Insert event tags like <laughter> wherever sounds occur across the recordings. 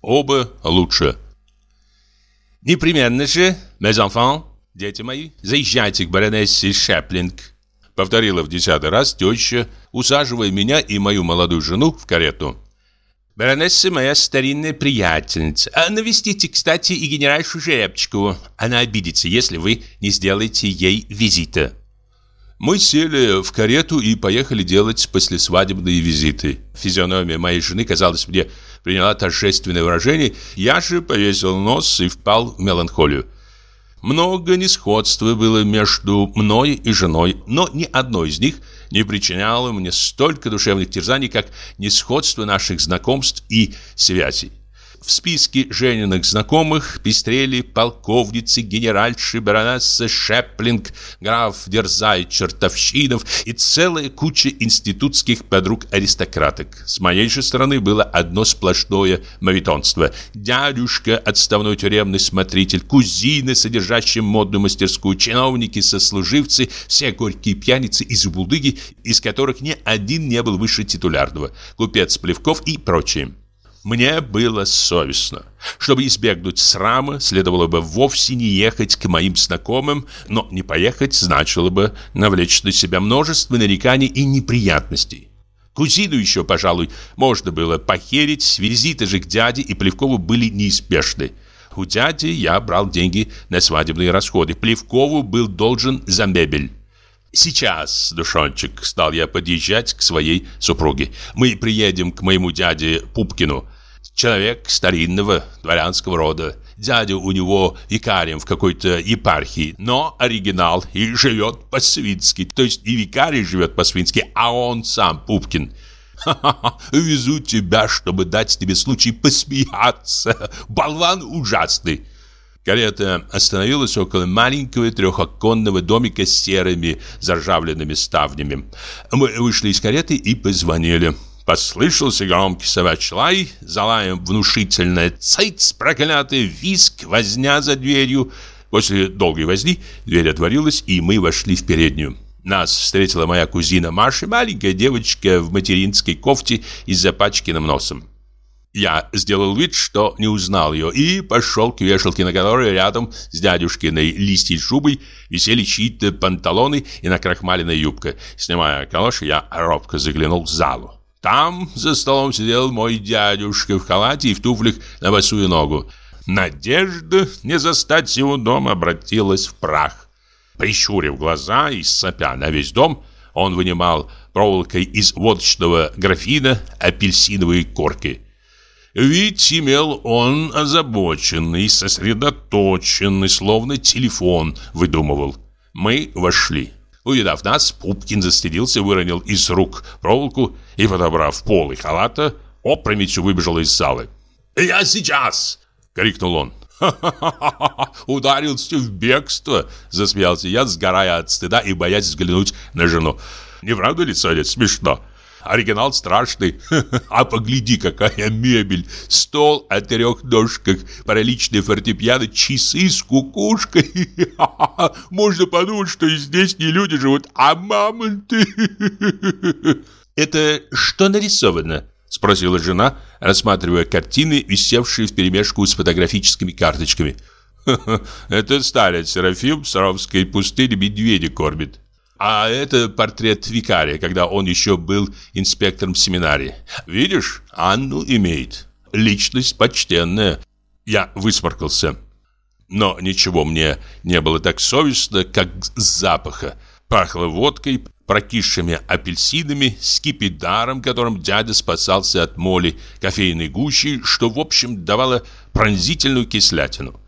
Оба лучше. «Непременно же, mes enfants, дети мои, заезжайте к баронессе Шеплинг», повторила в десятый раз теща, усаживая меня и мою молодую жену в карету. Баронесса моя старинная приятельница. А навестите, кстати, и генеральшу Жеребчикову. Она обидится, если вы не сделаете ей визита. Мы сели в карету и поехали делать послесвадебные визиты. Физиономия моей жены, казалось мне, приняла торжественное выражение. Я же повесил нос и впал в меланхолию. Много несходства было между мной и женой, но ни одной из них не причиняло мне столько душевных терзаний, как несходство наших знакомств и связей. В списке Жениных знакомых пестрели полковницы, генеральши, баронесса Шеплинг, граф Дерзай, Чертовщинов и целая куча институтских подруг-аристократок. С моей же стороны было одно сплошное мавитонство. Дядюшка, отставной тюремный смотритель, кузины, содержащие модную мастерскую, чиновники, сослуживцы, все горькие пьяницы и забулдыги, из которых ни один не был выше титулярного, купец Плевков и прочие. Мне было совестно. Чтобы избегнуть срама, следовало бы вовсе не ехать к моим знакомым, но не поехать значило бы навлечь на себя множество нареканий и неприятностей. Кузину еще, пожалуй, можно было похерить, визиты же к дяде и Плевкову были неизбежны. У дяди я брал деньги на свадебные расходы, Плевкову был должен за мебель. «Сейчас, душончик», — стал я подъезжать к своей супруге. «Мы приедем к моему дяде Пупкину. Человек старинного дворянского рода. Дядя у него викарием в какой-то епархии, но оригинал и живет по-свински. То есть и викарий живет по-свински, а он сам Пупкин. Ха-ха-ха, везу тебя, чтобы дать тебе случай посмеяться. Болван ужасный. Карета остановилась около маленького трехоконного домика с серыми заржавленными ставнями. Мы вышли из кареты и позвонили. Послышался громкий собачий лай, залаем внушительная цейц, проклятый виск, возня за дверью. После долгой возни дверь отворилась, и мы вошли в переднюю. Нас встретила моя кузина Маша, маленькая девочка в материнской кофте и с запачканным носом. Я сделал вид, что не узнал ее, и пошел к вешалке, на которой рядом с дядюшкиной листьей шубой висели чьи-то панталоны и накрахмаленная юбка. Снимая калоши, я робко заглянул в залу. Там за столом сидел мой дядюшка в халате и в туфлях на босую ногу. Надежда не застать его дома обратилась в прах. Прищурив глаза и сопя на весь дом, он вынимал проволокой из водочного графина апельсиновые корки. Вид имел он озабоченный, сосредоточенный, словно телефон выдумывал. Мы вошли. Увидав нас, Пупкин застыдился, выронил из рук проволоку и, подобрав полы халата, опрометью выбежал из залы. «Я сейчас!» — крикнул он. «Ха-ха-ха! Ударился в бегство!» — засмеялся я, сгорая от стыда и боясь взглянуть на жену. «Не правда ли, Соня, смешно?» Оригинал страшный. <laughs> А погляди, какая мебель. Стол о трех ножках, параличные фортепиано, часы с кукушкой. <laughs> Можно подумать, что здесь не люди живут, а мамонты. <laughs> Это что нарисовано? Спросила жена, рассматривая картины, висевшие вперемешку с фотографическими карточками. Это старец Серафим в Саровской пустыне медведя кормит. А это портрет викария, когда он еще был инспектором семинарии. Видишь, Анну имеет. Личность почтенная. Я высморкался. Но ничего мне не было так совестно, как запаха. Пахло водкой, прокисшими апельсинами, скипидаром, которым дядя спасался от моли, кофейной гущи, что, в общем, давало пронзительную кислятину.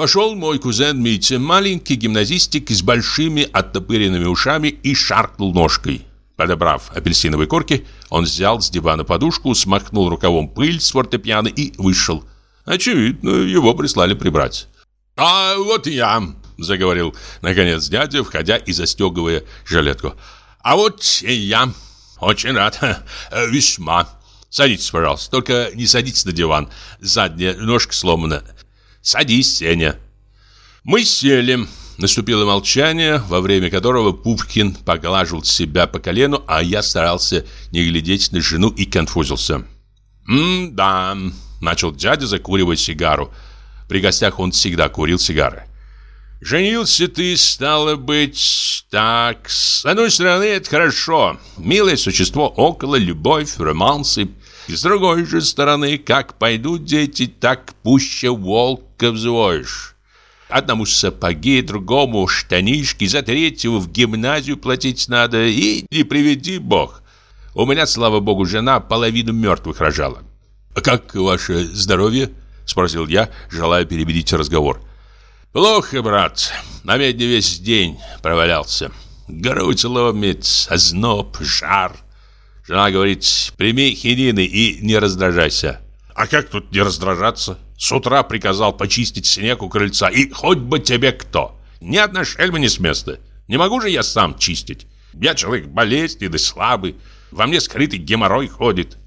Вошел мой кузен Митя, маленький гимназистик с большими оттопыренными ушами и шаркнул ножкой. Подобрав апельсиновые корки, он взял с дивана подушку, смахнул рукавом пыль с фортепиано и вышел. Очевидно, его прислали прибрать. «А вот я», — заговорил, наконец, дядя, входя и застегивая жилетку. «А вот и я. Очень рад. Весьма. Садитесь, пожалуйста. Только не садитесь на диван. Задняя ножка сломана. Садись, Сеня. Мы сели. Наступило молчание, во время которого Пупкин поглаживал себя по колену, а я старался не глядеть на жену и конфузился. «М-да», — Начал дядя закуривать сигару. При гостях он всегда курил сигары. Женился ты, стало быть, так. С одной стороны, это хорошо. Милое существо около, любовь, романсы. С другой же стороны, как пойдут дети, так пуще волка взвоишь. Одному сапоги, другому штанишки, за третьего в гимназию платить надо. И не приведи бог. У меня, слава богу, жена половину мертвых рожала. «А как ваше здоровье?» – спросил я, желая перебедить разговор. «Плохо, брат. На медне весь день провалялся. Грудь ломит, озноб, жар. Жена говорит, прими хинины и не раздражайся. А как тут не раздражаться? С утра приказал почистить снег у крыльца, и хоть бы тебе кто. Ни одна шельма не с места. Не могу же я сам чистить. Я человек болезненный, слабый. Во мне скрытый геморрой ходит.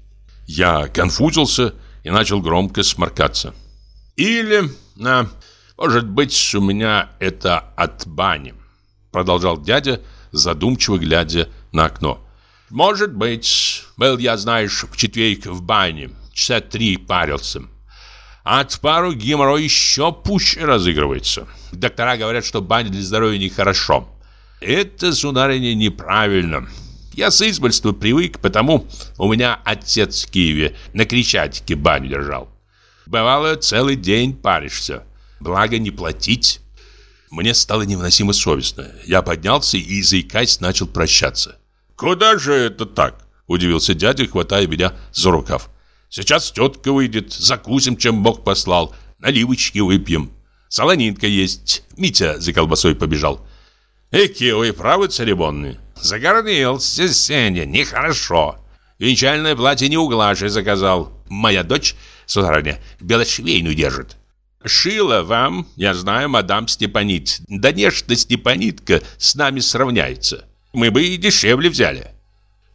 Я конфузился и начал громко сморкаться. Или... А, может быть, у меня это от бани, продолжал дядя, задумчиво глядя на окно. Может быть, был я, знаешь, в четверг в бане, часа три парился. От пару геморрой еще пуще разыгрывается. Доктора говорят, что баня для здоровья нехорошо. Это, сударыня, неправильно. Я с избольства привык, потому у меня отец в Киеве на Крещатике баню держал. Бывало, целый день паришься. Благо не платить. Мне стало невыносимо совестно. Я поднялся и, заикаясь, начал прощаться. «Куда же это так?» – удивился дядя, хватая меня за рукав. «Сейчас тетка выйдет, закусим, чем Бог послал, наливочки выпьем. Солонинка есть, Митя за колбасой побежал». «Эки вы правы церемонные. Загорнился Сеня, нехорошо. Венчальное платье не углаши заказал. Моя дочь, сударыня, белошвейную держит. Шила вам, я знаю, мадам Степанит. Да нечто Степанитка с нами сравняется. Мы бы и дешевле взяли.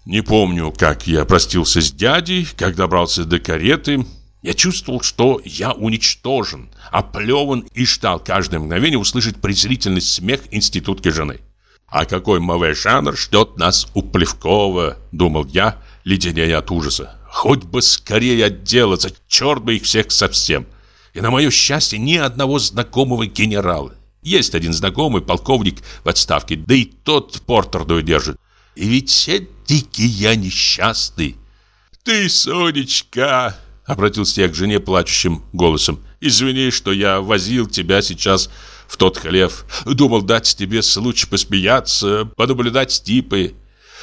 Не помню, как я простился с дядей, как добрался до кареты. Я чувствовал, что я уничтожен, оплеван и ждал каждое мгновение услышать презрительный смех институтки жены. А какой мове жанр ждет нас у Плевкова, думал я, леденея от ужаса. Хоть бы скорее отделаться, черт бы их всех совсем. И на мое счастье ни одного знакомого генерала. Есть один знакомый полковник в отставке, да и тот портерную держит. И ведь все дикий я несчастный. «Ты, Сонечка!» — обратился я к жене плачущим голосом. «Извини, что я возил тебя сейчас в тот хлев. Думал дать тебе случай посмеяться, понаблюдать типы.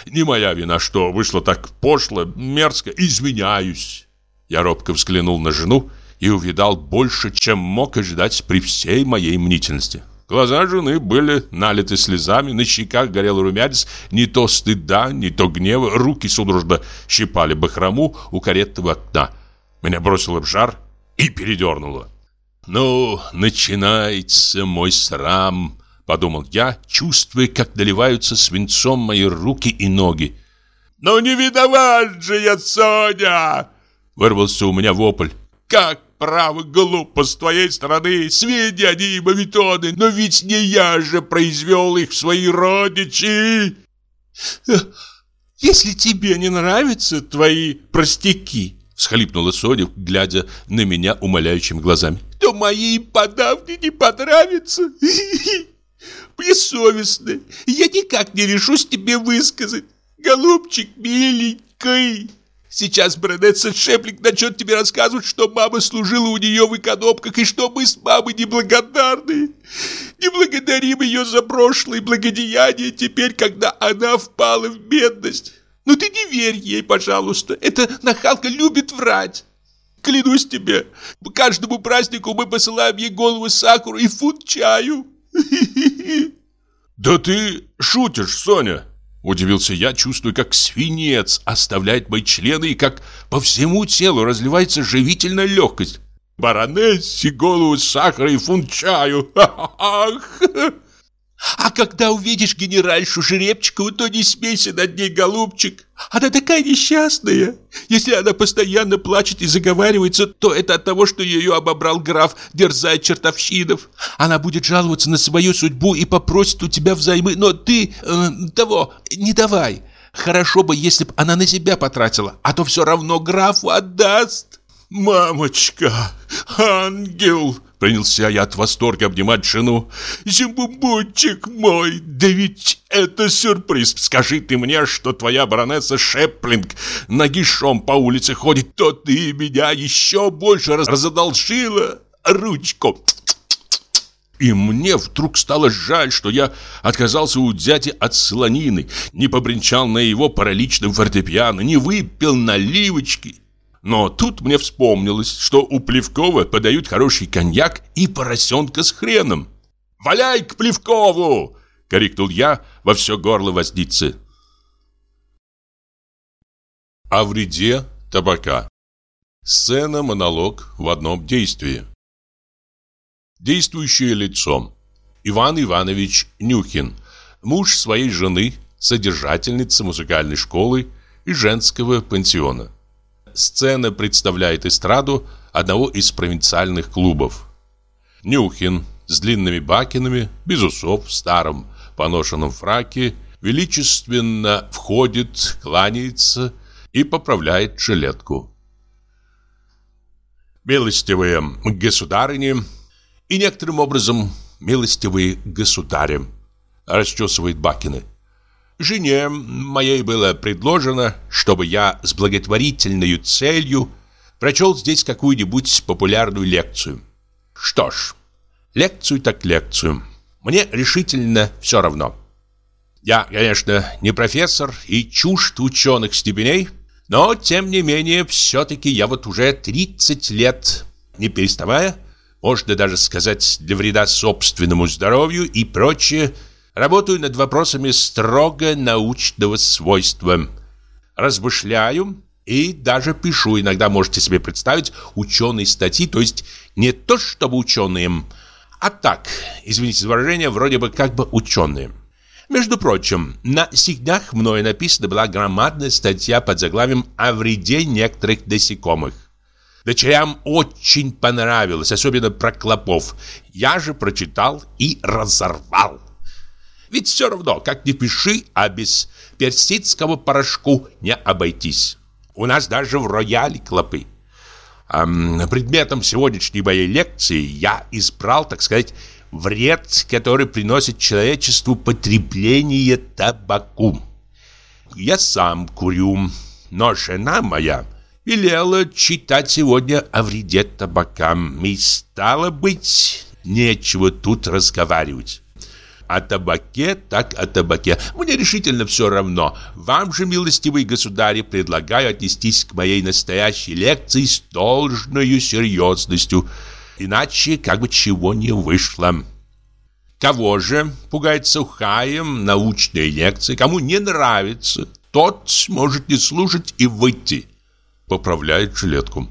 Не моя вина, что вышло так пошло, мерзко. Извиняюсь». Я робко взглянул на жену и увидал больше, чем мог ожидать при всей моей мнительности. Глаза жены были налиты слезами, на щеках горел румянец, не то стыда, не то гнева, руки судорожно щипали бахрому у каретного окна. Меня бросило в жар и передернуло. «Ну, начинается мой срам», — подумал я, чувствуя, как наливаются свинцом мои руки и ноги. «Ну не виноват же я, Соня!» — вырвался у меня вопль. «Как право, глупо с твоей стороны, свиньи они и мавитоны, но ведь не я же произвел их в свои родичи. Если тебе не нравятся твои простяки, всхлипнула Соня, глядя на меня умоляющими глазами, то мои подавки не понравятся. Мне я никак не решусь тебе высказать. Голубчик миленький. Сейчас баронесса Шеплик начнет тебе рассказывать, что мама служила у нее в экономках и что мы с мамой неблагодарны. Не благодарим ее за прошлые благодеяния теперь, когда она впала в бедность. Но ну ты не верь ей, пожалуйста. Эта нахалка любит врать. Клянусь тебе, по каждому празднику мы посылаем ей голову сакуру и фунт чаю. <laughs> Да ты шутишь, Соня. Удивился я, чувствуя, как свинец оставляет мои члены и как по всему телу разливается живительная легкость. Баронессе голову сахара и фунт чаю. <laughs> Ах! А когда увидишь генеральшу Жеребчикову, то не смейся над ней, голубчик. Она такая несчастная. Если она постоянно плачет и заговаривается, то это от того, что ее обобрал граф, дерзает чертовщинов. Она будет жаловаться на свою судьбу и попросит у тебя взаймы, но ты э, того не давай. Хорошо бы, если бы она на себя потратила, а то все равно графу отдаст. «Мамочка! Ангел!» Принялся я от восторга обнимать жену. «Зимбумбунчик мой! Да ведь это сюрприз! Скажи ты мне, что твоя баронесса Шеплинг нагишом по улице ходит, то ты меня еще больше разодолжила ручку!» И мне вдруг стало жаль, что я отказался у дяди от слонины, не побренчал на его параличном фортепиано, не выпил наливочки. Но тут мне вспомнилось, что у Плевкова подают хороший коньяк и поросенка с хреном. «Валяй к Плевкову!» — крикнул я во все горло возницы. О вреде табака. Сцена-монолог в одном действии. Действующее лицо. Иван Иванович Нюхин, муж своей жены, содержательница музыкальной школы и женского пансиона сцена представляет эстраду одного из провинциальных клубов. Нюхин с длинными бакинами, без усов, в старом поношенном фраке, величественно входит, кланяется и поправляет жилетку. Милостивые государыни и некоторым образом милостивые государи расчесывает бакины – Жене моей было предложено, чтобы я с благотворительной целью прочел здесь какую-нибудь популярную лекцию. Что ж, лекцию так лекцию. Мне решительно все равно. Я, конечно, не профессор и чужд ученых степеней, но, тем не менее, все-таки я вот уже 30 лет, не переставая, можно даже сказать, для вреда собственному здоровью и прочее, Работаю над вопросами строго научного свойства. Размышляю и даже пишу. Иногда можете себе представить ученые статьи, то есть не то чтобы ученые, а так, извините за выражение, вроде бы как бы ученые. Между прочим, на сих днях мною написана была громадная статья под заглавием «О вреде некоторых насекомых». Дочерям очень понравилось, особенно про клопов. Я же прочитал и разорвал. Ведь все равно, как ни пиши, а без персидского порошку не обойтись. У нас даже в рояле клопы. Предметом сегодняшней моей лекции я избрал, так сказать, вред, который приносит человечеству потребление табаку. Я сам курю, но жена моя велела читать сегодня о вреде табака. И стало быть, нечего тут разговаривать. О табаке, так о табаке. Мне решительно все равно. Вам же, милостивый государь, предлагаю отнестись к моей настоящей лекции с должной серьезностью. Иначе как бы чего не вышло. Кого же пугает сухая научная лекция? Кому не нравится, тот может не слушать и выйти. Поправляет жилетку.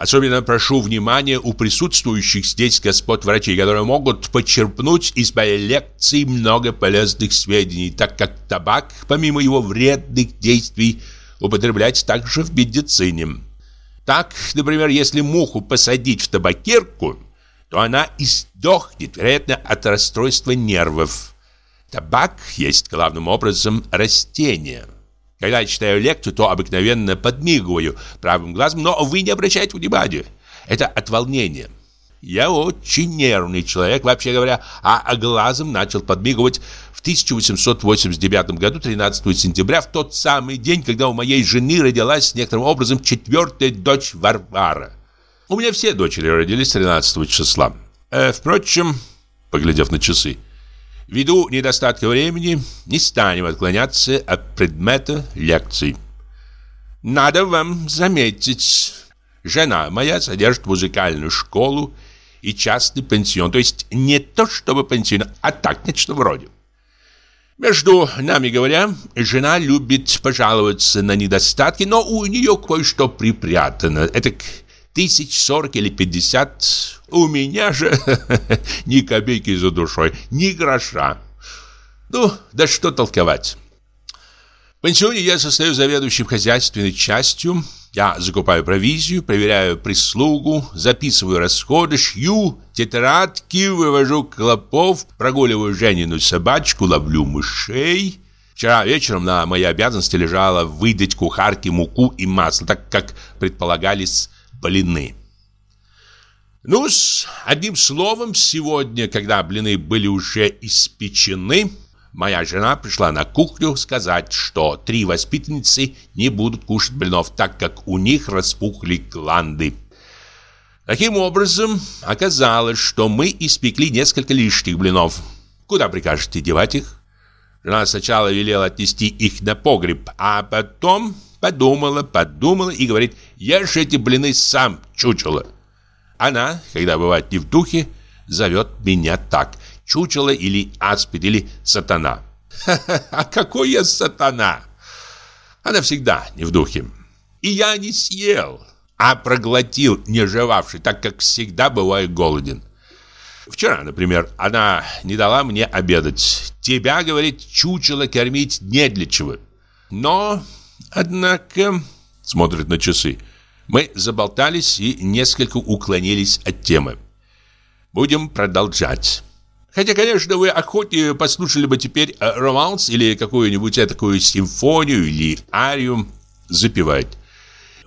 Особенно прошу внимания у присутствующих здесь господ врачей, которые могут почерпнуть из моей лекции много полезных сведений, так как табак, помимо его вредных действий, употреблять также в медицине. Так, например, если муху посадить в табакерку, то она издохнет, вероятно, от расстройства нервов. Табак есть главным образом растение – когда я читаю лекцию, то обыкновенно подмигиваю правым глазом, но вы не обращайте внимания. Это от волнения. Я очень нервный человек, вообще говоря, а глазом начал подмигивать в 1889 году, 13 сентября, в тот самый день, когда у моей жены родилась некоторым образом четвертая дочь Варвара. У меня все дочери родились 13 числа. Э, впрочем, поглядев на часы, Ввиду недостатка времени не станем отклоняться от предмета лекций. Надо вам заметить, жена моя содержит музыкальную школу и частный пансион, то есть не то чтобы пансион, а так нечто вроде. Между нами говоря, жена любит пожаловаться на недостатки, но у нее кое-что припрятано. Это тысяч сорок или пятьдесят. У меня же <laughs> ни копейки за душой, ни гроша. Ну, да что толковать. В пансионе я состою заведующим хозяйственной частью. Я закупаю провизию, проверяю прислугу, записываю расходы, шью тетрадки, вывожу клопов, прогуливаю Женину собачку, ловлю мышей. Вчера вечером на моей обязанности лежало выдать кухарке муку и масло, так как предполагались блины. ну -с, одним словом, сегодня, когда блины были уже испечены, моя жена пришла на кухню сказать, что три воспитанницы не будут кушать блинов, так как у них распухли гланды. Таким образом, оказалось, что мы испекли несколько лишних блинов. Куда прикажете девать их? Жена сначала велела отнести их на погреб, а потом подумала, подумала и говорит, ешь эти блины сам, чучело. Она, когда бывает не в духе, зовет меня так, чучело или аспид, или сатана. Ха-ха, <laughs> а какой я сатана? Она всегда не в духе. И я не съел, а проглотил, не жевавший, так как всегда бываю голоден. Вчера, например, она не дала мне обедать. Тебя, говорит, чучело кормить не для чего. Но, однако, смотрит на часы, мы заболтались и несколько уклонились от темы. Будем продолжать. Хотя, конечно, вы охотнее послушали бы теперь э, романс или какую-нибудь такую симфонию или арию. Запевает.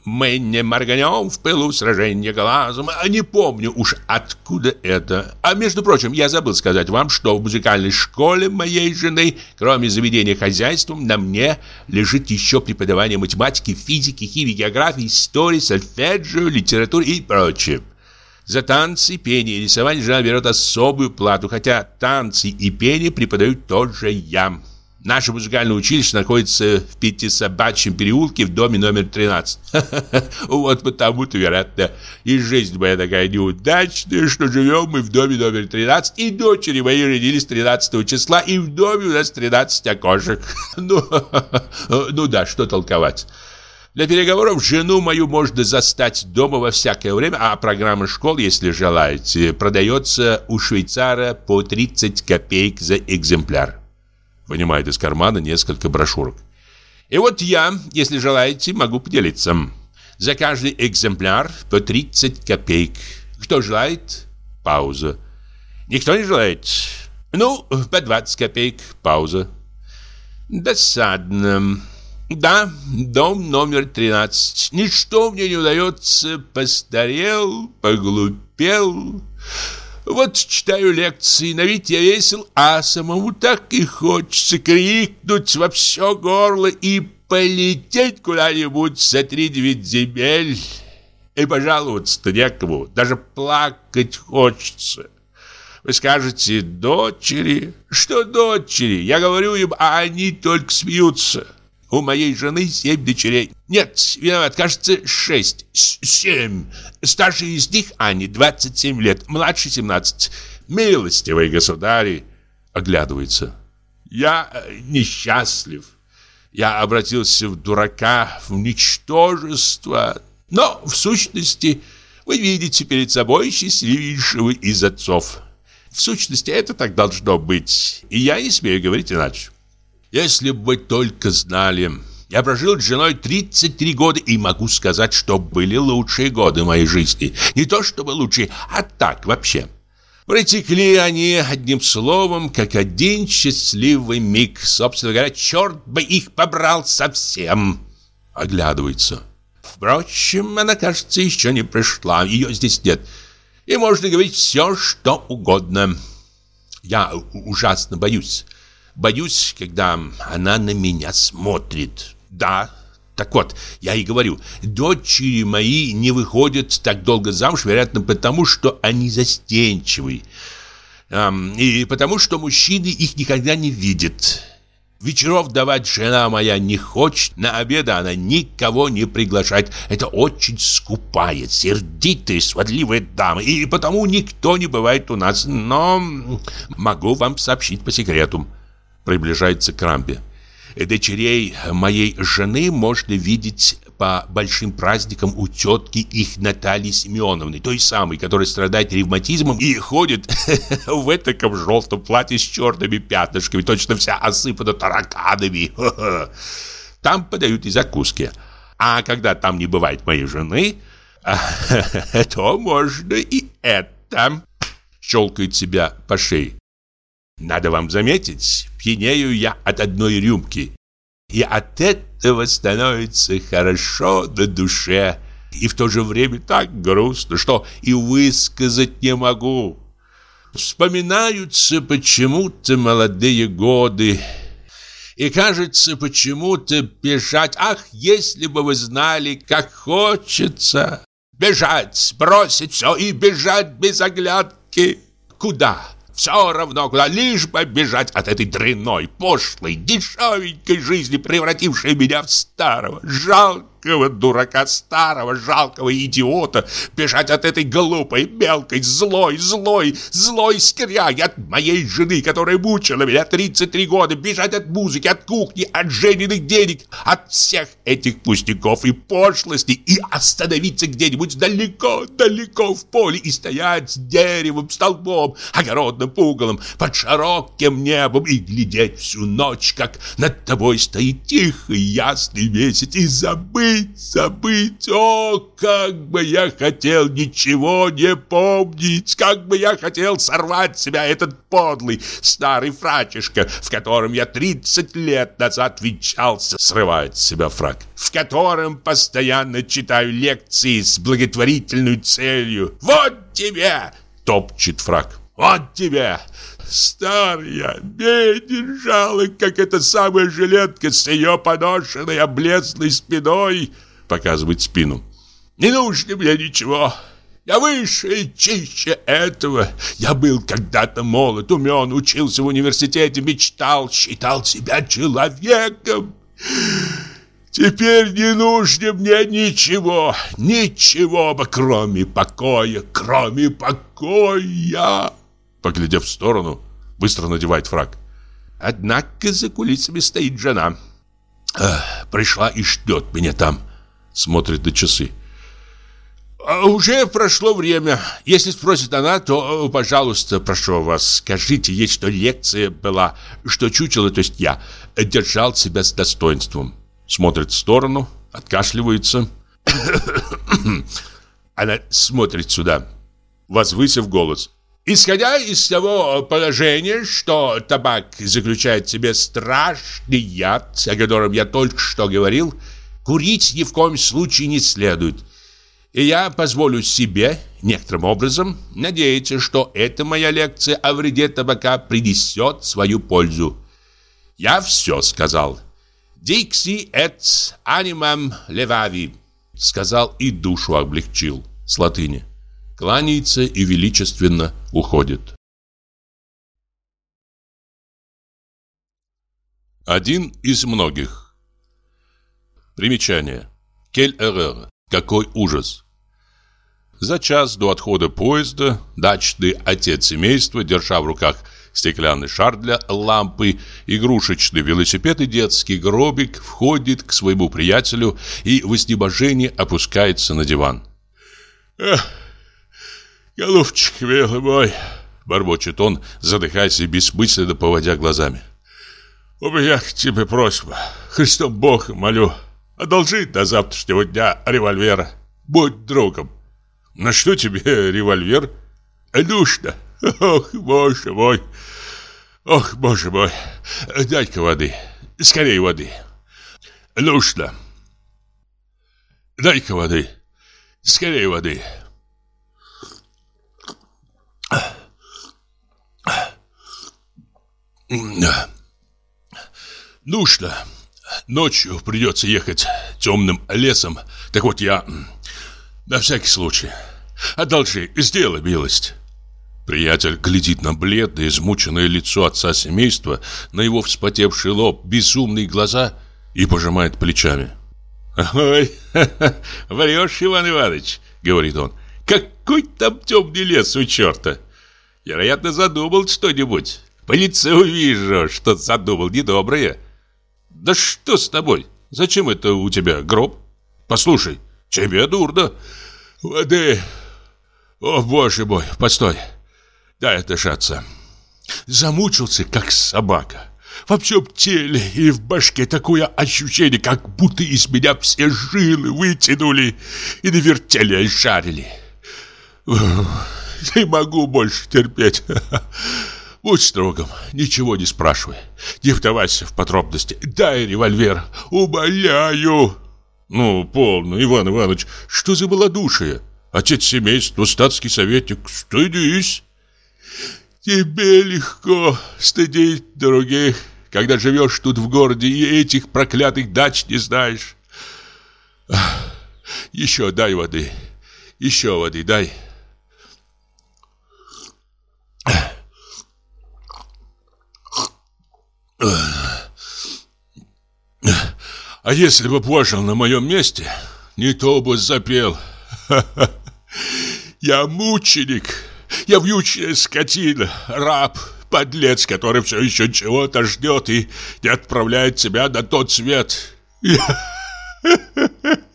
Мы не морганем в пылу сражения глазом. А не помню уж откуда это. А между прочим, я забыл сказать вам, что в музыкальной школе моей жены, кроме заведения хозяйством, на мне лежит еще преподавание математики, физики, химии, географии, истории, сольфеджио, литературы и прочее. За танцы, пение и рисование жена берет особую плату, хотя танцы и пение преподают тоже я. Наше музыкальное училище находится в Пятисобачьем переулке в доме номер 13. <laughs> Вот потому-то, вероятно, и жизнь моя такая неудачная, что живем мы в доме номер 13, и дочери мои родились 13 числа, и в доме у нас 13 окошек. <laughs> Ну, <laughs> ну да, что толковать. Для переговоров жену мою можно застать дома во всякое время, а программа школ, если желаете, продается у швейцара по 30 копеек за экземпляр. Вынимает из кармана несколько брошюрок. И вот я, если желаете, могу поделиться. За каждый экземпляр по 30 копеек. Кто желает? Пауза. Никто не желает? Ну, по 20 копеек. Пауза. Досадно. Да, дом номер 13. Ничто мне не удается. Постарел, поглупел. Вот читаю лекции, на вид я весел, а самому так и хочется крикнуть во все горло и полететь куда-нибудь за три-девять земель. И пожаловаться-то некому, даже плакать хочется. Вы скажете, дочери? Что дочери? Я говорю им, а они только смеются. У моей жены семь дочерей. Нет, виноват, кажется, шесть. Семь. Старший из них Ани, 27 лет, младший 17. Милостивые государи. Оглядывается. Я э, несчастлив. Я обратился в дурака, в ничтожество. Но, в сущности, вы видите перед собой счастливейшего из отцов. В сущности, это так должно быть. И я не смею говорить иначе. Если бы вы только знали. Я прожил с женой 33 года и могу сказать, что были лучшие годы моей жизни. Не то чтобы лучшие, а так вообще. Протекли они одним словом, как один счастливый миг. Собственно говоря, черт бы их побрал совсем. Оглядывается. Впрочем, она, кажется, еще не пришла. Ее здесь нет. И можно говорить все, что угодно. Я ужасно боюсь. Боюсь, когда она на меня смотрит. Да, так вот, я и говорю, дочери мои не выходят так долго замуж, вероятно, потому что они застенчивы. Эм, и потому что мужчины их никогда не видят. Вечеров давать жена моя не хочет, на обеды она никого не приглашает. Это очень скупая, сердитая, сводливая дама, и потому никто не бывает у нас. Но могу вам сообщить по секрету приближается к рампе. Дочерей моей жены можно видеть по большим праздникам у тетки их Натальи Семеновны, той самой, которая страдает ревматизмом и ходит <laughs> в этом желтом платье с черными пятнышками, точно вся осыпана тараканами. <laughs> Там подают и закуски. А когда там не бывает моей жены, <laughs> то можно и это. Щелкает себя по шее. Надо вам заметить, пьянею я от одной рюмки. И от этого становится хорошо на душе. и в то же время так грустно, что и высказать не могу. Вспоминаются почему-то молодые годы, и кажется почему-то бежать. Ах, если бы вы знали, как хочется бежать, бросить все и бежать без оглядки. Куда? Все равно куда, лишь бы бежать от этой дрянной, пошлой, дешевенькой жизни, превратившей меня в старого, жалкого жалкого дурака, старого жалкого идиота, бежать от этой глупой, мелкой, злой, злой, злой скряги, от моей жены, которая мучила меня 33 года, бежать от музыки, от кухни, от жененных денег, от всех этих пустяков и пошлостей и остановиться где-нибудь далеко, далеко в поле и стоять с деревом, столбом, огородным пугалом, под широким небом и глядеть всю ночь, как над тобой стоит тихий ясный месяц и забыть, забыть, забыть. О, как бы я хотел ничего не помнить, как бы я хотел сорвать себя этот подлый старый фрачишка, в котором я 30 лет назад венчался, срывает с себя фрак, в котором постоянно читаю лекции с благотворительной целью. Вот тебе, топчет фрак. Вот тебе, старая, беден, жалок, как эта самая жилетка с ее поношенной, облезлой спиной, показывает спину. Не нужно мне ничего. Я выше и чище этого. Я был когда-то молод, умен, учился в университете, мечтал, считал себя человеком. Теперь не нужно мне ничего, ничего, кроме покоя, кроме покоя. Поглядев в сторону, быстро надевает фраг. Однако за кулисами стоит жена. Пришла и ждет меня там. Смотрит на часы. А уже прошло время. Если спросит она, то, пожалуйста, прошу вас, скажите ей, что лекция была, что чучело, то есть я, держал себя с достоинством. Смотрит в сторону, откашливается. <coughs> Она смотрит сюда, возвысив голос. Исходя из того положения, что табак заключает в себе страшный яд, о котором я только что говорил, курить ни в коем случае не следует. И я позволю себе, некоторым образом, надеяться, что эта моя лекция о вреде табака принесет свою пользу. Я все сказал. «Dixi et animam levavi», сказал и душу облегчил с латыни кланяется и величественно уходит. Один из многих. Примечание. Кель эрер. Какой ужас. За час до отхода поезда дачный отец семейства, держа в руках стеклянный шар для лампы, игрушечный велосипед и детский гробик, входит к своему приятелю и в изнеможении опускается на диван. «Эх, «Голубчик, милый мой!» — бормочет он, задыхаясь и бессмысленно поводя глазами. «У меня к тебе просьба. Христом Богом молю. Одолжи до завтрашнего дня револьвера. Будь другом». «На что тебе револьвер?» «Душно. Ох, боже мой! Ох, боже мой! Дай-ка воды. Скорее воды. Нужно. Дай-ка воды. Скорее воды». Нужно. Ночью придется ехать темным лесом. Так вот я... На всякий случай. Одолжи, сделай милость. Приятель глядит на бледное, измученное лицо отца семейства, на его вспотевший лоб, безумные глаза и пожимает плечами. «Ой, <laughs> врешь, Иван Иванович», — говорит он. «Какой там темный лес у черта! Вероятно, задумал что-нибудь. По лицу вижу, что задумал недоброе. Да что с тобой? Зачем это у тебя гроб? Послушай, тебе дурно. Воды. О, боже мой, постой. Дай дышаться. Замучился, как собака. Во всем теле и в башке такое ощущение, как будто из меня все жилы вытянули и навертели и шарили. Не могу больше терпеть. <laughs> Будь строгом, ничего не спрашивай. Не вдавайся в подробности. Дай револьвер, умоляю. Ну, полно, Иван Иванович, что за малодушие? Отец семейства, статский советник, стыдись. Тебе легко стыдить других, когда живешь тут в городе и этих проклятых дач не знаешь. Еще дай воды, еще воды дай. А если бы пожил на моем месте, не то бы запел. Я мученик, я вьючная скотина, раб, подлец, который все еще чего-то ждет и не отправляет себя на тот свет. Я,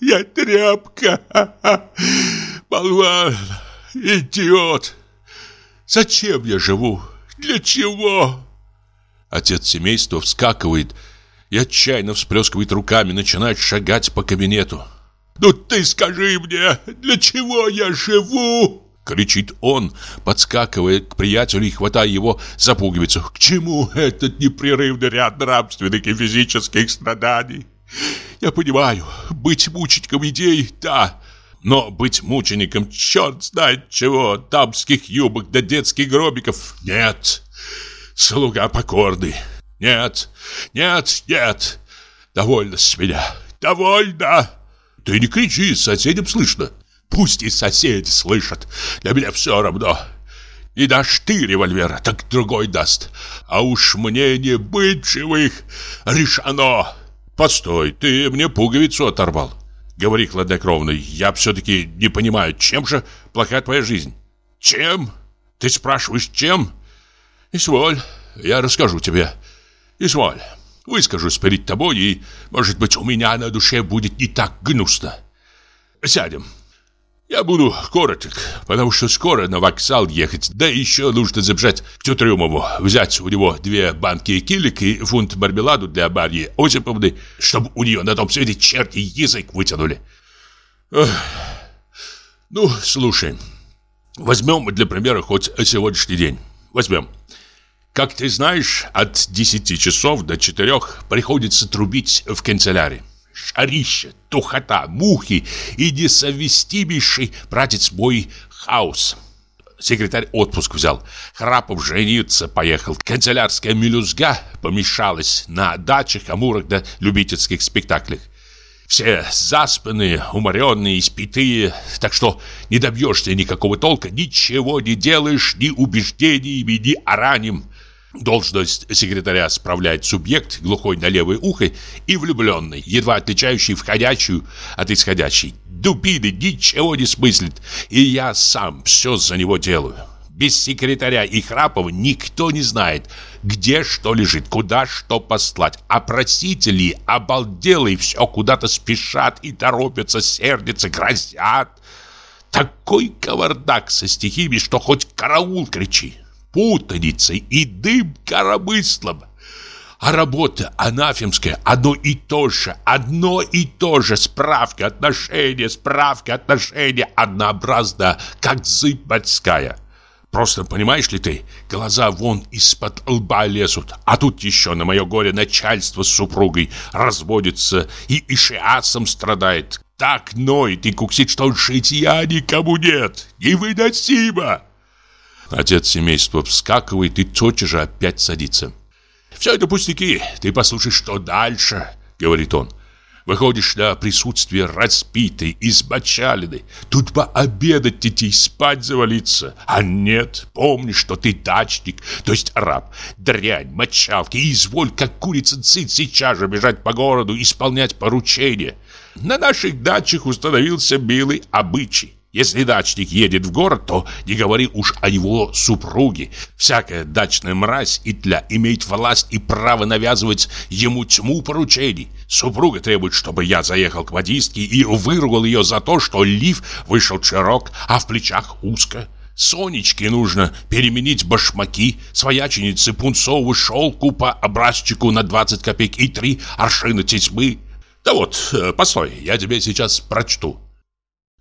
я тряпка, болван, идиот. Зачем я живу? Для чего? Отец семейства вскакивает и отчаянно всплескивает руками, начинает шагать по кабинету. «Ну ты скажи мне, для чего я живу?» Кричит он, подскакивая к приятелю и хватая его за пуговицу. «К чему этот непрерывный ряд нравственных и физических страданий?» «Я понимаю, быть мучеником идей, да, но быть мучеником черт знает чего, дамских юбок да детских гробиков, нет!» Слуга покорный. Нет, нет, нет, довольно с меня, довольно. Ты не кричи, соседям слышно. Пусть и соседи слышат, для меня все равно. И дашь ты револьвера, так другой даст. А уж мне не быть живых решено. Постой, ты мне пуговицу оторвал. Говори хладнокровно, я все-таки не понимаю, чем же плохая твоя жизнь? Чем? Ты спрашиваешь, чем? Изволь, я расскажу тебе. Изволь, выскажусь перед тобой, и, может быть, у меня на душе будет не так гнусно. Сядем. Я буду короток, потому что скоро на вокзал ехать, да еще нужно забежать к Тютрюмову, взять у него две банки килик и фунт мармеладу для Марьи Осиповны, чтобы у нее на том свете черти язык вытянули. Эх. Ну, слушай, возьмем для примера хоть сегодняшний день. Возьмем. Как ты знаешь, от 10 часов до 4 приходится трубить в канцелярии. Шарище, тухота, мухи и несовместимейший, братец мой, хаос. Секретарь отпуск взял. Храпов жениться поехал. Канцелярская мелюзга помешалась на дачах, амурах да любительских спектаклях. Все заспанные, уморенные, испитые, так что не добьешься никакого толка, ничего не делаешь ни убеждениями, ни оранем. Должность секретаря справляет субъект, глухой на левое ухо и влюбленный, едва отличающий входящую от исходящей. Дубины ничего не смыслит, и я сам все за него делаю. Без секретаря и Храпова никто не знает, где что лежит, куда что послать. А просители обалделые все куда-то спешат и торопятся, сердятся, грозят. Такой кавардак со стихиями, что хоть караул кричи путаницей и дым коромыслом. А работа анафемская одно и то же, одно и то же. Справка, отношения, справка, отношения. Однообразно, как зыбь морская. Просто понимаешь ли ты, глаза вон из-под лба лезут, а тут еще на мое горе начальство с супругой разводится и ишиасом страдает. Так ноет и куксит, что житья никому нет. Невыносимо! Отец семейства вскакивает и тотчас же опять садится. «Все это пустяки, ты послушай, что дальше», — говорит он. Выходишь на присутствие распитой, избочалиной. Тут пообедать идти, спать завалиться. А нет, помни, что ты дачник, то есть раб, дрянь, мочалки. Изволь, как курица цит, сейчас же бежать по городу, исполнять поручения. На наших дачах установился милый обычай. Если дачник едет в город, то не говори уж о его супруге. Всякая дачная мразь и тля имеет власть и право навязывать ему тьму поручений. Супруга требует, чтобы я заехал к водистке и выругал ее за то, что лиф вышел широк, а в плечах узко. Сонечке нужно переменить башмаки, свояченице пунцового шелку по образчику на 20 копеек и три аршина тесьмы. Да вот, э, постой, я тебе сейчас прочту.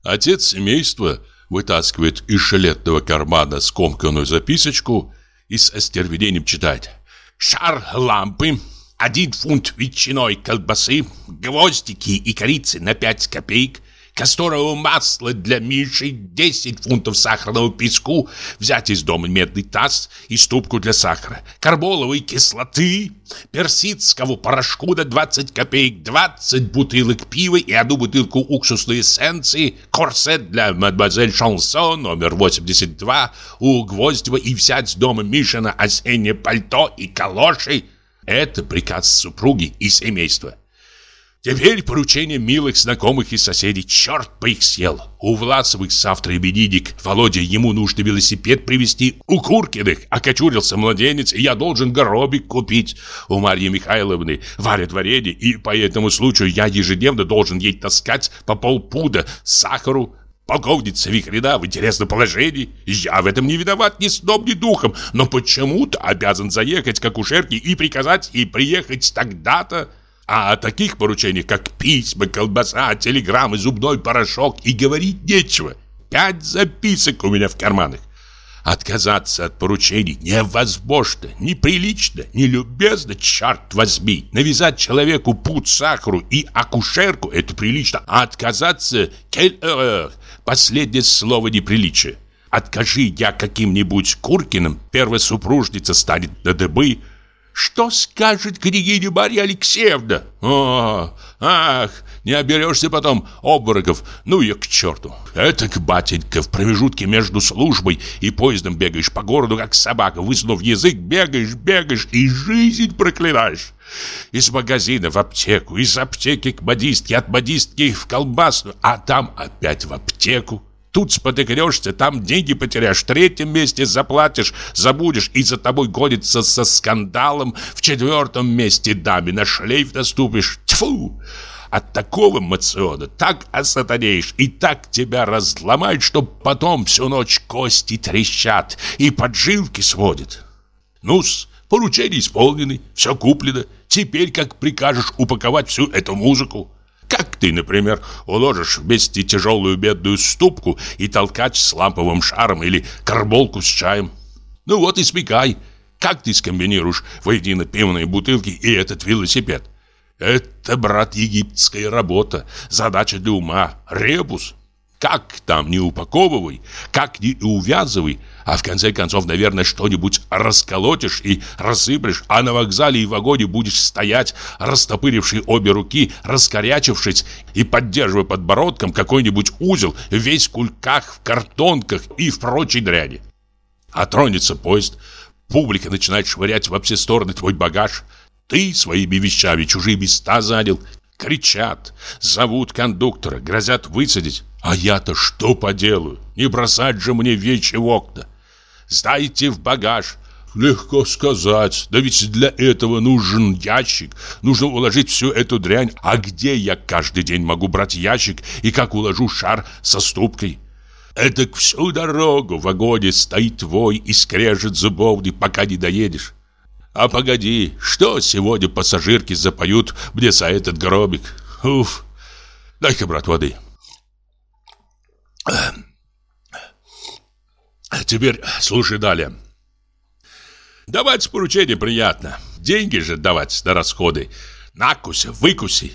Отец семейства вытаскивает из шелетного кармана скомканную записочку и с остервенением читает. «Шар лампы, один фунт ветчиной колбасы, гвоздики и корицы на 5 копеек, касторового масла для Миши, 10 фунтов сахарного песку, взять из дома медный таз и ступку для сахара, карболовой кислоты, персидского порошку на 20 копеек, 20 бутылок пива и одну бутылку уксусной эссенции, корсет для мадемуазель Шансон номер 82 у Гвоздева и взять с дома Мишина осеннее пальто и калоши. Это приказ супруги и семейства. Теперь поручение милых знакомых и соседей. Черт бы их съел. У Власовых завтра именинник. Володя, ему нужно велосипед привезти. У Куркиных окочурился младенец, и я должен горобик купить. У Марьи Михайловны варят варенье, и по этому случаю я ежедневно должен ей таскать по полпуда сахару, Полковница Вихрена в интересном положении. Я в этом не виноват ни сном, ни духом, но почему-то обязан заехать к акушерке и приказать ей приехать тогда-то. А о таких поручениях, как письма, колбаса, телеграммы, зубной порошок и говорить нечего. Пять записок у меня в карманах. Отказаться от поручений невозможно, неприлично, нелюбезно, черт возьми. Навязать человеку путь сахару и акушерку – это прилично, а отказаться – последнее слово неприличие. Откажи я каким-нибудь Куркиным, первая супружница станет на дыбы – что скажет княгиня Марья Алексеевна? О, ах, не оберешься потом обмороков. Ну я к черту. Это к батенька в промежутке между службой и поездом бегаешь по городу, как собака, высунув язык, бегаешь, бегаешь и жизнь проклинаешь. Из магазина в аптеку, из аптеки к модистке, от модистки в колбасную, а там опять в аптеку. Тут спотыкнешься, там деньги потеряешь, в третьем месте заплатишь, забудешь, и за тобой гонится со скандалом, в четвертом месте даме на шлейф наступишь. Тьфу! От такого мациона так осатанеешь и так тебя разломают, что потом всю ночь кости трещат и поджилки сводят. Ну-с, поручения исполнены, все куплено. Теперь как прикажешь упаковать всю эту музыку? Как ты, например, уложишь вместе тяжелую бедную ступку и толкач с ламповым шаром или карболку с чаем? Ну вот и спекай. Как ты скомбинируешь воедино пивные бутылки и этот велосипед? Это, брат, египетская работа, задача для ума, ребус. Как там не упаковывай, как не увязывай, а в конце концов, наверное, что-нибудь расколотишь и рассыплешь, а на вокзале и в вагоне будешь стоять, растопыривший обе руки, раскорячившись и поддерживая подбородком какой-нибудь узел, весь в кульках, в картонках и в прочей дряни. А тронется поезд, публика начинает швырять во все стороны твой багаж, ты своими вещами чужие места занял, кричат, зовут кондуктора, грозят высадить. А я-то что поделаю? Не бросать же мне вещи в окна. Сдайте в багаж. Легко сказать. Да ведь для этого нужен ящик. Нужно уложить всю эту дрянь. А где я каждый день могу брать ящик и как уложу шар со ступкой? Это всю дорогу в вагоне стоит твой и скрежет зубовни, пока не доедешь. А погоди, что сегодня пассажирки запоют мне за этот гробик? Уф, дай-ка, брат, воды. Теперь слушай далее. Давать поручение приятно. Деньги же давать на расходы. Накуси, выкуси.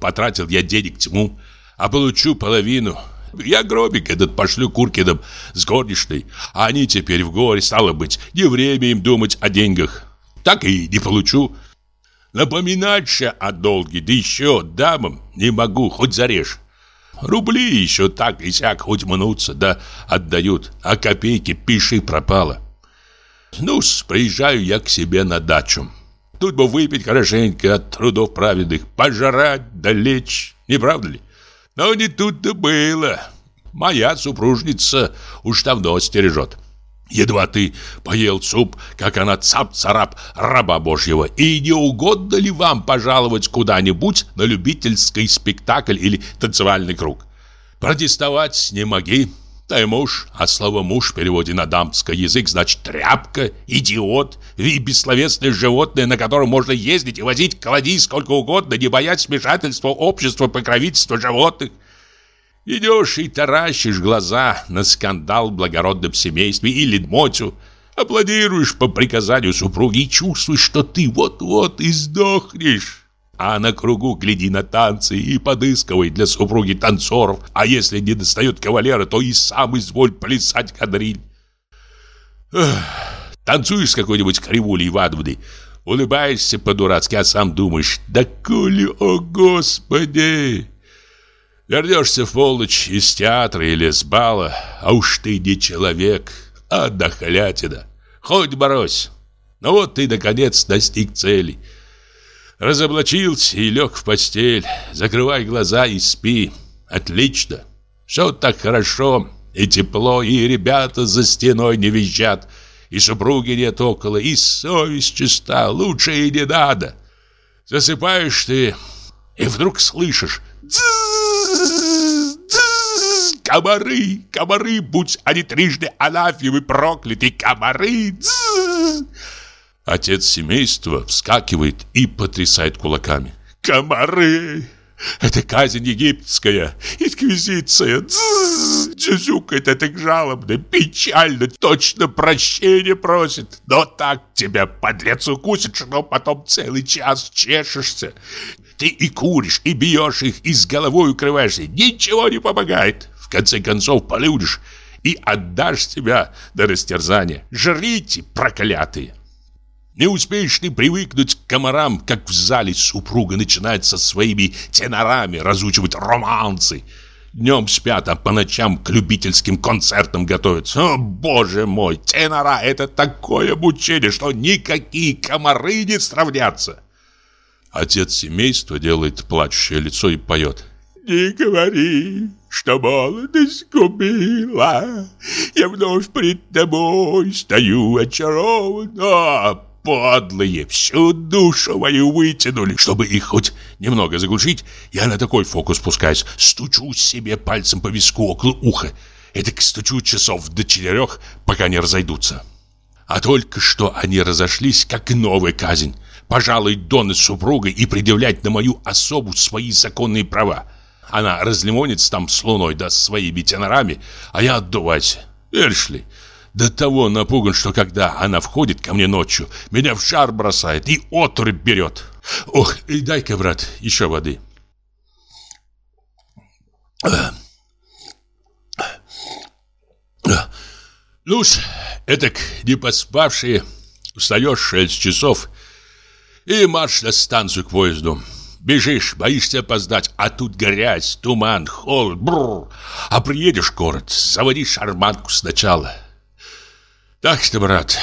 Потратил я денег тьму, а получу половину. Я гробик этот пошлю Куркиным с горничной, а они теперь в горе, стало быть, не время им думать о деньгах. Так и не получу. Напоминать же о долге, да еще дамам не могу, хоть зарежь. Рубли еще так и сяк хоть мнутся, да отдают, а копейки пиши пропало. ну приезжаю я к себе на дачу. Тут бы выпить хорошенько от трудов праведных, пожрать да лечь, не правда ли? Но не тут-то было. Моя супружница уж давно стережет. Едва ты поел суп, как она цап-царап раба божьего. И не угодно ли вам пожаловать куда-нибудь на любительский спектакль или танцевальный круг? Протестовать не моги. Ты муж, а слово «муж» в переводе на дамский язык значит тряпка, идиот и бессловесное животное, на котором можно ездить и возить клади сколько угодно, не боясь вмешательства общества, покровительства животных. Идешь и таращишь глаза на скандал в благородном семействе или мотю. Аплодируешь по приказанию супруги и чувствуешь, что ты вот-вот и сдохнешь. А на кругу гляди на танцы и подыскивай для супруги танцоров. А если не достает кавалера, то и сам изволь плясать кадриль. Танцуешь с какой-нибудь кривулей Ивановной, улыбаешься по-дурацки, а сам думаешь, да коли, о господи! Вернешься в полночь из театра или с бала, а уж ты не человек, а дохлятина. Хоть борось. Ну вот ты, наконец, достиг цели. Разоблачился и лег в постель. Закрывай глаза и спи. Отлично. Все так хорошо и тепло, и ребята за стеной не визжат, и супруги нет около, и совесть чиста, лучше и не надо. Засыпаешь ты, и вдруг слышишь Комары, комары, будь они трижды анафемы прокляты, комары! Отец семейства вскакивает и потрясает кулаками. Комары! Это казнь египетская, инквизиция. Джузюкает это жалобно, печально, точно прощения просит. Но так тебя, подлец, укусит, что потом целый час чешешься. Ты и куришь, и бьешь их, и с головой укрываешься. Ничего не помогает. Конце концов полюдишь и отдашь себя до растерзания. Жрите, проклятые! Не успеешь ты привыкнуть к комарам, как в зале супруга начинает со своими тенорами разучивать романсы. Днем спят, а по ночам к любительским концертам готовятся. О, боже мой, тенора — это такое мучение, что никакие комары не сравнятся. Отец семейства делает плачущее лицо и поет. «Не говори, что молодость губила, Я вновь пред тобой стою очарован, а подлые, всю душу мою вытянули. Чтобы их хоть немного заглушить, я на такой фокус пускаюсь. Стучу себе пальцем по виску около уха. Это стучу часов до четырех, пока не разойдутся. А только что они разошлись, как новая казнь. Пожалуй, Донна с супругой и предъявлять на мою особу свои законные права. Она разлимонится там с луной да своими тенорами, а я отдувайся. Веришь до того напуган, что когда она входит ко мне ночью, меня в шар бросает и отрыбь берет. Ох, и дай-ка, брат, еще воды. Ну ж, этак не поспавшие, встаешь шесть часов и марш на станцию к поезду. Бежишь, боишься опоздать, а тут грязь, туман, холод, бррр. А приедешь в город, заводи шарманку сначала. Так что, брат,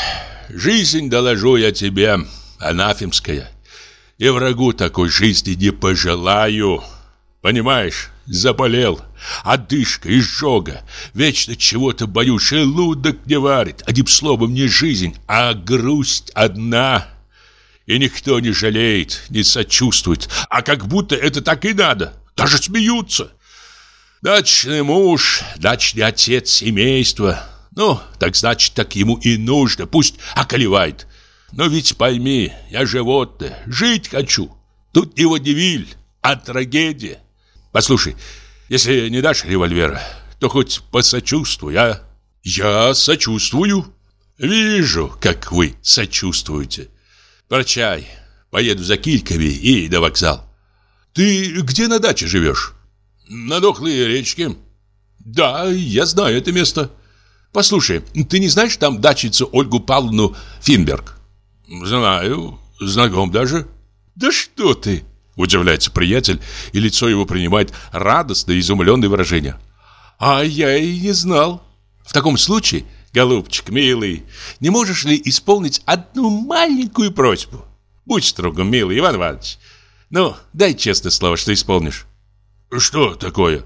жизнь, доложу я тебе, анафемская. И врагу такой жизни не пожелаю. Понимаешь, заболел, одышка, изжога. Вечно чего-то боюсь, желудок не варит. Одним словом, не жизнь, а грусть одна. И никто не жалеет, не сочувствует. А как будто это так и надо. Даже смеются. Дачный муж, дачный отец семейства. Ну, так значит, так ему и нужно. Пусть околевает. Но ведь пойми, я животное, жить хочу. Тут не водевиль, а трагедия. Послушай, если не дашь револьвера, то хоть посочувствуй, а? Я сочувствую. Вижу, как вы сочувствуете. Прощай, поеду за кильками и до вокзал. Ты где на даче живешь? На дохлой речке. Да, я знаю это место. Послушай, ты не знаешь там дачицу Ольгу Павловну Финберг? Знаю, знаком даже. Да что ты? Удивляется приятель, и лицо его принимает радостное, изумленное выражение. А я и не знал. В таком случае, голубчик милый, не можешь ли исполнить одну маленькую просьбу? Будь строгом, милый Иван Иванович. Ну, дай честное слово, что исполнишь. Что такое?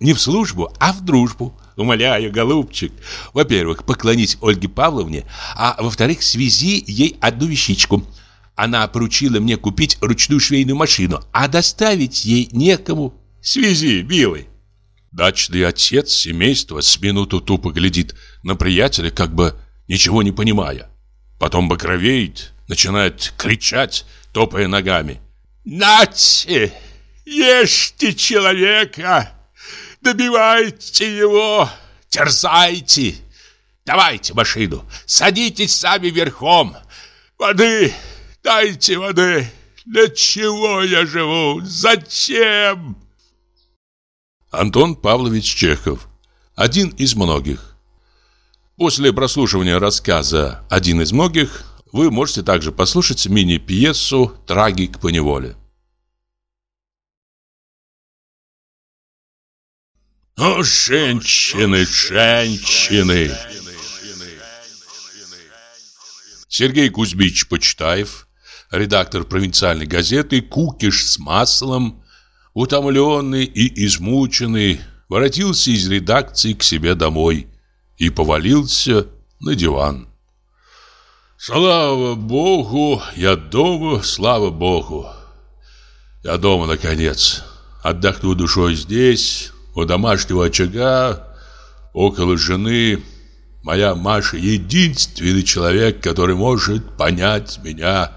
Не в службу, а в дружбу. Умоляю, голубчик. Во-первых, поклонись Ольге Павловне, а во-вторых, связи ей одну вещичку. Она поручила мне купить ручную швейную машину, а доставить ей некому. Связи, милый. Дачный отец семейства с минуту тупо глядит на приятеля, как бы ничего не понимая. Потом багровеет, начинает кричать, топая ногами. «Нате! Ешьте человека! Добивайте его, терзайте. Давайте машину, садитесь сами верхом. Воды, дайте воды. Для чего я живу? Зачем? Антон Павлович Чехов. Один из многих. После прослушивания рассказа «Один из многих» вы можете также послушать мини-пьесу «Трагик по неволе». О, женщины, женщины! Сергей Кузьмич Почтаев, редактор провинциальной газеты «Кукиш с маслом», утомленный и измученный, воротился из редакции к себе домой и повалился на диван. Слава Богу, я дома, слава Богу. Я дома, наконец. Отдохну душой здесь, у домашнего очага, около жены. Моя Маша единственный человек, который может понять меня,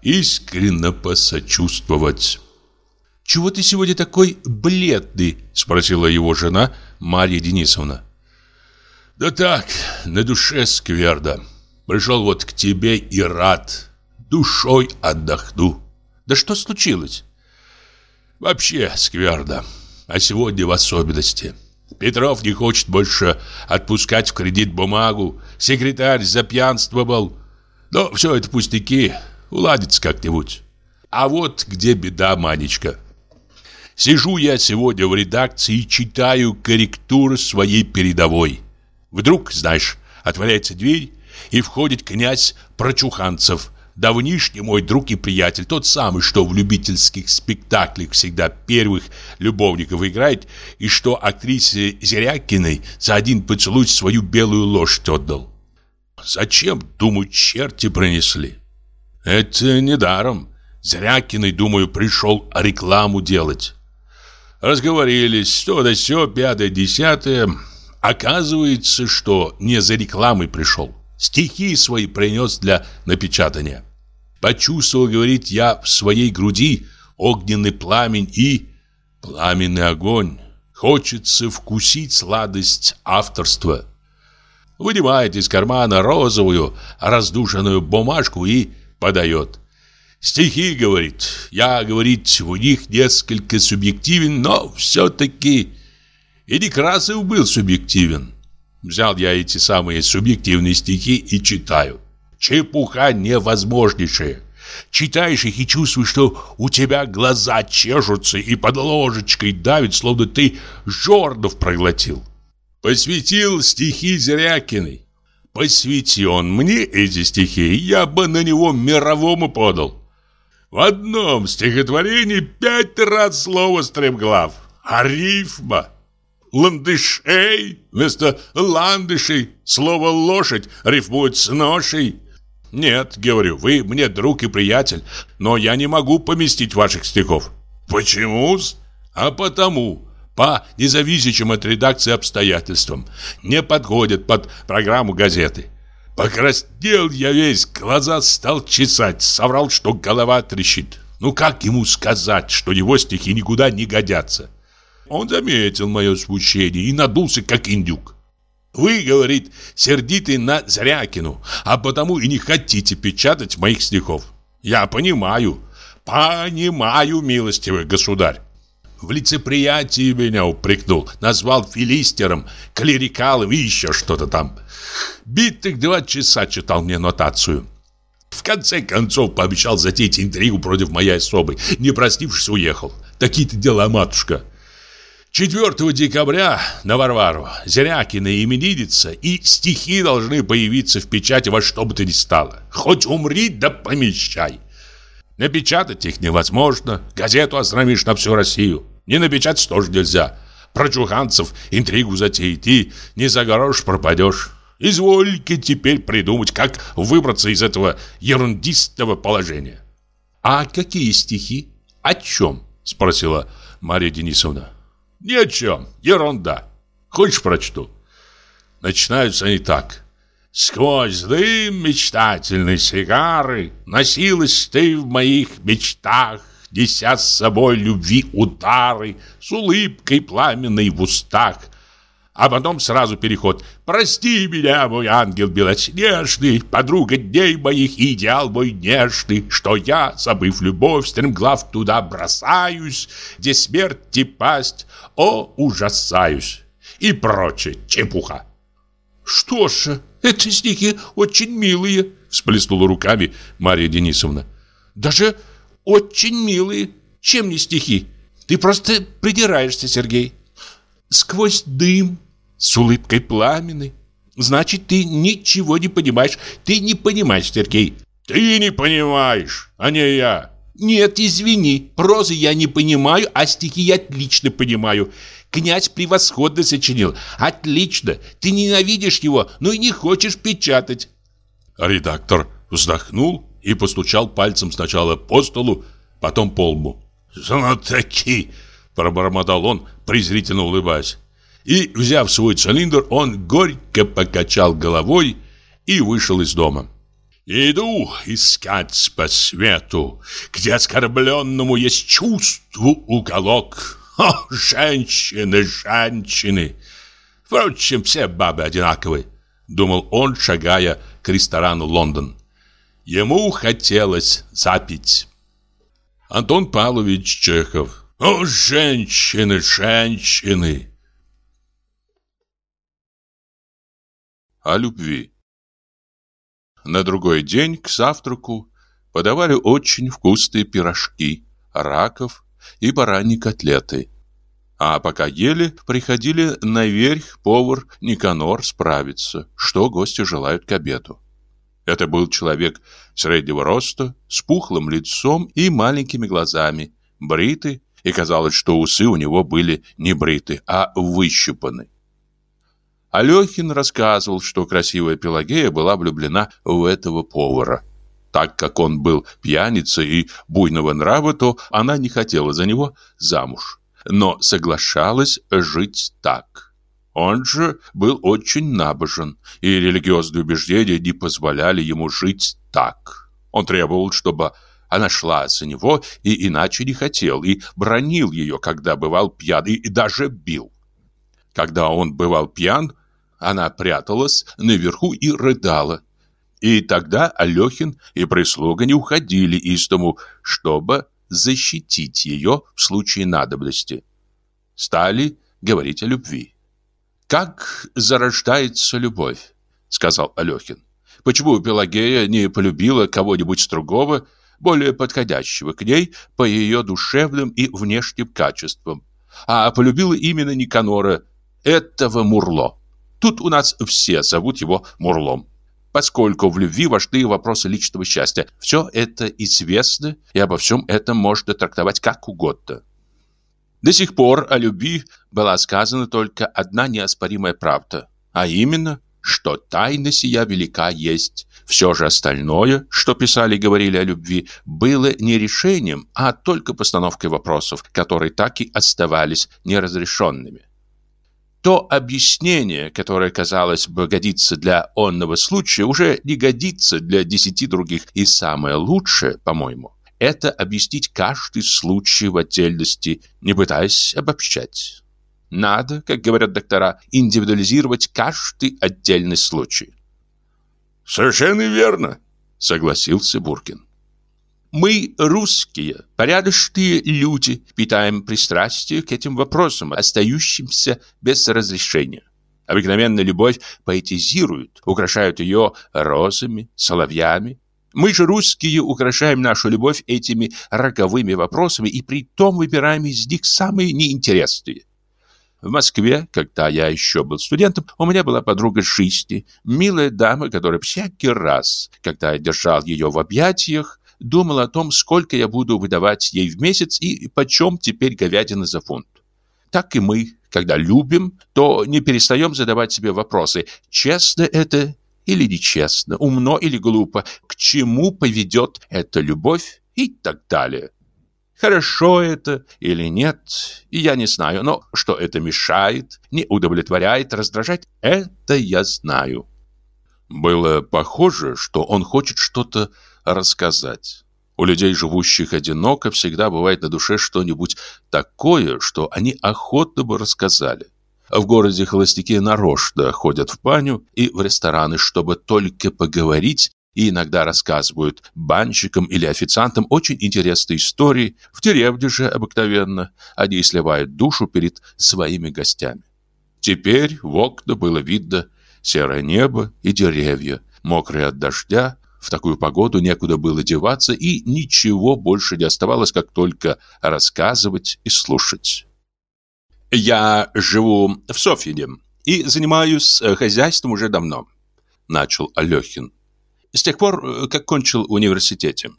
искренне посочувствовать. «Чего ты сегодня такой бледный?» – спросила его жена Марья Денисовна. «Да так, на душе скверно. Пришел вот к тебе и рад. Душой отдохну». «Да что случилось?» «Вообще скверно а сегодня в особенности. Петров не хочет больше отпускать в кредит бумагу, секретарь запьянствовал. Но все это пустяки, уладится как-нибудь. А вот где беда, Манечка. Сижу я сегодня в редакции и читаю корректуру своей передовой. Вдруг, знаешь, отворяется дверь, и входит князь Прочуханцев – давнишний мой друг и приятель, тот самый, что в любительских спектаклях всегда первых любовников играет, и что актрисе Зерякиной за один поцелуй свою белую лошадь отдал. Зачем, думаю, черти пронесли? Это недаром. Зрякиной, думаю, пришел рекламу делать. Разговорились, то да сё, пятое, десятое. Оказывается, что не за рекламой пришел. Стихи свои принес для напечатания. Почувствовал, говорит, я в своей груди огненный пламень и пламенный огонь. Хочется вкусить сладость авторства. Вынимает из кармана розовую раздушенную бумажку и подает. Стихи, говорит, я, говорит, в них несколько субъективен, но все-таки и Некрасов был субъективен. Взял я эти самые субъективные стихи и читаю. Чепуха невозможнейшая. Читаешь их и чувствуешь, что у тебя глаза чешутся и под ложечкой давит, словно ты жордов проглотил. Посвятил стихи Зрякиной. Посвяти он мне эти стихи, я бы на него мировому подал. В одном стихотворении пять раз слово стремглав, а рифма ландышей вместо ландышей. Слово «лошадь» рифмует с ношей. Нет, говорю, вы мне друг и приятель, но я не могу поместить ваших стихов. Почему-с? А потому, по независящим от редакции обстоятельствам, не подходят под программу газеты. Покраснел я весь, глаза стал чесать, соврал, что голова трещит. Ну как ему сказать, что его стихи никуда не годятся? Он заметил мое смущение и надулся, как индюк. Вы, говорит, сердиты на Зрякину, а потому и не хотите печатать моих стихов. Я понимаю, понимаю, милостивый государь. В лицеприятии меня упрекнул, назвал филистером, клерикалом и еще что-то там. Битых два часа читал мне нотацию. В конце концов пообещал затеять интригу против моей особы. Не простившись, уехал. Такие-то дела, матушка. 4 декабря на Варвару Зрякина именинница, и стихи должны появиться в печати во что бы то ни стало. Хоть умри, да помещай. Напечатать их невозможно, газету остромишь на всю Россию. Не напечатать тоже нельзя. Про чуханцев интригу затеять и не за грош пропадешь. Извольте теперь придумать, как выбраться из этого ерундистого положения. «А какие стихи? О чем?» – спросила Мария Денисовна. Ни о чем. Ерунда. Хочешь прочту? Начинаются они так. Сквозь дым мечтательной сигары Носилась ты в моих мечтах, Неся с собой любви удары, С улыбкой пламенной в устах. а потом сразу переход. «Прости меня, мой ангел белоснежный, подруга дней моих и идеал мой нежный, что я, забыв любовь, стремглав туда бросаюсь, где смерть и пасть, о, ужасаюсь!» и прочее чепуха. «Что ж, эти стихи очень милые», — всплеснула руками Мария Денисовна. «Даже очень милые. Чем не стихи? Ты просто придираешься, Сергей. Сквозь дым, с улыбкой пламенной. Значит, ты ничего не понимаешь. Ты не понимаешь, Сергей. Ты не понимаешь, а не я. Нет, извини, прозы я не понимаю, а стихи я отлично понимаю. Князь превосходно сочинил. Отлично. Ты ненавидишь его, но и не хочешь печатать. Редактор вздохнул и постучал пальцем сначала по столу, потом по лбу. «Знатоки!» – пробормотал он, презрительно улыбаясь. И, взяв свой цилиндр, он горько покачал головой и вышел из дома. «Иду искать по свету, где оскорбленному есть чувству уголок. О, женщины, женщины! Впрочем, все бабы одинаковые», — думал он, шагая к ресторану «Лондон». Ему хотелось запить. Антон Павлович Чехов. О, женщины, женщины! О любви. На другой день к завтраку подавали очень вкусные пирожки, раков и бараньи котлеты. А пока ели, приходили наверх повар Никанор справиться, что гости желают к обеду. Это был человек среднего роста, с пухлым лицом и маленькими глазами, бритый, и казалось, что усы у него были не бриты, а выщипаны. Алехин рассказывал, что красивая Пелагея была влюблена в этого повара. Так как он был пьяницей и буйного нрава, то она не хотела за него замуж, но соглашалась жить так. Он же был очень набожен, и религиозные убеждения не позволяли ему жить так. Он требовал, чтобы она шла за него и иначе не хотел, и бронил ее, когда бывал пьян, и даже бил. Когда он бывал пьян, она пряталась наверху и рыдала. И тогда Алехин и прислуга не уходили из дому, чтобы защитить ее в случае надобности. Стали говорить о любви. «Как зарождается любовь?» — сказал Алехин. «Почему Пелагея не полюбила кого-нибудь другого, более подходящего к ней по ее душевным и внешним качествам, а полюбила именно Никанора, этого Мурло?» Тут у нас все зовут его Мурлом. Поскольку в любви важны вопросы личного счастья, все это известно, и обо всем этом можно трактовать как угодно. До сих пор о любви была сказана только одна неоспоримая правда, а именно, что тайна сия велика есть. Все же остальное, что писали и говорили о любви, было не решением, а только постановкой вопросов, которые так и оставались неразрешенными. То объяснение, которое, казалось бы, годится для онного случая, уже не годится для десяти других. И самое лучшее, по-моему, это объяснить каждый случай в отдельности, не пытаясь обобщать. Надо, как говорят доктора, индивидуализировать каждый отдельный случай. «Совершенно верно», — согласился Буркин. Мы, русские, порядочные люди, питаем пристрастие к этим вопросам, остающимся без разрешения. Обыкновенно любовь поэтизирует, украшают ее розами, соловьями. Мы же, русские, украшаем нашу любовь этими роковыми вопросами и при том выбираем из них самые неинтересные. В Москве, когда я еще был студентом, у меня была подруга жизни, милая дама, которая всякий раз, когда я держал ее в объятиях, думал о том, сколько я буду выдавать ей в месяц и почем теперь говядина за фунт. Так и мы, когда любим, то не перестаем задавать себе вопросы, честно это или нечестно, умно или глупо, к чему поведет эта любовь и так далее. Хорошо это или нет, я не знаю, но что это мешает, не удовлетворяет, раздражает, это я знаю. Было похоже, что он хочет что-то рассказать. У людей, живущих одиноко, всегда бывает на душе что-нибудь такое, что они охотно бы рассказали. В городе холостяки нарочно ходят в баню и в рестораны, чтобы только поговорить, и иногда рассказывают банщикам или официантам очень интересные истории. В деревне же обыкновенно они сливают душу перед своими гостями. Теперь в окна было видно серое небо и деревья, мокрые от дождя. В такую погоду некуда было деваться, и ничего больше не оставалось, как только рассказывать и слушать. «Я живу в Софьине и занимаюсь э, хозяйством уже давно», — начал Алехин. «С тех пор, э, как кончил университете.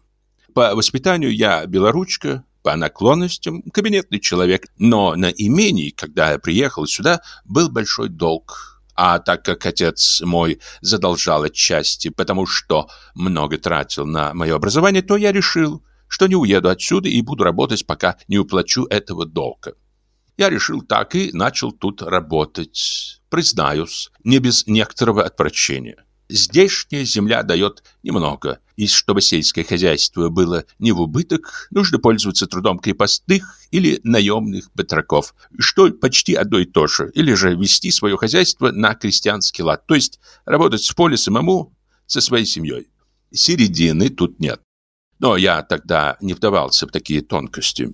По воспитанию я белоручка, по наклонностям кабинетный человек, но на имении, когда я приехал сюда, был большой долг. А так как отец мой задолжал отчасти, потому что много тратил на мое образование, то я решил, что не уеду отсюда и буду работать, пока не уплачу этого долга. Я решил так и начал тут работать. Признаюсь, не без некоторого отвращения. Здешняя земля дает немного, и чтобы сельское хозяйство было не в убыток, нужно пользоваться трудом крепостных или наемных батраков, что почти одно и то же, или же вести свое хозяйство на крестьянский лад, то есть работать в поле самому со своей семьей. Середины тут нет. Но я тогда не вдавался в такие тонкости.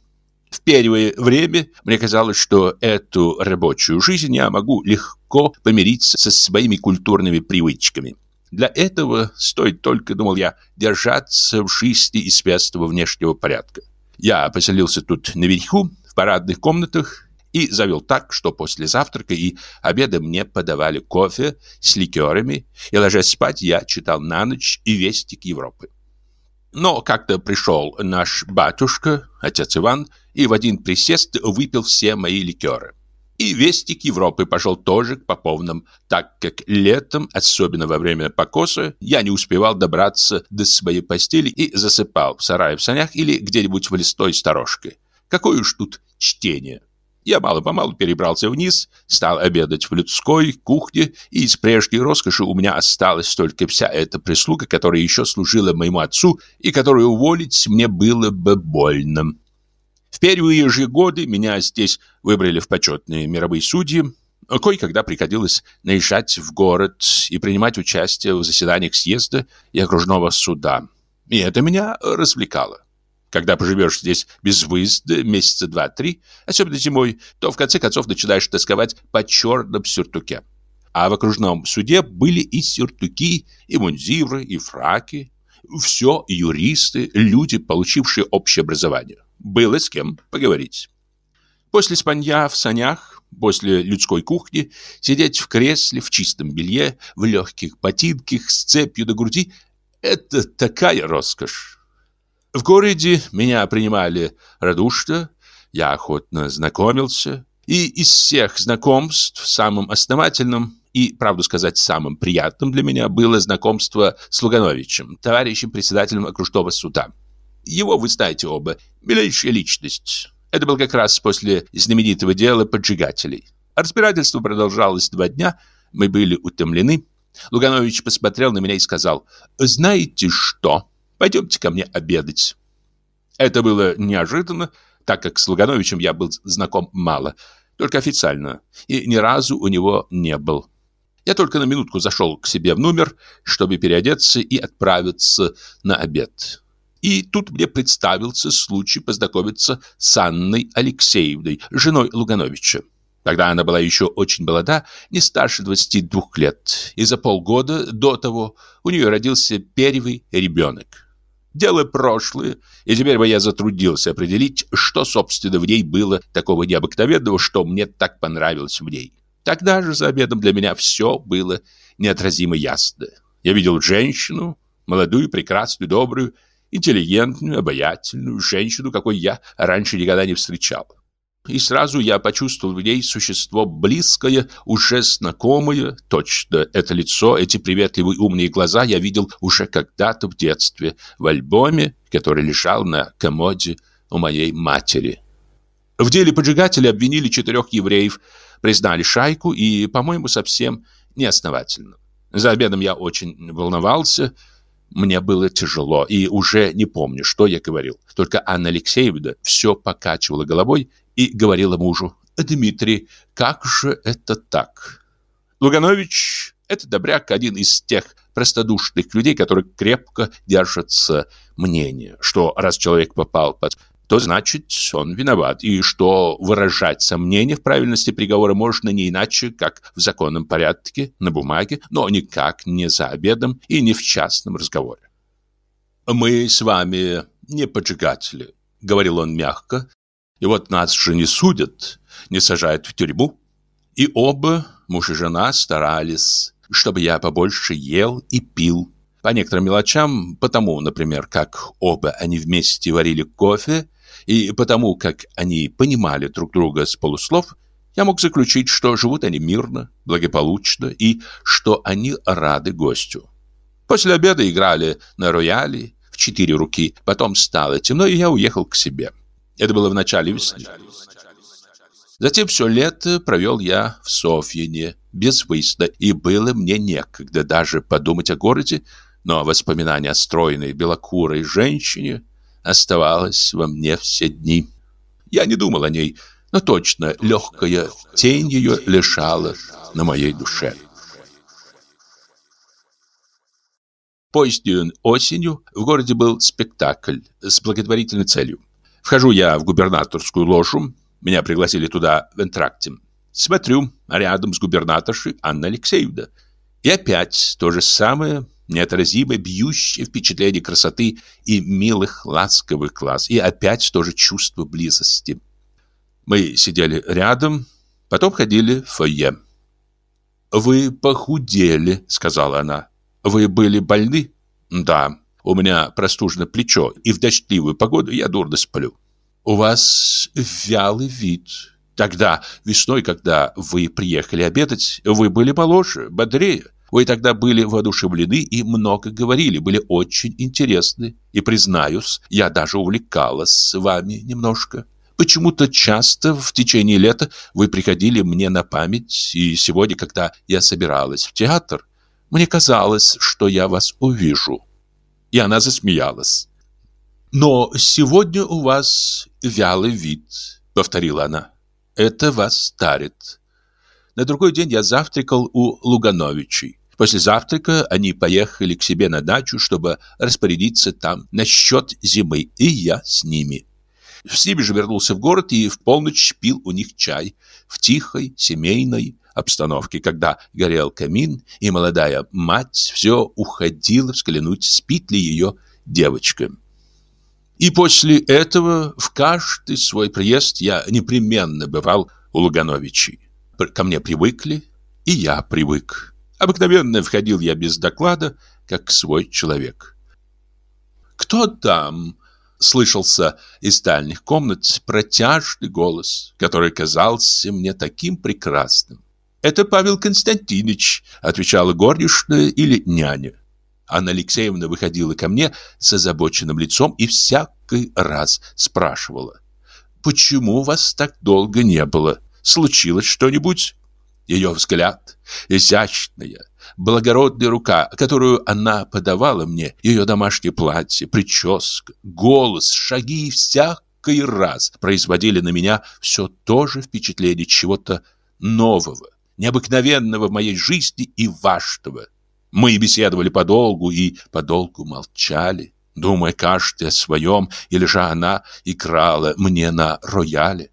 В первое время мне казалось, что эту рабочую жизнь я могу легко помириться со своими культурными привычками. Для этого стоит только, думал я, держаться в жизни и связства внешнего порядка. Я поселился тут наверху, в парадных комнатах, и завел так, что после завтрака и обеда мне подавали кофе с ликерами, и, ложась спать, я читал на ночь и вестик Европы. Но как-то пришел наш батюшка, отец Иван, и в один присест выпил все мои ликеры. И вестик Европы пошел тоже к поповным, так как летом, особенно во время покоса, я не успевал добраться до своей постели и засыпал в сарае в санях или где-нибудь в листой сторожке. Какое уж тут чтение. Я мало-помалу перебрался вниз, стал обедать в людской кухне, и из прежней роскоши у меня осталась только вся эта прислуга, которая еще служила моему отцу и которую уволить мне было бы больно. В первые же годы меня здесь выбрали в почетные мировые судьи, Кое-когда приходилось наезжать в город и принимать участие в заседаниях съезда и окружного суда. И это меня развлекало. Когда поживешь здесь без выезда месяца два-три, особенно зимой, то в конце концов начинаешь тосковать по черном сюртуке. А в окружном суде были и сюртуки, и мундиры, и фраки. Все юристы, люди, получившие общее образование. Было с кем поговорить. После спанья в санях, после людской кухни, сидеть в кресле в чистом белье, в легких ботинках с цепью до груди – это такая роскошь. В городе меня принимали радушно, я охотно знакомился, и из всех знакомств самым основательным и, правду сказать, самым приятным для меня было знакомство с Лугановичем, товарищем председателем окружного суда. Его вы знаете оба, милейшая личность. Это был как раз после знаменитого дела поджигателей. Разбирательство продолжалось два дня, мы были утомлены. Луганович посмотрел на меня и сказал, «Знаете что?» Пойдемте ко мне обедать. Это было неожиданно, так как с Лугановичем я был знаком мало, только официально, и ни разу у него не был. Я только на минутку зашел к себе в номер, чтобы переодеться и отправиться на обед. И тут мне представился случай познакомиться с Анной Алексеевной, женой Лугановича. Тогда она была еще очень молода, не старше 22 лет, и за полгода до того у нее родился первый ребенок. Дело прошлое, и теперь бы я затруднился определить, что, собственно, в ней было такого необыкновенного, что мне так понравилось в ней. Тогда же за обедом для меня все было неотразимо ясно. Я видел женщину, молодую, прекрасную, добрую, интеллигентную, обаятельную женщину, какой я раньше никогда не встречал. И сразу я почувствовал в ней существо близкое, уже знакомое. Точно, это лицо, эти приветливые умные глаза я видел уже когда-то в детстве, в альбоме, который лежал на комоде у моей матери. В деле поджигателя обвинили четырех евреев, признали шайку и, по-моему, совсем неосновательно. За обедом я очень волновался, мне было тяжело, и уже не помню, что я говорил. Только Анна Алексеевна все покачивала головой и говорила мужу, «Дмитрий, как же это так?» Луганович – это добряк, один из тех простодушных людей, которые крепко держатся мнения, что раз человек попал под то значит, он виноват, и что выражать сомнения в правильности приговора можно не иначе, как в законном порядке, на бумаге, но никак не за обедом и не в частном разговоре. «Мы с вами не поджигатели», — говорил он мягко, «и вот нас же не судят, не сажают в тюрьму». И оба, муж и жена, старались, чтобы я побольше ел и пил. По некоторым мелочам, потому, например, как оба они вместе варили кофе, и потому как они понимали друг друга с полуслов, я мог заключить, что живут они мирно, благополучно и что они рады гостю. После обеда играли на рояле в четыре руки, потом стало темно, и я уехал к себе. Это было в начале весны. Затем все лето провел я в Софьине, без выезда, и было мне некогда даже подумать о городе, но воспоминания о стройной белокурой женщине оставалась во мне все дни. Я не думал о ней, но точно легкая тень ее лежала на моей душе. Позднюю осенью в городе был спектакль с благотворительной целью. Вхожу я в губернаторскую ложу, меня пригласили туда в энтракте. Смотрю, рядом с губернаторшей Анна Алексеевна. И опять то же самое неотразимое, бьющее впечатление красоты и милых, ласковых глаз. И опять тоже чувство близости. Мы сидели рядом, потом ходили в фойе. «Вы похудели», — сказала она. «Вы были больны?» «Да, у меня простужено плечо, и в дождливую погоду я дурно сплю». «У вас вялый вид», Тогда, весной, когда вы приехали обедать, вы были моложе, бодрее. Вы тогда были воодушевлены и много говорили, были очень интересны. И, признаюсь, я даже увлекалась с вами немножко. Почему-то часто в течение лета вы приходили мне на память, и сегодня, когда я собиралась в театр, мне казалось, что я вас увижу. И она засмеялась. «Но сегодня у вас вялый вид», — повторила она. «Это вас старит». На другой день я завтракал у Лугановичей. После завтрака они поехали к себе на дачу, чтобы распорядиться там насчет зимы, и я с ними. С ними же вернулся в город и в полночь пил у них чай в тихой семейной обстановке, когда горел камин, и молодая мать все уходила взглянуть, спит ли ее девочка. И после этого в каждый свой приезд я непременно бывал у Лугановичей. Ко мне привыкли, и я привык. Обыкновенно входил я без доклада, как свой человек. «Кто там?» — слышался из дальних комнат протяжный голос, который казался мне таким прекрасным. «Это Павел Константинович», — отвечала горничная или няня. Анна Алексеевна выходила ко мне с озабоченным лицом и всякий раз спрашивала. «Почему вас так долго не было? Случилось что-нибудь?» Ее взгляд, изящная, благородная рука, которую она подавала мне, ее домашнее платье, прическа, голос, шаги всякий раз производили на меня все то же впечатление чего-то нового, необыкновенного в моей жизни и важного. Мы беседовали подолгу и подолгу молчали, думая каждый о своем, или же она играла мне на рояле.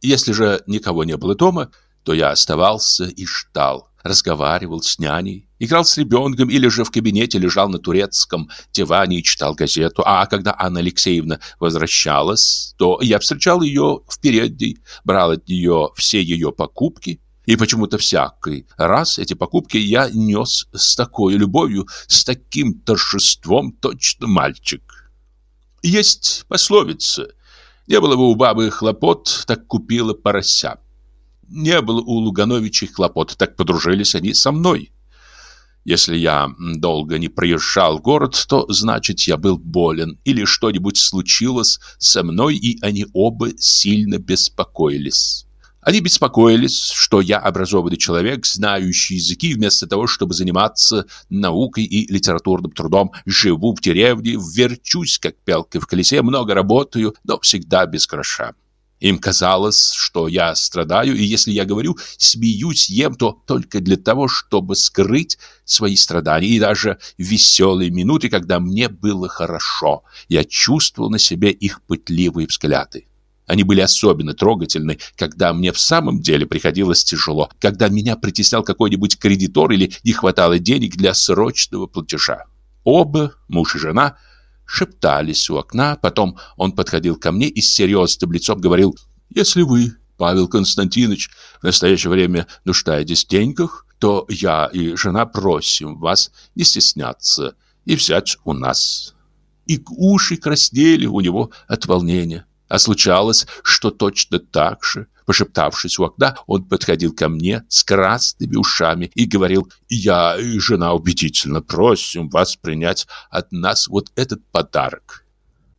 Если же никого не было дома, то я оставался и ждал, разговаривал с няней, играл с ребенком или же в кабинете лежал на турецком диване и читал газету. А когда Анна Алексеевна возвращалась, то я встречал ее в передней, брал от нее все ее покупки, и почему-то всякий раз эти покупки я нес с такой любовью, с таким торжеством, точно мальчик. Есть пословица Не было бы у бабы хлопот, так купила порося. Не было у Лугановичей хлопот, так подружились они со мной. Если я долго не проезжал город, то значит я был болен или что-нибудь случилось со мной, и они оба сильно беспокоились. Они беспокоились, что я образованный человек, знающий языки, вместо того, чтобы заниматься наукой и литературным трудом. Живу в деревне, верчусь, как пелка в колесе, много работаю, но всегда без гроша. Им казалось, что я страдаю, и если я говорю «смеюсь, ем», то только для того, чтобы скрыть свои страдания. И даже в веселые минуты, когда мне было хорошо, я чувствовал на себе их пытливые взгляды. Они были особенно трогательны, когда мне в самом деле приходилось тяжело, когда меня притеснял какой-нибудь кредитор или не хватало денег для срочного платежа. Оба, муж и жена, шептались у окна, потом он подходил ко мне и с серьезным лицом говорил «Если вы, Павел Константинович, в настоящее время нуждаетесь в деньгах, то я и жена просим вас не стесняться и взять у нас». И уши краснели у него от волнения. А случалось, что точно так же, пошептавшись у окна, он подходил ко мне с красными ушами и говорил «Я и жена убедительно просим вас принять от нас вот этот подарок».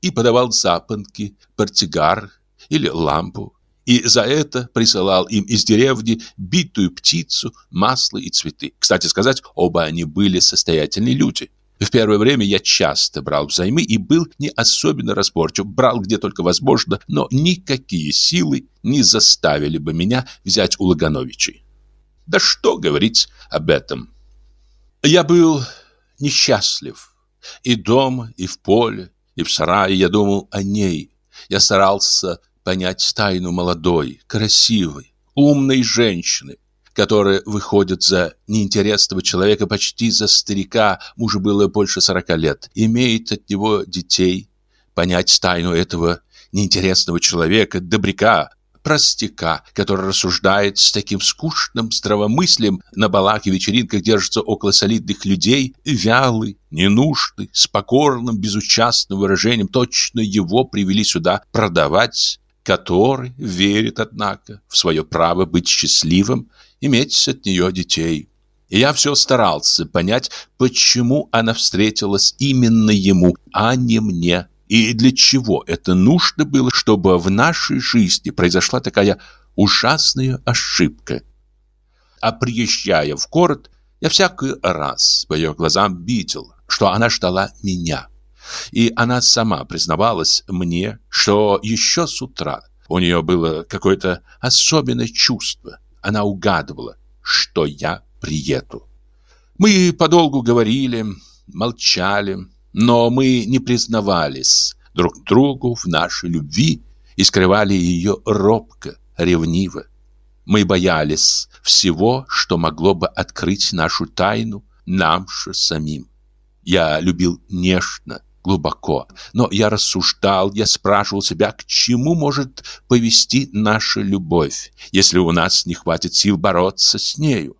И подавал запонки, портсигар или лампу. И за это присылал им из деревни битую птицу, масло и цветы. Кстати сказать, оба они были состоятельные люди. В первое время я часто брал взаймы и был не особенно разборчив, брал где только возможно, но никакие силы не заставили бы меня взять у Лагановичей. Да что говорить об этом? Я был несчастлив. И дома, и в поле, и в сарае я думал о ней. Я старался понять тайну молодой, красивой, умной женщины, которые выходят за неинтересного человека почти за старика, мужу было больше сорока лет, имеет от него детей. Понять тайну этого неинтересного человека, добряка, простяка, который рассуждает с таким скучным здравомыслием, на балах и вечеринках держится около солидных людей, вялый, ненужный, с покорным, безучастным выражением, точно его привели сюда продавать, который верит, однако, в свое право быть счастливым иметь от нее детей. И я все старался понять, почему она встретилась именно ему, а не мне. И для чего это нужно было, чтобы в нашей жизни произошла такая ужасная ошибка. А приезжая в город, я всякий раз по ее глазам видел, что она ждала меня. И она сама признавалась мне, что еще с утра у нее было какое-то особенное чувство – она угадывала, что я приеду. Мы подолгу говорили, молчали, но мы не признавались друг другу в нашей любви и скрывали ее робко, ревниво. Мы боялись всего, что могло бы открыть нашу тайну нам же самим. Я любил нежно, глубоко. Но я рассуждал, я спрашивал себя, к чему может повести наша любовь, если у нас не хватит сил бороться с нею.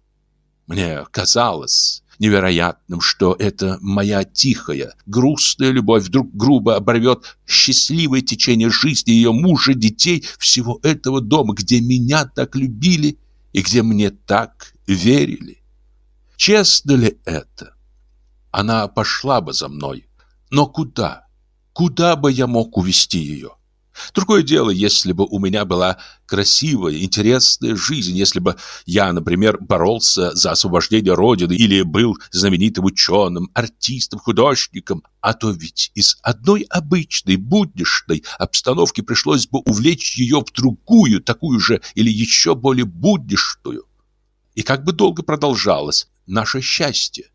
Мне казалось невероятным, что эта моя тихая, грустная любовь вдруг грубо оборвет счастливое течение жизни ее мужа, детей, всего этого дома, где меня так любили и где мне так верили. Честно ли это? Она пошла бы за мной, но куда? Куда бы я мог увести ее? Другое дело, если бы у меня была красивая, интересная жизнь, если бы я, например, боролся за освобождение Родины или был знаменитым ученым, артистом, художником, а то ведь из одной обычной, будничной обстановки пришлось бы увлечь ее в другую, такую же или еще более будничную. И как бы долго продолжалось наше счастье?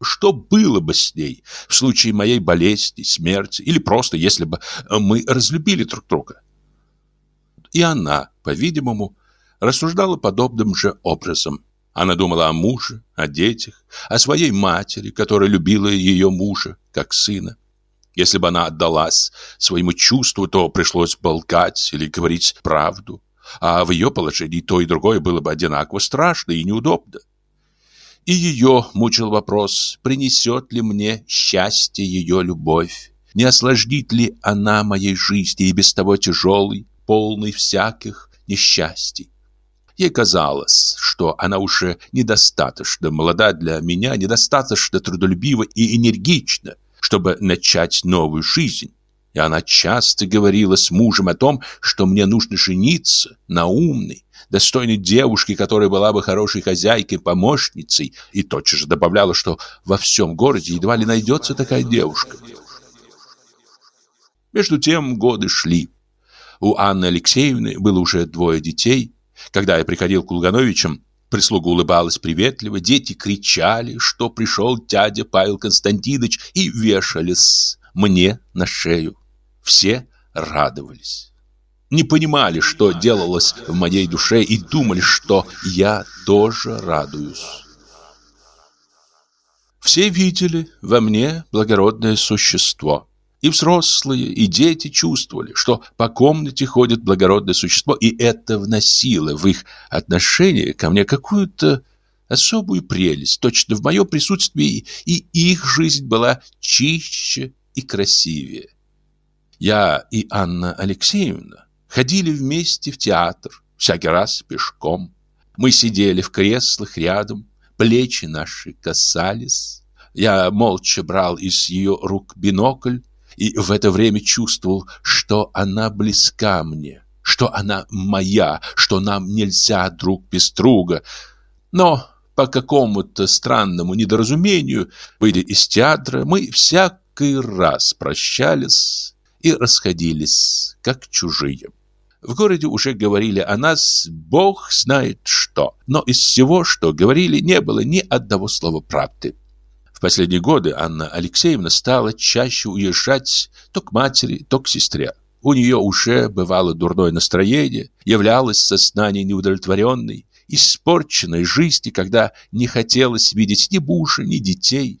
Что было бы с ней в случае моей болезни, смерти или просто если бы мы разлюбили друг друга? И она, по-видимому, рассуждала подобным же образом. Она думала о муже, о детях, о своей матери, которая любила ее мужа, как сына. Если бы она отдалась своему чувству, то пришлось бы лгать или говорить правду. А в ее положении то и другое было бы одинаково страшно и неудобно. И ее мучил вопрос, принесет ли мне счастье ее любовь. Не осложнит ли она моей жизни и без того тяжелой, полной всяких несчастий? Ей казалось, что она уже недостаточно молода для меня, недостаточно трудолюбива и энергична, чтобы начать новую жизнь. И она часто говорила с мужем о том, что мне нужно жениться на умной, достойной девушке, которая была бы хорошей хозяйкой, помощницей, и тотчас же добавляла, что во всем городе едва ли найдется такая девушка. Между тем годы шли. У Анны Алексеевны было уже двое детей. Когда я приходил к Лугановичам, прислуга улыбалась приветливо, дети кричали, что пришел дядя Павел Константинович, и вешались мне на шею. Все радовались. Не понимали, что делалось в моей душе, и думали, что я тоже радуюсь. Все видели во мне благородное существо. И взрослые, и дети чувствовали, что по комнате ходит благородное существо, и это вносило в их отношение ко мне какую-то особую прелесть. Точно в моем присутствии и их жизнь была чище и красивее. Я и Анна Алексеевна ходили вместе в театр, всякий раз пешком. Мы сидели в креслах рядом, плечи наши касались. Я молча брал из ее рук бинокль и в это время чувствовал, что она близка мне, что она моя, что нам нельзя друг без друга. Но по какому-то странному недоразумению, выйдя из театра, мы всякий раз прощались и расходились, как чужие. В городе уже говорили о нас, бог знает что, но из всего, что говорили, не было ни одного слова правды. В последние годы Анна Алексеевна стала чаще уезжать то к матери, то к сестре. У нее уже бывало дурное настроение, являлось сознание неудовлетворенной, испорченной жизни, когда не хотелось видеть ни мужа, ни детей.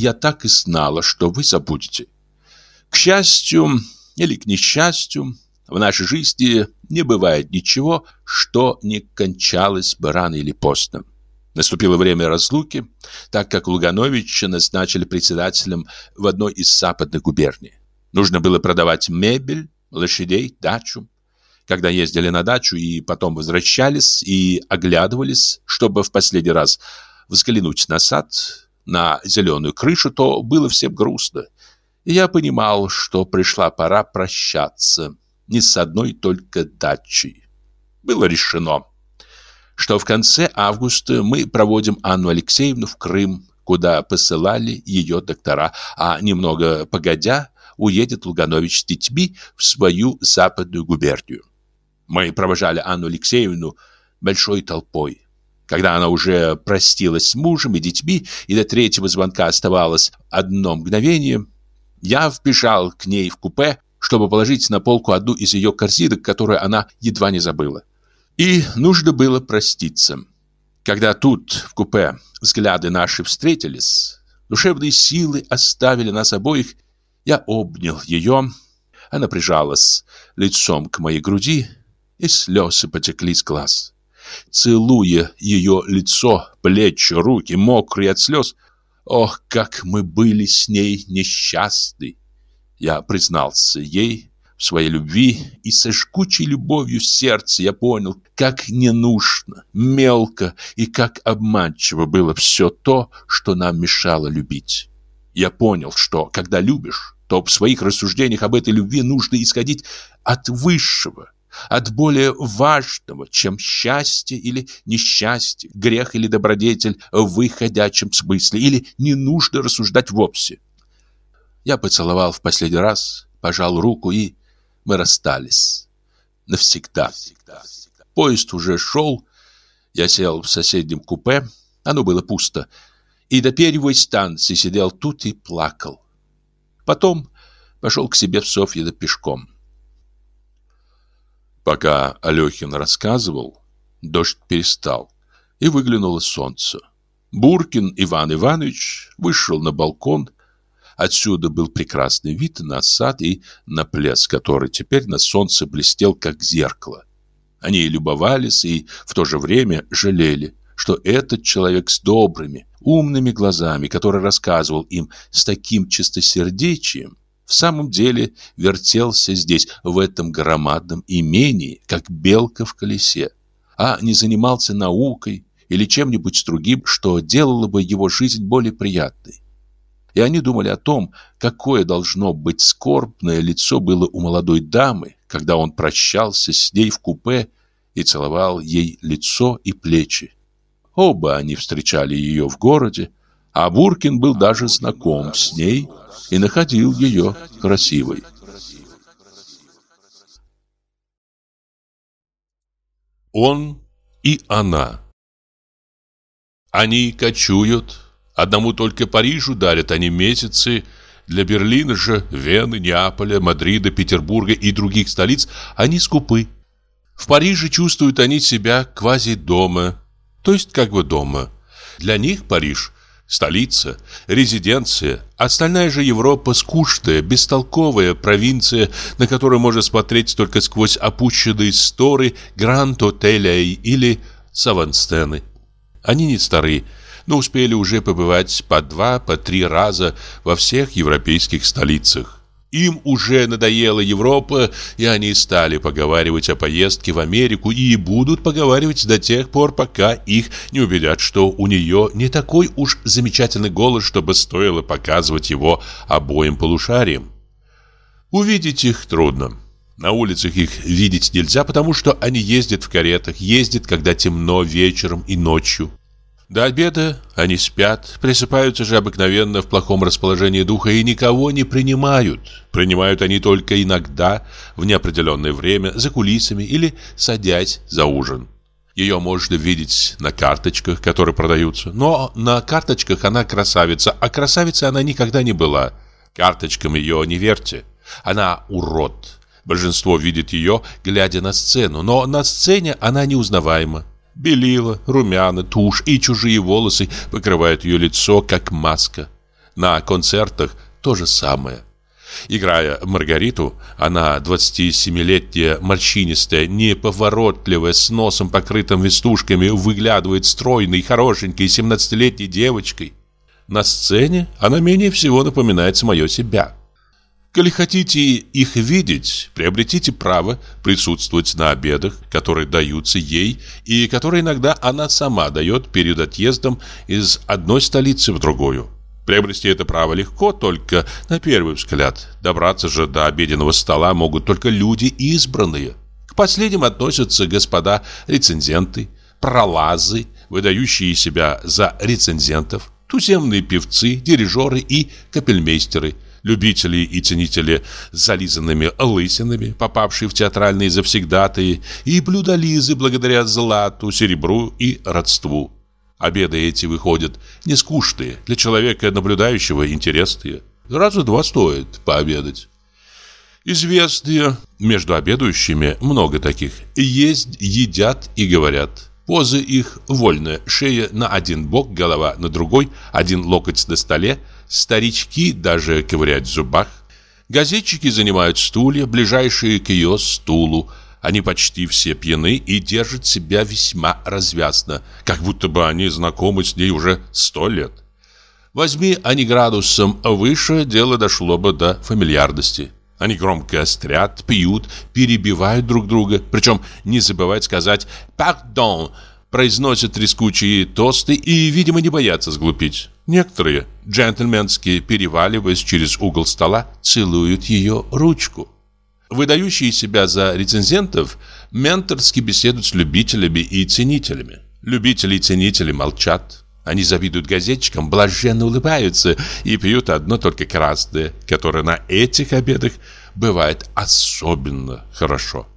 «Я так и знала, что вы забудете». К счастью или к несчастью, в нашей жизни не бывает ничего, что не кончалось бы рано или поздно. Наступило время разлуки, так как Лугановича назначили председателем в одной из западных губерний. Нужно было продавать мебель, лошадей, дачу. Когда ездили на дачу и потом возвращались и оглядывались, чтобы в последний раз взглянуть на сад, на зеленую крышу, то было всем грустно. И я понимал, что пришла пора прощаться не с одной только дачей. Было решено что в конце августа мы проводим Анну Алексеевну в Крым, куда посылали ее доктора, а немного погодя уедет Луганович с детьми в свою западную губернию. Мы провожали Анну Алексеевну большой толпой. Когда она уже простилась с мужем и детьми, и до третьего звонка оставалось одно мгновение, я вбежал к ней в купе, чтобы положить на полку одну из ее корзинок, которую она едва не забыла. И нужно было проститься. Когда тут, в купе, взгляды наши встретились, душевные силы оставили нас обоих, я обнял ее, она прижалась лицом к моей груди, и слезы потекли с глаз. Целуя ее лицо, плечи, руки, мокрые от слез, ох, как мы были с ней несчастны! Я признался ей, в своей любви и со жгучей любовью в сердце я понял, как ненужно, мелко и как обманчиво было все то, что нам мешало любить. Я понял, что когда любишь, то в своих рассуждениях об этой любви нужно исходить от высшего, от более важного, чем счастье или несчастье, грех или добродетель в выходящем смысле, или не нужно рассуждать вовсе. Я поцеловал в последний раз, пожал руку и мы расстались. Навсегда. Поезд уже шел. Я сел в соседнем купе. Оно было пусто. И до первой станции сидел тут и плакал. Потом пошел к себе в Софьино пешком. Пока Алехин рассказывал, дождь перестал, и выглянуло солнце. Буркин Иван Иванович вышел на балкон. Отсюда был прекрасный вид на сад и на пляс, который теперь на солнце блестел, как зеркало. Они любовались и в то же время жалели, что этот человек с добрыми, умными глазами, который рассказывал им с таким чистосердечием, в самом деле вертелся здесь, в этом громадном имении, как белка в колесе, а не занимался наукой или чем-нибудь другим, что делало бы его жизнь более приятной. И они думали о том, какое должно быть скорбное лицо было у молодой дамы, когда он прощался с ней в купе и целовал ей лицо и плечи. Оба они встречали ее в городе, а Буркин был даже знаком с ней и находил ее красивой. Он и она. Они кочуют. Одному только Парижу дарят они месяцы. Для Берлина же, Вены, Неаполя, Мадрида, Петербурга и других столиц они скупы. В Париже чувствуют они себя квази дома, то есть как бы дома. Для них Париж – столица, резиденция, остальная же Европа – скучная, бестолковая провинция, на которую можно смотреть только сквозь опущенные сторы Гранд-отеля или Саванстены. Они не старые, но успели уже побывать по два, по три раза во всех европейских столицах. Им уже надоела Европа, и они стали поговаривать о поездке в Америку и будут поговаривать до тех пор, пока их не убедят, что у нее не такой уж замечательный голос, чтобы стоило показывать его обоим полушариям. Увидеть их трудно. На улицах их видеть нельзя, потому что они ездят в каретах, ездят, когда темно вечером и ночью. До обеда они спят, присыпаются же обыкновенно в плохом расположении духа и никого не принимают. Принимают они только иногда, в неопределенное время, за кулисами или садясь за ужин. Ее можно видеть на карточках, которые продаются. Но на карточках она красавица, а красавицей она никогда не была. Карточкам ее не верьте. Она урод. Большинство видит ее, глядя на сцену, но на сцене она неузнаваема. Белила, румяна, тушь и чужие волосы покрывают ее лицо, как маска. На концертах то же самое. Играя Маргариту, она 27-летняя, морщинистая, неповоротливая, с носом покрытым вестушками, выглядывает стройной, хорошенькой 17-летней девочкой. На сцене она менее всего напоминает самое себя. Коли хотите их видеть, приобретите право присутствовать на обедах, которые даются ей и которые иногда она сама дает перед отъездом из одной столицы в другую. Приобрести это право легко, только на первый взгляд. Добраться же до обеденного стола могут только люди избранные. К последним относятся господа рецензенты, пролазы, выдающие себя за рецензентов, туземные певцы, дирижеры и капельмейстеры – любители и ценители зализанными лысинами, попавшие в театральные завсегдатые, и блюдолизы благодаря злату, серебру и родству. Обеды эти выходят не скучные, для человека, наблюдающего, интересные. Раза два стоит пообедать. Известные, между обедающими много таких, есть, едят и говорят – Позы их вольная. Шея на один бок, голова на другой, один локоть на столе. Старички даже ковыряют в зубах. Газетчики занимают стулья, ближайшие к ее стулу. Они почти все пьяны и держат себя весьма развязно, как будто бы они знакомы с ней уже сто лет. Возьми они градусом выше, дело дошло бы до фамильярности. Они громко острят, пьют, перебивают друг друга, причем не забывают сказать «пардон», произносят трескучие тосты и, видимо, не боятся сглупить. Некоторые, джентльменски переваливаясь через угол стола, целуют ее ручку. Выдающие себя за рецензентов менторски беседуют с любителями и ценителями. Любители и ценители молчат. Они завидуют газетчикам, блаженно улыбаются и пьют одно только красное, которое на этих обедах бывает особенно хорошо.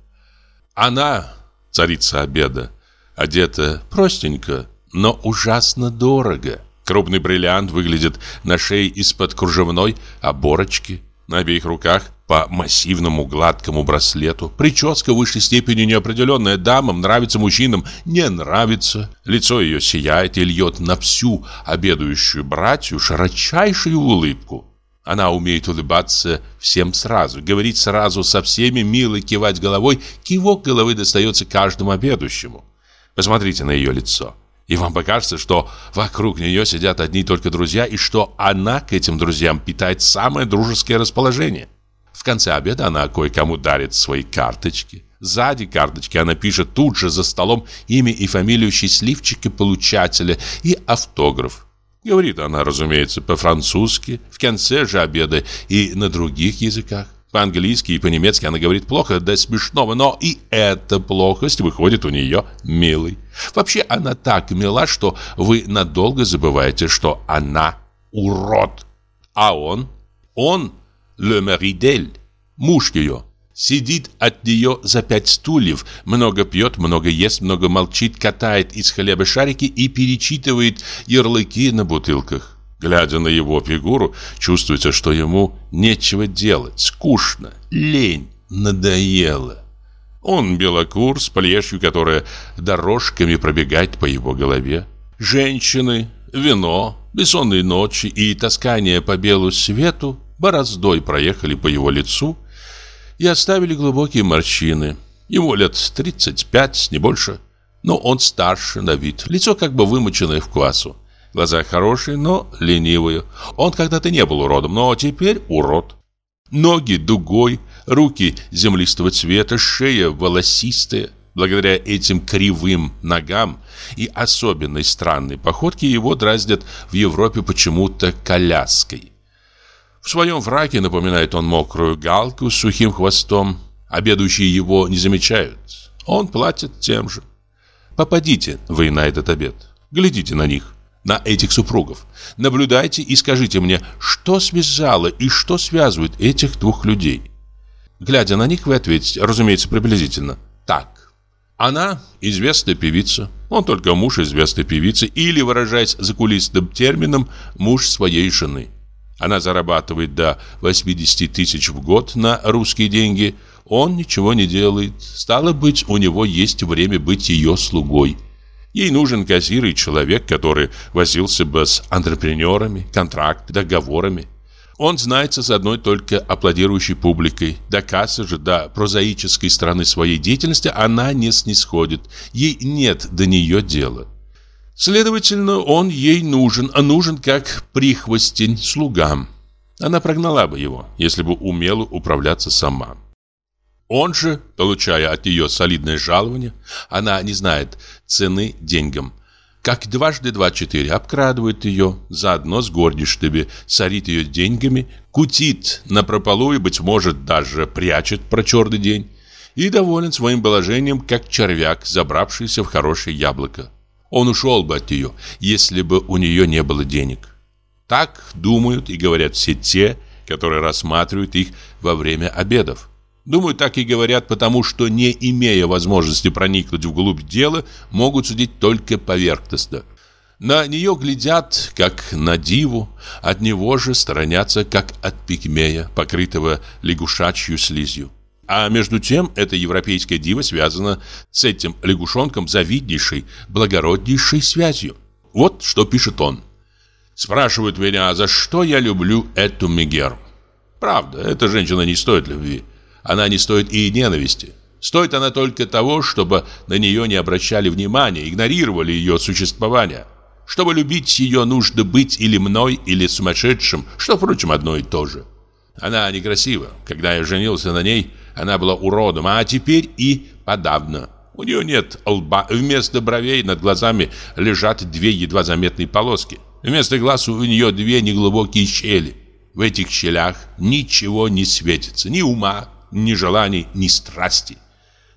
Она, царица обеда, одета простенько, но ужасно дорого. Крупный бриллиант выглядит на шее из-под кружевной оборочки. На обеих руках по массивному гладкому браслету. Прическа в высшей степени неопределенная. Дамам нравится, мужчинам не нравится. Лицо ее сияет и льет на всю обедающую братью широчайшую улыбку. Она умеет улыбаться всем сразу, говорить сразу со всеми, мило кивать головой. Кивок головы достается каждому обедающему. Посмотрите на ее лицо. И вам покажется, что вокруг нее сидят одни только друзья, и что она к этим друзьям питает самое дружеское расположение. В конце обеда она кое-кому дарит свои карточки. Сзади карточки она пишет тут же за столом имя и фамилию счастливчика-получателя и автограф. Говорит она, разумеется, по-французски, в конце же обеда и на других языках. По-английски и по-немецки она говорит плохо, до смешного, но и эта плохость выходит у нее милой. Вообще она так мила, что вы надолго забываете, что она урод. А он, он Ле Меридель, муж ее, сидит от нее за пять стульев, много пьет, много ест, много молчит, катает из хлеба шарики и перечитывает ярлыки на бутылках. Глядя на его фигуру, чувствуется, что ему нечего делать, скучно, лень, надоело. Он белокур с плешью, которая дорожками пробегает по его голове. Женщины, вино, бессонные ночи и таскание по белу свету бороздой проехали по его лицу и оставили глубокие морщины. Ему лет 35, не больше, но он старше на вид, лицо как бы вымоченное в квасу. Глаза хорошие, но ленивые. Он когда-то не был уродом, но теперь урод. Ноги дугой, руки землистого цвета, шея волосистая. Благодаря этим кривым ногам и особенной странной походке его дразнят в Европе почему-то коляской. В своем фраке напоминает он мокрую галку с сухим хвостом. Обедающие его не замечают. Он платит тем же. Попадите вы на этот обед. Глядите на них, на этих супругов. Наблюдайте и скажите мне, что связало и что связывает этих двух людей. Глядя на них, вы ответите, разумеется, приблизительно. Так. Она известная певица, он только муж известной певицы, или, выражаясь закулисным термином, муж своей жены. Она зарабатывает до 80 тысяч в год на русские деньги. Он ничего не делает. Стало быть, у него есть время быть ее слугой. Ей нужен кассир и человек, который возился бы с антрепренерами, контрактами, договорами. Он знается с одной только аплодирующей публикой. До кассы же, до прозаической стороны своей деятельности она не снисходит. Ей нет до нее дела. Следовательно, он ей нужен, а нужен как прихвостень слугам. Она прогнала бы его, если бы умела управляться сама. Он же, получая от нее солидное жалование, она не знает цены деньгам, как дважды два-четыре обкрадывает ее, заодно с горничными, сорит ее деньгами, кутит на прополу и, быть может, даже прячет про черный день, и доволен своим положением, как червяк, забравшийся в хорошее яблоко. Он ушел бы от нее, если бы у нее не было денег. Так думают и говорят все те, которые рассматривают их во время обедов. Думаю, так и говорят, потому что, не имея возможности проникнуть вглубь дела, могут судить только поверхностно. На нее глядят, как на диву, от него же сторонятся, как от пигмея, покрытого лягушачью слизью. А между тем, эта европейская дива связана с этим лягушонком завиднейшей, благороднейшей связью. Вот что пишет он. Спрашивают меня, за что я люблю эту Мегеру. Правда, эта женщина не стоит любви. Она не стоит и ненависти. Стоит она только того, чтобы на нее не обращали внимания, игнорировали ее существование. Чтобы любить ее, нужно быть или мной, или сумасшедшим, что, впрочем, одно и то же. Она некрасива. Когда я женился на ней, она была уродом, а теперь и подавно. У нее нет лба, вместо бровей над глазами лежат две едва заметные полоски. Вместо глаз у нее две неглубокие щели. В этих щелях ничего не светится, ни ума, ни желаний, ни страсти.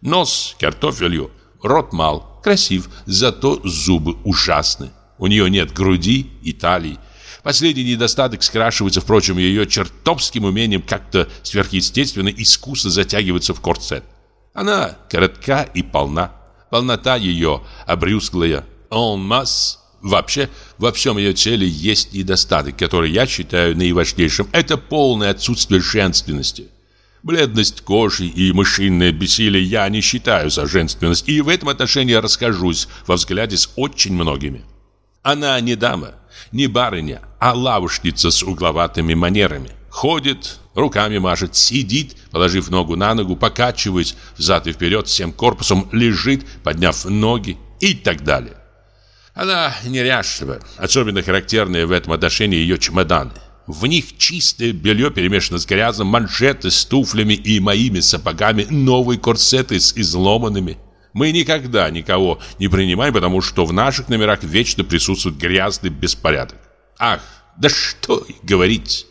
Нос картофелью, рот мал, красив, зато зубы ужасны. У нее нет груди и талии, Последний недостаток скрашивается, впрочем, ее чертовским умением как-то сверхъестественно искусно затягиваться в корсет. Она коротка и полна. Полнота ее обрюзглая. En masse, Вообще, во всем ее теле есть недостаток, который я считаю наиважнейшим. Это полное отсутствие женственности. Бледность кожи и мышиное бессилие я не считаю за женственность, и в этом отношении расхожусь во взгляде с очень многими. Она не дама, не барыня, а лавушница с угловатыми манерами. Ходит, руками машет, сидит, положив ногу на ногу, покачиваясь взад и вперед всем корпусом, лежит, подняв ноги и так далее. Она неряшлива, особенно характерные в этом отношении ее чемоданы. В них чистое белье перемешано с грязным, манжеты с туфлями и моими сапогами, новые корсеты с изломанными. Мы никогда никого не принимаем, потому что в наших номерах вечно присутствует грязный беспорядок. Ах, да что говорить.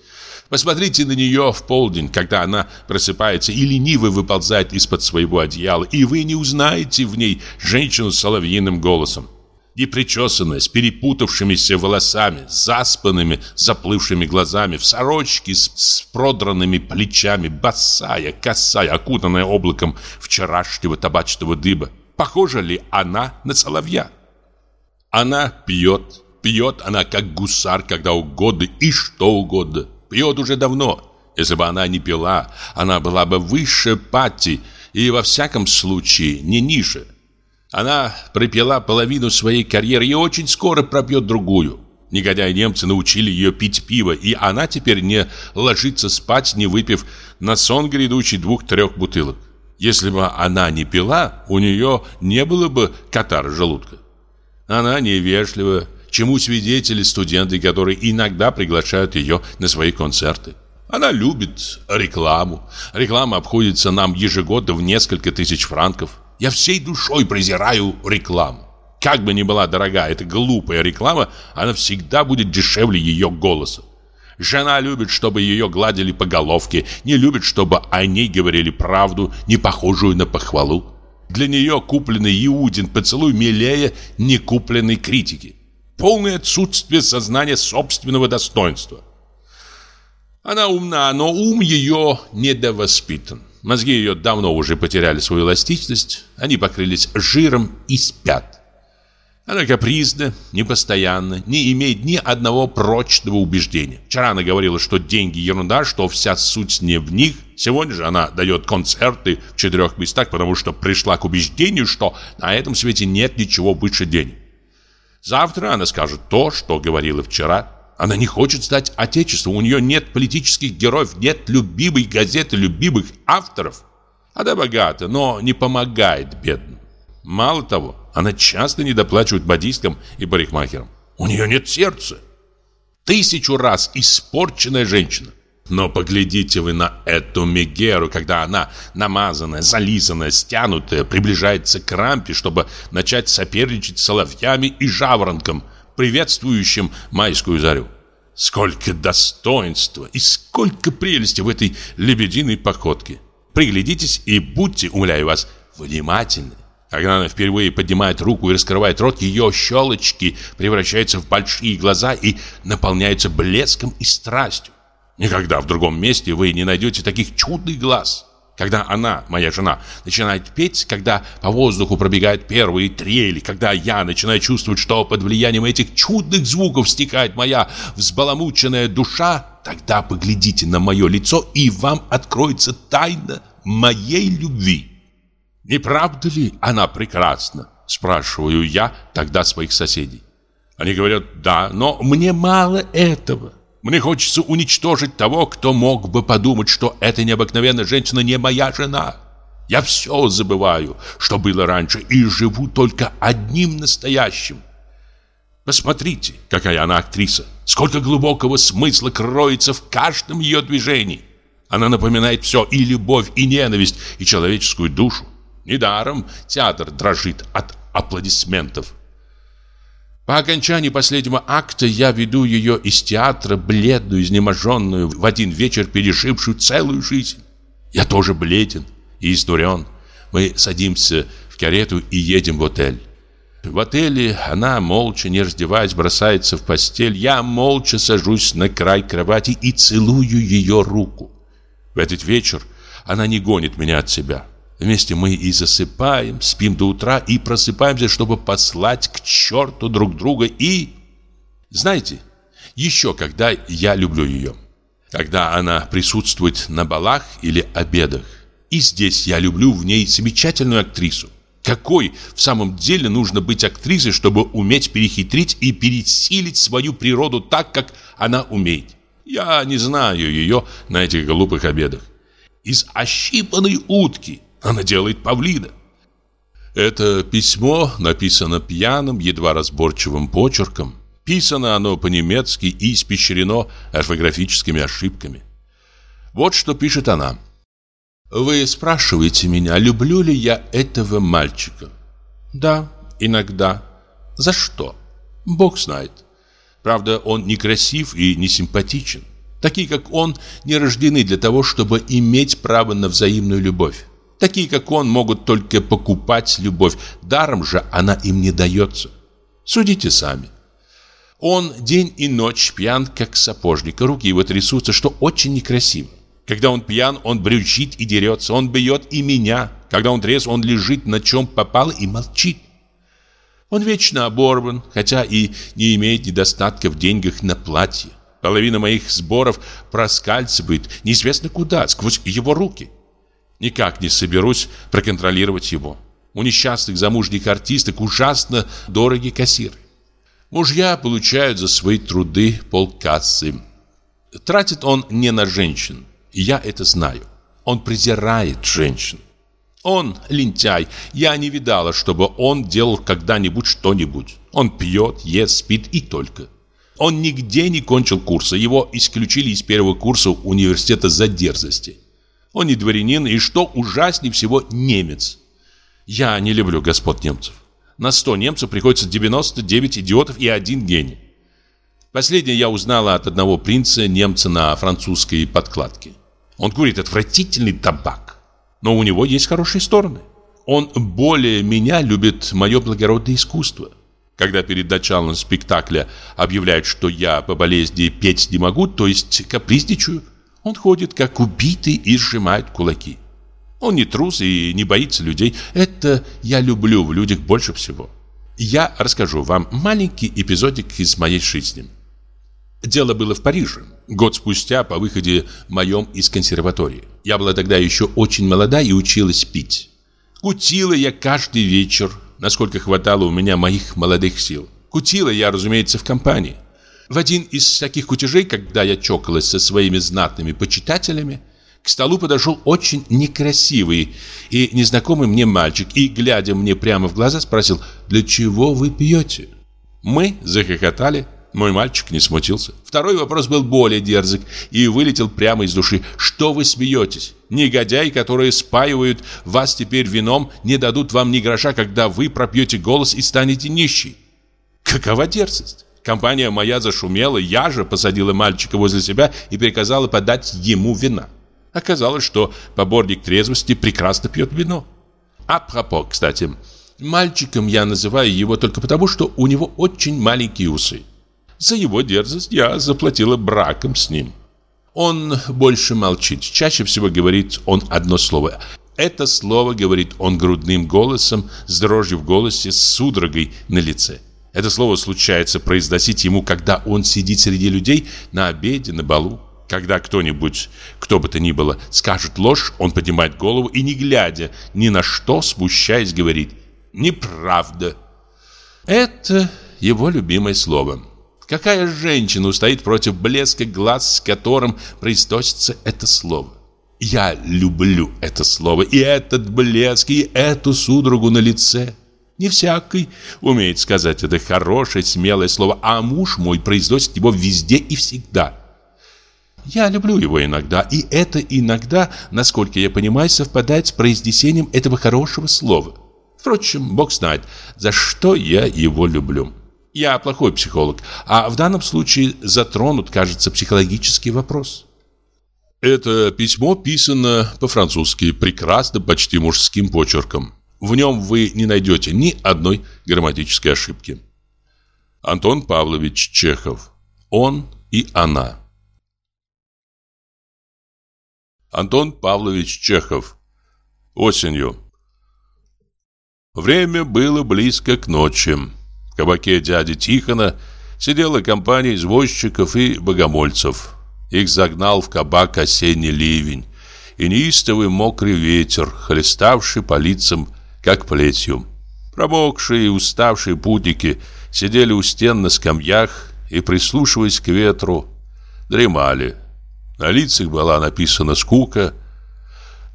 Посмотрите на нее в полдень, когда она просыпается и лениво выползает из-под своего одеяла, и вы не узнаете в ней женщину с соловьиным голосом непричесанная, с перепутавшимися волосами, заспанными, заплывшими глазами, в сорочке с, с продранными плечами, босая, косая, окутанная облаком вчерашнего табачного дыба. Похожа ли она на соловья? Она пьет, пьет она как гусар, когда угодно и что угодно. Пьет уже давно. Если бы она не пила, она была бы выше Пати и во всяком случае не ниже. Она пропила половину своей карьеры и очень скоро пропьет другую. Негодяи-немцы научили ее пить пиво, и она теперь не ложится спать, не выпив на сон грядущий двух-трех бутылок. Если бы она не пила, у нее не было бы катара желудка. Она невежлива, чему свидетели студенты, которые иногда приглашают ее на свои концерты. Она любит рекламу. Реклама обходится нам ежегодно в несколько тысяч франков. Я всей душой презираю рекламу. Как бы ни была дорога эта глупая реклама, она всегда будет дешевле ее голоса. Жена любит, чтобы ее гладили по головке, не любит, чтобы о ней говорили правду, не похожую на похвалу. Для нее купленный Иудин поцелуй милее некупленной критики. Полное отсутствие сознания собственного достоинства. Она умна, но ум ее недовоспитан. Мозги ее давно уже потеряли свою эластичность, они покрылись жиром и спят. Она капризна, непостоянна, не имеет ни одного прочного убеждения. Вчера она говорила, что деньги ерунда, что вся суть не в них. Сегодня же она дает концерты в четырех местах, потому что пришла к убеждению, что на этом свете нет ничего выше денег. Завтра она скажет то, что говорила вчера. Она не хочет стать отечеством, у нее нет политических героев, нет любимой газеты, любимых авторов. Она богата, но не помогает бедным. Мало того, она часто недоплачивает бодисткам и парикмахерам. У нее нет сердца. Тысячу раз испорченная женщина. Но поглядите вы на эту Мегеру, когда она, намазанная, зализанная, стянутая, приближается к рампе, чтобы начать соперничать с соловьями и жаворонком, приветствующим майскую зарю. Сколько достоинства и сколько прелести в этой лебединой походке. Приглядитесь и будьте, умоляю вас, внимательны. Когда она впервые поднимает руку и раскрывает рот, ее щелочки превращаются в большие глаза и наполняются блеском и страстью. Никогда в другом месте вы не найдете таких чудных глаз. Когда она, моя жена, начинает петь, когда по воздуху пробегают первые трели, когда я начинаю чувствовать, что под влиянием этих чудных звуков стекает моя взбаламученная душа, тогда поглядите на мое лицо, и вам откроется тайна моей любви. Не правда ли она прекрасна? Спрашиваю я тогда своих соседей. Они говорят, да, но мне мало этого. Мне хочется уничтожить того, кто мог бы подумать, что эта необыкновенная женщина не моя жена. Я все забываю, что было раньше, и живу только одним настоящим. Посмотрите, какая она актриса. Сколько глубокого смысла кроется в каждом ее движении. Она напоминает все, и любовь, и ненависть, и человеческую душу. Недаром театр дрожит от аплодисментов. По окончании последнего акта я веду ее из театра, бледную, изнеможенную, в один вечер пережившую целую жизнь. Я тоже бледен и изнурен. Мы садимся в карету и едем в отель. В отеле она, молча, не раздеваясь, бросается в постель. Я молча сажусь на край кровати и целую ее руку. В этот вечер она не гонит меня от себя. Вместе мы и засыпаем, спим до утра и просыпаемся, чтобы послать к черту друг друга и... Знаете, еще когда я люблю ее. Когда она присутствует на балах или обедах. И здесь я люблю в ней замечательную актрису. Какой в самом деле нужно быть актрисой, чтобы уметь перехитрить и пересилить свою природу так, как она умеет? Я не знаю ее на этих глупых обедах. Из ощипанной утки она делает павлина. Это письмо написано пьяным, едва разборчивым почерком. Писано оно по-немецки и испещрено орфографическими ошибками. Вот что пишет она. «Вы спрашиваете меня, люблю ли я этого мальчика?» «Да, иногда». «За что?» «Бог знает». Правда, он некрасив и не симпатичен. Такие, как он, не рождены для того, чтобы иметь право на взаимную любовь. Такие, как он, могут только покупать любовь. Даром же она им не дается. Судите сами. Он день и ночь пьян, как сапожник. Руки его трясутся, что очень некрасиво. Когда он пьян, он брючит и дерется. Он бьет и меня. Когда он трезв, он лежит на чем попало и молчит. Он вечно оборван, хотя и не имеет недостатка в деньгах на платье. Половина моих сборов проскальзывает неизвестно куда, сквозь его руки. Никак не соберусь проконтролировать его. У несчастных замужних артисток ужасно дорогие кассиры. Мужья получают за свои труды полкассы. Тратит он не на женщин, и я это знаю. Он презирает женщин. Он лентяй. Я не видала, чтобы он делал когда-нибудь что-нибудь. Он пьет, ест, спит и только. Он нигде не кончил курса. Его исключили из первого курса университета за дерзости. Он не дворянин и, что ужаснее всего, немец. Я не люблю господ немцев. На 100 немцев приходится 99 идиотов и один гений. Последнее я узнала от одного принца немца на французской подкладке. Он курит отвратительный табак. Но у него есть хорошие стороны. Он более меня любит мое благородное искусство. Когда перед началом спектакля объявляют, что я по болезни петь не могу, то есть капризничаю, он ходит как убитый и сжимает кулаки. Он не трус и не боится людей. Это я люблю в людях больше всего. Я расскажу вам маленький эпизодик из моей жизни. Дело было в Париже, год спустя по выходе моем из консерватории. Я была тогда еще очень молода и училась пить. Кутила я каждый вечер, насколько хватало у меня моих молодых сил. Кутила я, разумеется, в компании. В один из таких кутежей, когда я чокалась со своими знатными почитателями, к столу подошел очень некрасивый и незнакомый мне мальчик и, глядя мне прямо в глаза, спросил «Для чего вы пьете?» Мы захохотали, мой мальчик не смутился. Второй вопрос был более дерзок и вылетел прямо из души. «Что вы смеетесь? Негодяи, которые спаивают вас теперь вином, не дадут вам ни гроша, когда вы пропьете голос и станете нищей». Какова дерзость? Компания моя зашумела, я же посадила мальчика возле себя и приказала подать ему вина. Оказалось, что поборник трезвости прекрасно пьет вино. А пропos, кстати, мальчиком я называю его только потому, что у него очень маленькие усы. За его дерзость я заплатила браком с ним. Он больше молчит. Чаще всего говорит он одно слово. Это слово говорит он грудным голосом, с дрожью в голосе, с судорогой на лице. Это слово случается произносить ему, когда он сидит среди людей на обеде, на балу. Когда кто-нибудь, кто бы то ни было, скажет ложь, он поднимает голову и, не глядя ни на что, смущаясь, говорит «Неправда». Это его любимое слово. Какая женщина устоит против блеска глаз, с которым произносится это слово? Я люблю это слово, и этот блеск, и эту судорогу на лице. Не всякий умеет сказать это хорошее, смелое слово, а муж мой произносит его везде и всегда. Я люблю его иногда, и это иногда, насколько я понимаю, совпадает с произнесением этого хорошего слова. Впрочем, Бог знает, за что я его люблю. Я плохой психолог, а в данном случае затронут, кажется, психологический вопрос. Это письмо писано по-французски, прекрасно, почти мужским почерком. В нем вы не найдете ни одной грамматической ошибки. Антон Павлович Чехов. Он и она. Антон Павлович Чехов. Осенью. Время было близко к ночи. В кабаке дяди Тихона сидела компания извозчиков и богомольцев. Их загнал в кабак осенний ливень и неистовый мокрый ветер, хлеставший по лицам, как плетью. Промокшие и уставшие путники сидели у стен на скамьях и, прислушиваясь к ветру, дремали. На лицах была написана скука.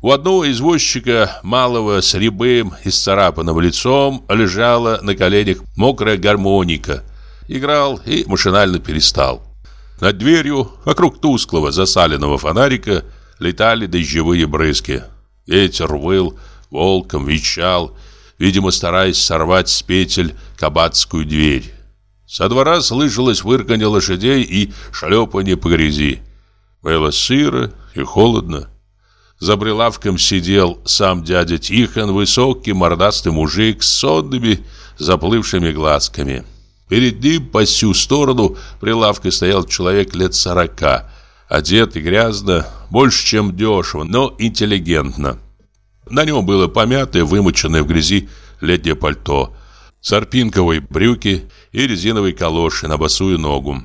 У одного извозчика, малого с рябым и сцарапанным лицом, лежала на коленях мокрая гармоника. Играл и машинально перестал. Над дверью, вокруг тусклого засаленного фонарика, летали дождевые брызги. Ветер выл, волком вещал, видимо, стараясь сорвать с петель кабацкую дверь. Со двора слышалось вырканье лошадей и шлепанье по грязи. Было сыро и холодно. За прилавком сидел сам дядя Тихон, высокий мордастый мужик с сонными заплывшими глазками. Перед ним по всю сторону прилавка стоял человек лет сорока, одетый грязно, больше чем дешево, но интеллигентно. На нем было помятое, вымоченное в грязи летнее пальто, сарпинковые брюки и резиновые калоши на босую ногу.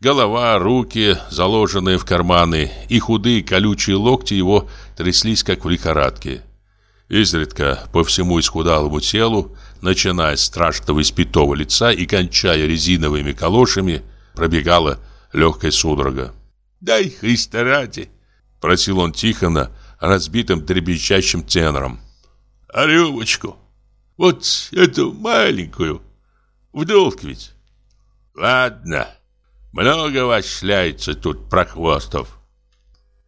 Голова, руки, заложенные в карманы, и худые колючие локти его тряслись, как в лихорадке. Изредка по всему исхудалому телу, начиная с страшного испитого лица и кончая резиновыми калошами, пробегала легкая судорога. «Дай Христа ради!» — просил он Тихона разбитым требещащим тенором. «А рюмочку? Вот эту маленькую. В долг ведь?» «Ладно, много вас шляется тут прохвостов».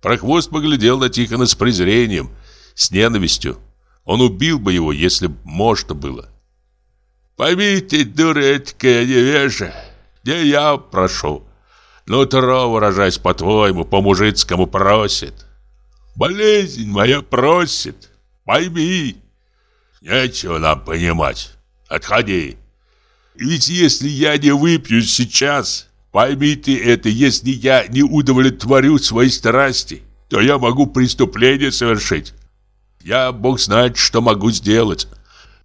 Прохвост поглядел на Тихона с презрением, с ненавистью. Он убил бы его, если б можно было. Пойми ты, дурецкая невежа, не я прошу. Нутро, выражаясь по-твоему, по-мужицкому просит. Болезнь моя просит, пойми. Нечего нам понимать. Отходи. Ведь если я не выпью сейчас, пойми ты это, если я не удовлетворю свои страсти, то я могу преступление совершить. Я, бог знает, что могу сделать.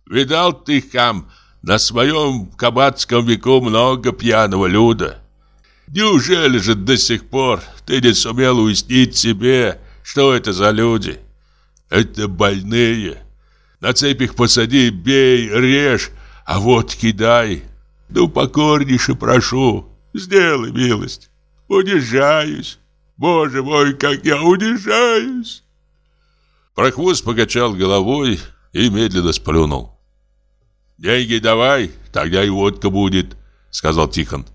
Видал ты, хам, на своем кабацком веку много пьяного люда. Неужели же до сих пор ты не сумел уяснить себе, что это за люди? Это больные. На цепь их посади, бей, режь, а вот кидай. Ну, покорнейше прошу, сделай милость. Унижаюсь. Боже мой, как я унижаюсь. Прохвост покачал головой и медленно сплюнул. «Деньги давай, тогда и водка будет», — сказал Тихон.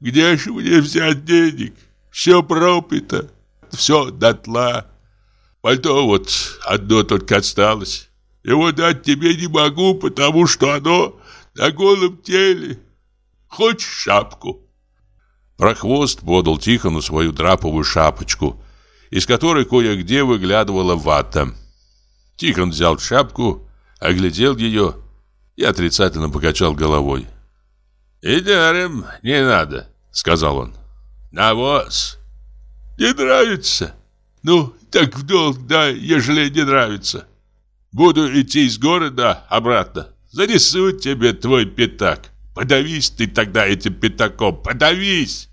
«Где же мне взять денег? Все пропито, все дотла. Пальто вот одно только осталось. Его дать тебе не могу, потому что оно на голом теле. Хочешь шапку?» Прохвост подал Тихону свою драповую шапочку, из которой кое-где выглядывала вата. Тихон взял шапку, оглядел ее и отрицательно покачал головой. «И даром не надо», — сказал он. «Навоз. Не нравится? Ну, так в долг дай, ежели не нравится. Буду идти из города обратно. Занесу тебе твой пятак. Подавись ты тогда этим пятаком, подавись!»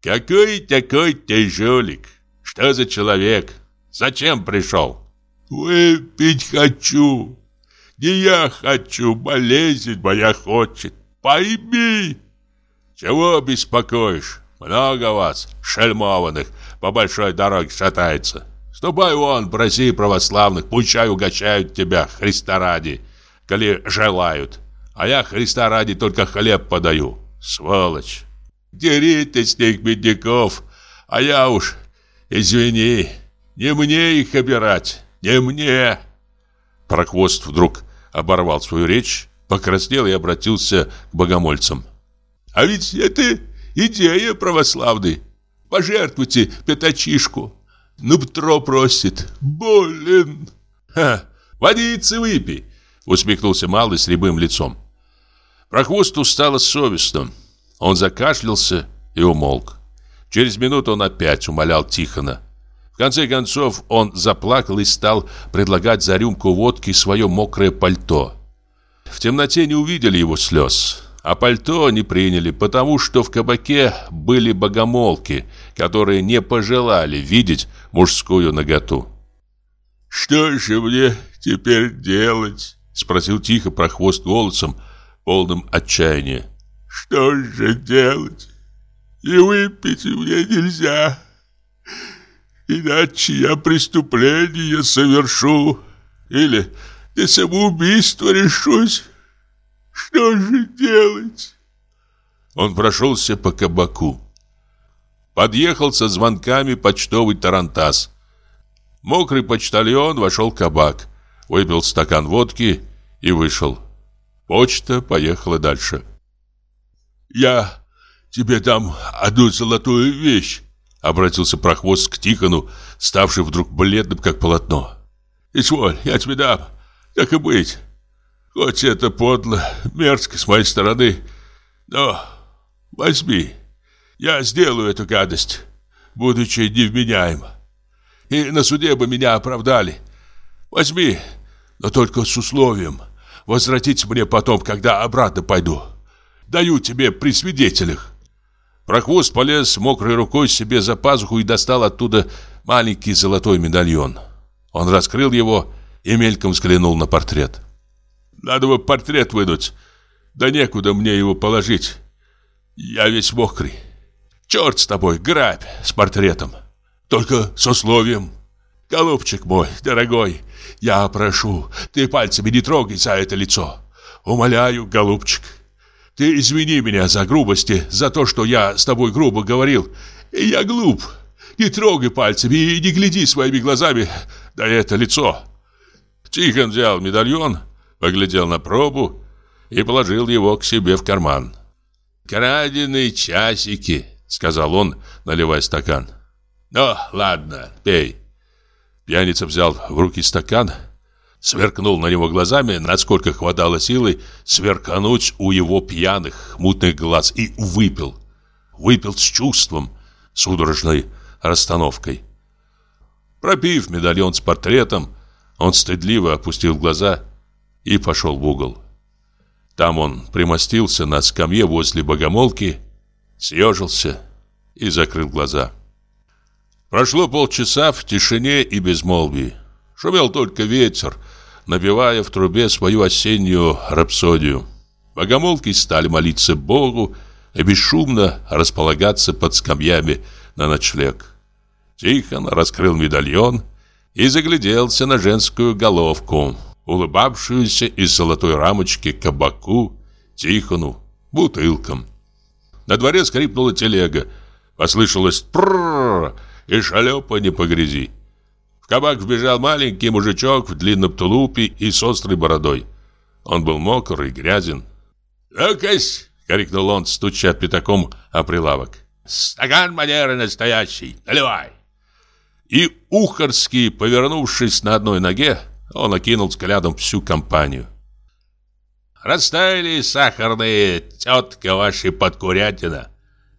«Какой такой ты жулик? Что за человек? Зачем пришел?» «Выпить хочу!» Не я хочу, болезнь моя хочет. Пойми. Чего беспокоишь? Много вас, шельмованных, по большой дороге шатается. Ступай вон, проси православных, пучай угощают тебя, Христа ради, коли желают. А я Христа ради только хлеб подаю. Сволочь. Дери ты с них бедняков, а я уж, извини, не мне их обирать, не мне. Прохвост вдруг оборвал свою речь, покраснел и обратился к богомольцам. «А ведь это идея православной. Пожертвуйте пятачишку. Ну, Петро просит. Болен!» «Ха! Водицы выпей!» Усмехнулся малый с рябым лицом. Прохвосту стало совестно. Он закашлялся и умолк. Через минуту он опять умолял Тихона. В конце концов он заплакал и стал предлагать за рюмку водки свое мокрое пальто. В темноте не увидели его слез, а пальто не приняли, потому что в кабаке были богомолки, которые не пожелали видеть мужскую наготу. «Что же мне теперь делать?» — спросил тихо прохвост голосом, полным отчаяния. «Что же делать? И выпить мне нельзя, иначе я преступление совершу или на самоубийство решусь. Что же делать?» Он прошелся по кабаку. Подъехал со звонками почтовый тарантас. Мокрый почтальон вошел в кабак, выпил стакан водки и вышел. Почта поехала дальше. «Я тебе дам одну золотую вещь», — обратился прохвост к Тихону, ставший вдруг бледным, как полотно. «Изволь, я тебе дам, так и быть. Хоть это подло, мерзко с моей стороны, но возьми». Я сделаю эту гадость, будучи невменяем. И на суде бы меня оправдали. Возьми, но только с условием возвратить мне потом, когда обратно пойду. Даю тебе при свидетелях. Прохвост полез мокрой рукой себе за пазуху и достал оттуда маленький золотой медальон. Он раскрыл его и мельком взглянул на портрет. Надо бы портрет вынуть, да некуда мне его положить. Я весь мокрый. Черт с тобой, грабь с портретом. Только с условием. Голубчик мой, дорогой, я прошу, ты пальцами не трогай за это лицо. Умоляю, голубчик. Ты извини меня за грубости, за то, что я с тобой грубо говорил. Я глуп. Не трогай пальцами и не гляди своими глазами на это лицо. Тихон взял медальон, поглядел на пробу и положил его к себе в карман. «Краденые часики», Сказал он, наливая стакан. Ну, ладно, пей Пьяница взял в руки стакан Сверкнул на него глазами Насколько хватало силы Сверкануть у его пьяных Мутных глаз и выпил. Выпил с чувством Судорожной расстановкой. Пропив медальон с портретом Он стыдливо опустил глаза И пошел в угол Там он примостился на скамье возле богомолки съежился и закрыл глаза. Прошло полчаса в тишине и безмолвии. Шумел только ветер, набивая в трубе свою осеннюю рапсодию. Богомолки стали молиться Богу и бесшумно располагаться под скамьями на ночлег. Тихон раскрыл медальон и загляделся на женскую головку, улыбавшуюся из золотой рамочки кабаку, Тихону, бутылкам. На дворе скрипнула телега. Послышалось «пррррр» и шлепанье по грязи. В кабак вбежал маленький мужичок в длинном тулупе и с острой бородой. Он был мокрый, грязен. «Ну-кась!» — крикнул он, стуча пятаком о прилавок. «Стакан манеры настоящий! Наливай!» И Ухарский, повернувшись на одной ноге, он окинул взглядом всю компанию. Растаяли сахарные, тетка ваши подкурятина.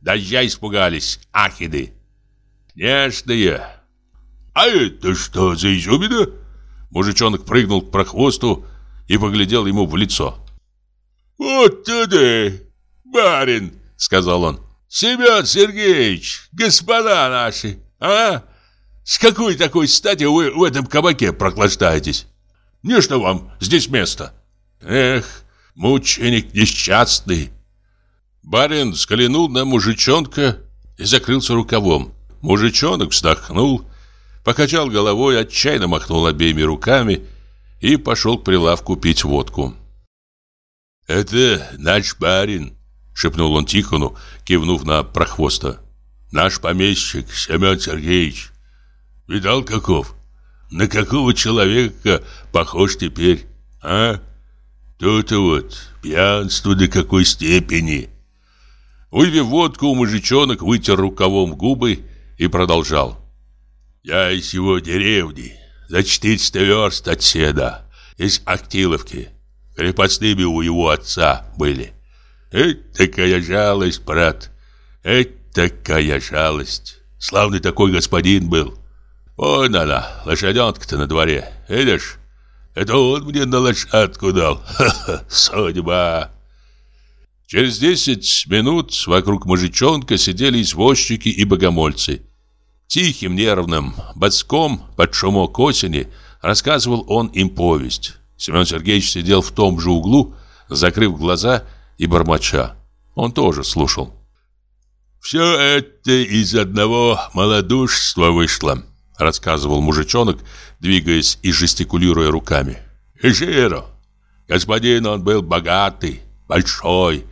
Дождя испугались, ахиды. Нежные. А это что за изюмина? Мужичонок прыгнул к прохвосту и поглядел ему в лицо. Вот туда, барин, сказал он. Семен Сергеевич, господа наши, а? С какой такой стати вы в этом кабаке проклаждаетесь? Не что вам здесь место? Эх, мученик несчастный. Барин взглянул на мужичонка и закрылся рукавом. Мужичонок вздохнул, покачал головой, отчаянно махнул обеими руками и пошел к прилавку пить водку. «Это наш барин», — шепнул он Тихону, кивнув на прохвоста. «Наш помещик Семен Сергеевич. Видал, каков? На какого человека похож теперь, а?» То-то вот, пьянство до какой степени. Выпив водку, мужичонок вытер рукавом губы и продолжал. Я из его деревни, за 400 верст от седа, из Актиловки. Крепостными у его отца были. Это такая жалость, брат, это такая жалость. Славный такой господин был. Вон она, лошаденка-то на дворе. Видишь? Это он мне на лошадку дал. Ха-ха, судьба. Через десять минут вокруг мужичонка сидели извозчики и богомольцы. Тихим, нервным, боцком под шумок осени рассказывал он им повесть. Семен Сергеевич сидел в том же углу, закрыв глаза и бормоча. Он тоже слушал. «Все это из одного малодушества вышло», рассказывал мужичонок, двигаясь и жестикулируя руками. «Жиро! Господин он был богатый, большой,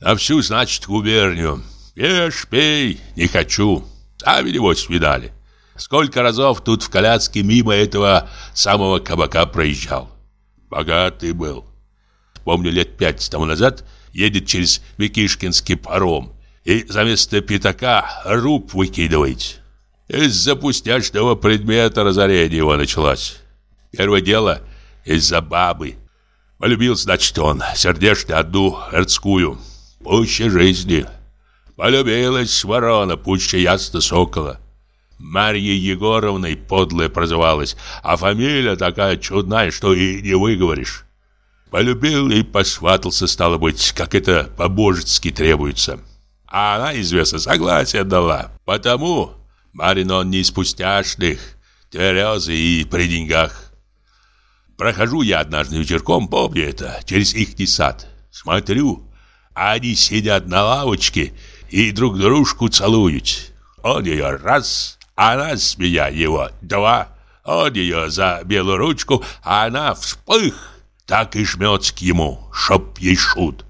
на всю, значит, губернию. Ешь, пей, не хочу. Сами его свидали. Сколько разов тут в коляске мимо этого самого кабака проезжал. Богатый был. Помню, лет пять тому назад едет через Викишкинский паром и за место пятака руб выкидывает. Из-за пустяшного предмета разорение его началось. Первое дело из-за бабы. Полюбил, значит, он сердечно одну эрцкую пуще жизни. Полюбилась ворона пуще ясно сокола. Марьей Егоровной подлая прозывалась, а фамилия такая чудная, что и не выговоришь. Полюбил и посватался, стало быть, как это по-божески требуется. А она, известно, согласие дала. Потому барин он не из пустяшных, тверезый и при деньгах. Прохожу я однажды вечерком, помню это, через их сад. Смотрю, они сидят на лавочке и друг дружку целуют. Он ее раз, она с меня его два. Он ее за белую ручку, а она вспых, так и жмется к ему, чтоб ей шут.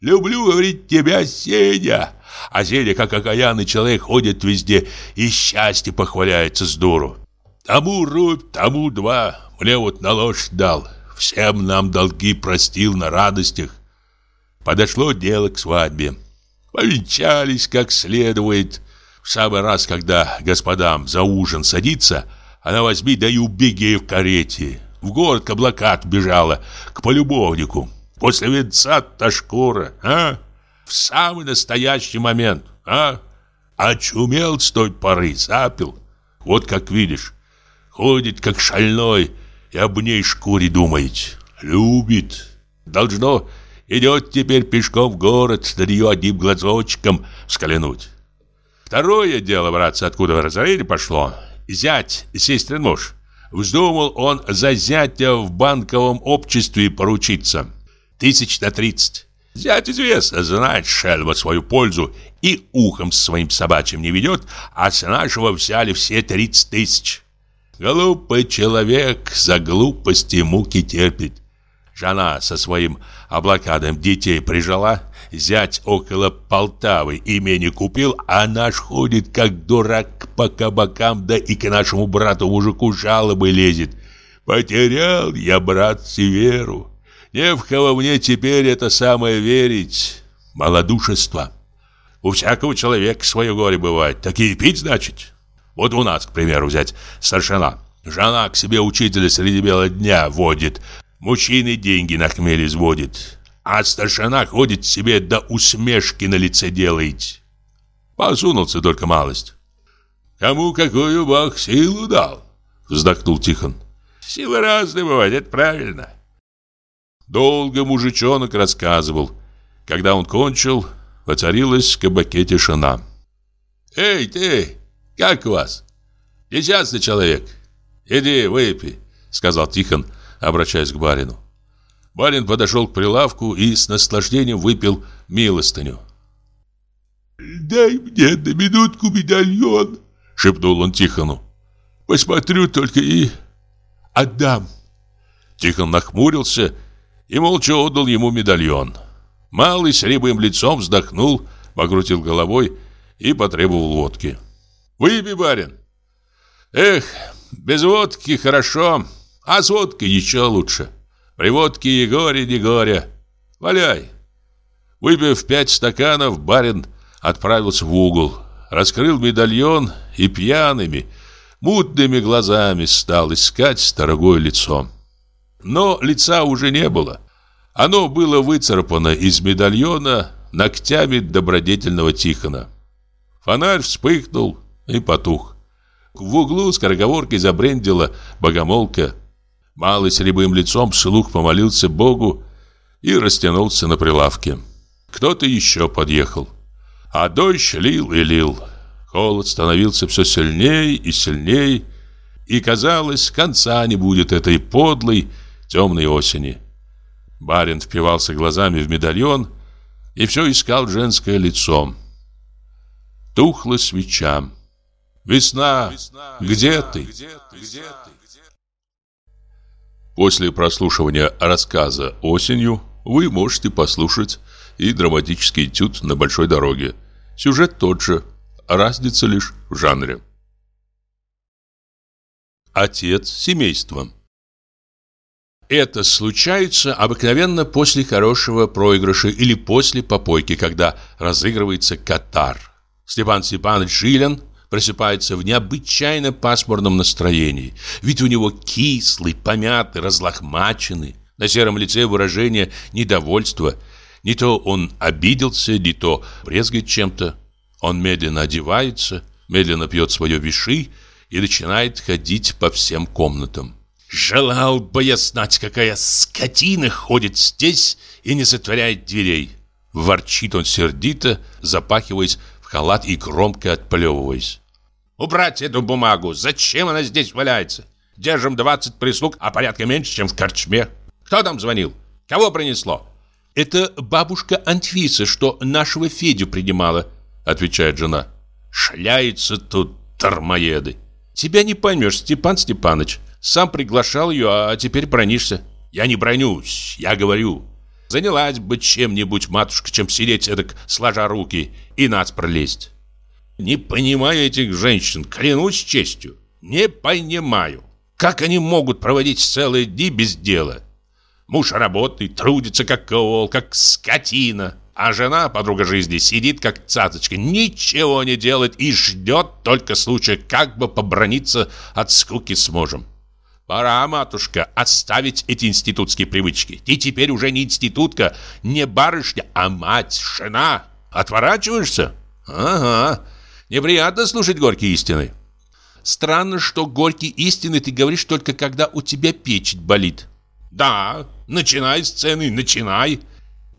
Люблю, говорит, тебя, Сеня. А Сеня, как окаянный человек, ходит везде и счастье похваляется с дуру. Тому рубь, тому два, мне вот на ложь дал. Всем нам долги простил на радостях. Подошло дело к свадьбе. Повенчались как следует. В самый раз, когда господам за ужин садится, она возьми да и убеги в карете. В город каблукат бежала, к полюбовнику. После венца та шкура, а? В самый настоящий момент, а? Очумел с той поры, запил. Вот как видишь, ходит как шальной и об ней шкуре думает. Любит. Должно Идет теперь пешком в город, на нее одним глазочком взглянуть. Второе дело, братцы, откуда разорение пошло. Зять, сестрин муж. Вздумал он за зятя в банковом обществе поручиться. Тысяч на тридцать. Зять известно, знает шельма свою пользу и ухом своим собачьим не ведет, а с нашего взяли все тридцать тысяч. Глупый человек за глупости муки терпит. Жена со своим облакадом детей прижала, зять около Полтавы имени купил, а наш ходит как дурак по кабакам, да и к нашему брату-мужику жалобы лезет. Потерял я, брат, веру. Не в кого мне теперь это самое верить. Малодушество. У всякого человека свое горе бывает. Такие пить, значит? Вот у нас, к примеру, взять старшина. Жена к себе учителя среди бела дня водит, Мужчины деньги на хмель изводит, а старшина ходит себе до усмешки на лице делает. Посунулся только малость. Кому какую бог силу дал, вздохнул Тихон. Силы разные бывают, это правильно. Долго мужичонок рассказывал. Когда он кончил, воцарилась в кабаке тишина. «Эй, ты, как у вас? Несчастный человек. Иди, выпей», — сказал Тихон, обращаясь к барину. Барин подошел к прилавку и с наслаждением выпил милостыню. «Дай мне на минутку медальон», — шепнул он Тихону. «Посмотрю только и отдам». Тихон нахмурился и молча отдал ему медальон. Малый с рябым лицом вздохнул, покрутил головой и потребовал водки. «Выпей, барин!» «Эх, без водки хорошо, а с водкой еще лучше. При водке и горе, не горе. Валяй. Выпив пять стаканов, барин отправился в угол, раскрыл медальон и пьяными, мутными глазами стал искать дорогое лицо. Но лица уже не было. Оно было выцарапано из медальона ногтями добродетельного Тихона. Фонарь вспыхнул и потух. В углу скороговоркой забрендила богомолка. Малый с рябым лицом слух помолился Богу и растянулся на прилавке. Кто-то еще подъехал. А дождь лил и лил. Холод становился все сильнее и сильнее, и, казалось, конца не будет этой подлой темной осени. Барин впивался глазами в медальон и все искал женское лицо. Тухла свеча. «Весна, Весна где, ты? ты? Где ты?» После прослушивания рассказа «Осенью» вы можете послушать и драматический этюд на большой дороге. Сюжет тот же, разница лишь в жанре. Отец семейства Это случается обыкновенно после хорошего проигрыша или после попойки, когда разыгрывается катар. Степан Степанович Жилин просыпается в необычайно пасмурном настроении. Ведь у него кислый, помятый, разлохмаченный. На сером лице выражение недовольства. Не то он обиделся, не то брезгает чем-то. Он медленно одевается, медленно пьет свое виши и начинает ходить по всем комнатам. «Желал бы я знать, какая скотина ходит здесь и не затворяет дверей!» Ворчит он сердито, запахиваясь в халат и громко отплевываясь. «Убрать эту бумагу! Зачем она здесь валяется? Держим 20 прислуг, а порядка меньше, чем в корчме. Кто там звонил? Кого принесло?» «Это бабушка Анфиса, что нашего Федю принимала», — отвечает жена. «Шляются тут дармоеды. Тебя не поймешь, Степан Степаныч. Сам приглашал ее, а теперь бронишься». «Я не бронюсь, я говорю. Занялась бы чем-нибудь, матушка, чем сидеть эдак, сложа руки, и нас пролезть. Не понимаю этих женщин, клянусь честью. Не понимаю. Как они могут проводить целые дни без дела? Муж работает, трудится как ковол, как скотина. А жена, подруга жизни, сидит как цацочка, ничего не делает и ждет только случая, как бы поброниться от скуки с мужем. Пора, матушка, оставить эти институтские привычки. Ты теперь уже не институтка, не барышня, а мать, жена. Отворачиваешься? Ага. Неприятно слушать горькие истины. Странно, что горькие истины ты говоришь только когда у тебя печень болит. Да, начинай сцены, начинай.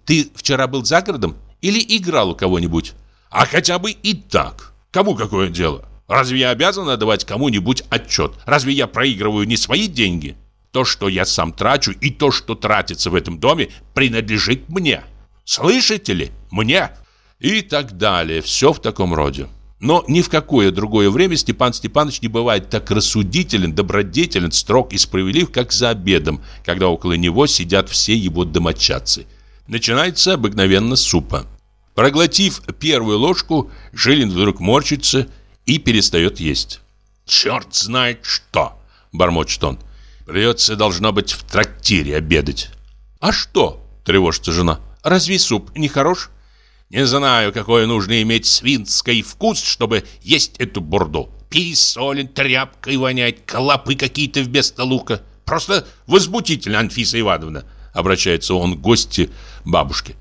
Ты вчера был за городом или играл у кого-нибудь? А хотя бы и так. Кому какое дело? Разве я обязан отдавать кому-нибудь отчет? Разве я проигрываю не свои деньги? То, что я сам трачу, и то, что тратится в этом доме, принадлежит мне. Слышите ли? Мне. И так далее. Все в таком роде. Но ни в какое другое время Степан Степанович не бывает так рассудителен, добродетелен, строг и справедлив, как за обедом, когда около него сидят все его домочадцы. Начинается обыкновенно супа. Проглотив первую ложку, Жилин вдруг морщится и перестает есть. «Черт знает что!» – бормочет он. «Придется, должно быть, в трактире обедать». «А что?» – тревожится жена. «Разве суп не хорош?» «Не знаю, какой нужно иметь свинский вкус, чтобы есть эту бурду. Пересолен, тряпкой вонять, клопы какие-то вместо лука. Просто возмутительно, Анфиса Ивановна!» Обращается он к гости бабушке.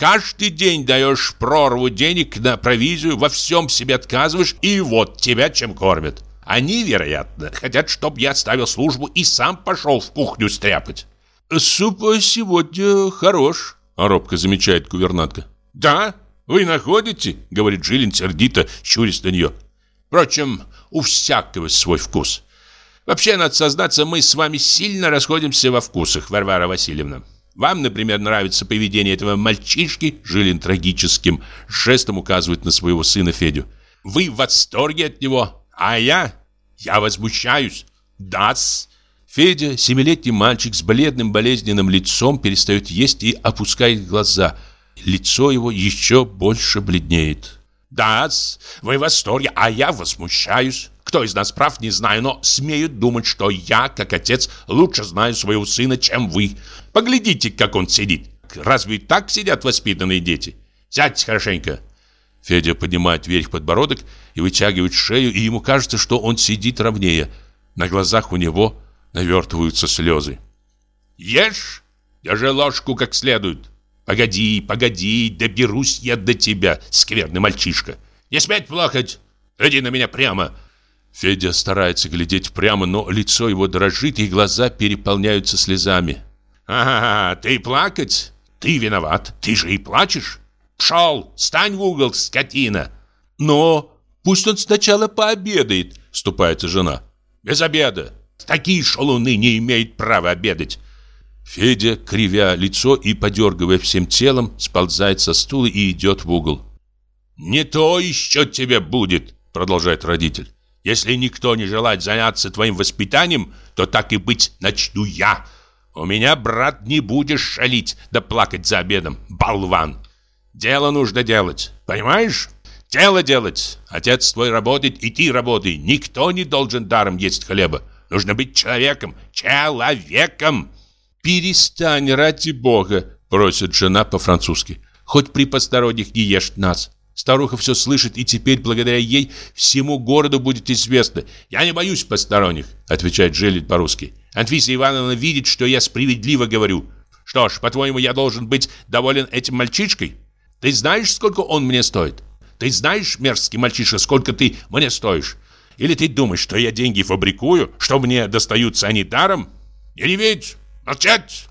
Каждый день даешь прорву денег на провизию, во всем себе отказываешь, и вот тебя чем кормят. Они, вероятно, хотят, чтобы я оставил службу и сам пошел в кухню стряпать. «Суп сегодня хорош», — робко замечает гувернантка. «Да, вы находите?» — говорит Жилин сердито, щурясь на нее. «Впрочем, у всякого свой вкус. Вообще, надо сознаться, мы с вами сильно расходимся во вкусах, Варвара Васильевна. Вам, например, нравится поведение этого мальчишки, Жилин трагическим жестом указывает на своего сына Федю. Вы в восторге от него, а я... я возмущаюсь. Дас. Федя, семилетний мальчик с бледным болезненным лицом, перестает есть и опускает глаза. Лицо его еще больше бледнеет. «Да, вы в восторге, а я возмущаюсь. Кто из нас прав, не знаю, но смею думать, что я, как отец, лучше знаю своего сына, чем вы. Поглядите, как он сидит. Разве так сидят воспитанные дети? Сядьте хорошенько». Федя поднимает вверх подбородок и вытягивает шею, и ему кажется, что он сидит ровнее. На глазах у него навертываются слезы. «Ешь! Держи ложку как следует. Погоди, погоди, доберусь я до тебя, скверный мальчишка. Не сметь плакать, иди на меня прямо. Федя старается глядеть прямо, но лицо его дрожит, и глаза переполняются слезами. «Ага, ты плакать? Ты виноват. Ты же и плачешь. Пшел, стань в угол, скотина!» «Но пусть он сначала пообедает», — вступается жена. «Без обеда. Такие шалуны не имеют права обедать. Федя, кривя лицо и подергивая всем телом, сползает со стула и идет в угол. «Не то еще тебе будет», — продолжает родитель. «Если никто не желает заняться твоим воспитанием, то так и быть начну я. У меня, брат, не будешь шалить да плакать за обедом, болван. Дело нужно делать, понимаешь? Дело делать. Отец твой работает, и ты работай. Никто не должен даром есть хлеба. Нужно быть человеком, человеком. Перестань, ради бога, просит жена по-французски. Хоть при посторонних не ешь нас. Старуха все слышит, и теперь, благодаря ей, всему городу будет известно. «Я не боюсь посторонних», — отвечает Желит по-русски. «Анфиса Ивановна видит, что я справедливо говорю. Что ж, по-твоему, я должен быть доволен этим мальчишкой? Ты знаешь, сколько он мне стоит? Ты знаешь, мерзкий мальчишка, сколько ты мне стоишь? Или ты думаешь, что я деньги фабрикую, что мне достаются они даром? Не ведь. Молчать!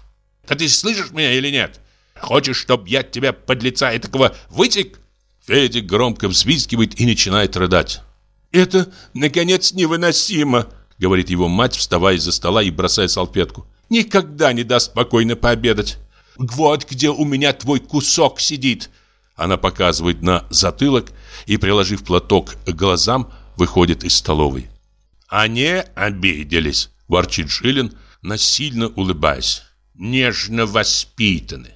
Да ты слышишь меня или нет? Хочешь, чтоб я тебя под лица этакого вытек?» Федя громко взвизгивает и начинает рыдать. «Это, наконец, невыносимо!» Говорит его мать, вставая из-за стола и бросая салфетку. «Никогда не даст спокойно пообедать! Вот где у меня твой кусок сидит!» Она показывает на затылок и, приложив платок к глазам, выходит из столовой. «Они обиделись», – ворчит Жилин, насильно улыбаясь. «Нежно воспитаны.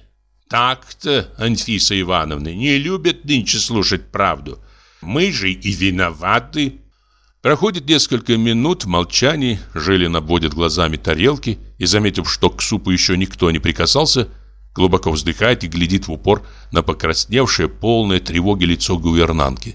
Так-то, Анфиса Ивановна, не любят нынче слушать правду. Мы же и виноваты». Проходит несколько минут в молчании, Жилин обводит глазами тарелки и, заметив, что к супу еще никто не прикасался, глубоко вздыхает и глядит в упор на покрасневшее, полное тревоги лицо гувернантки.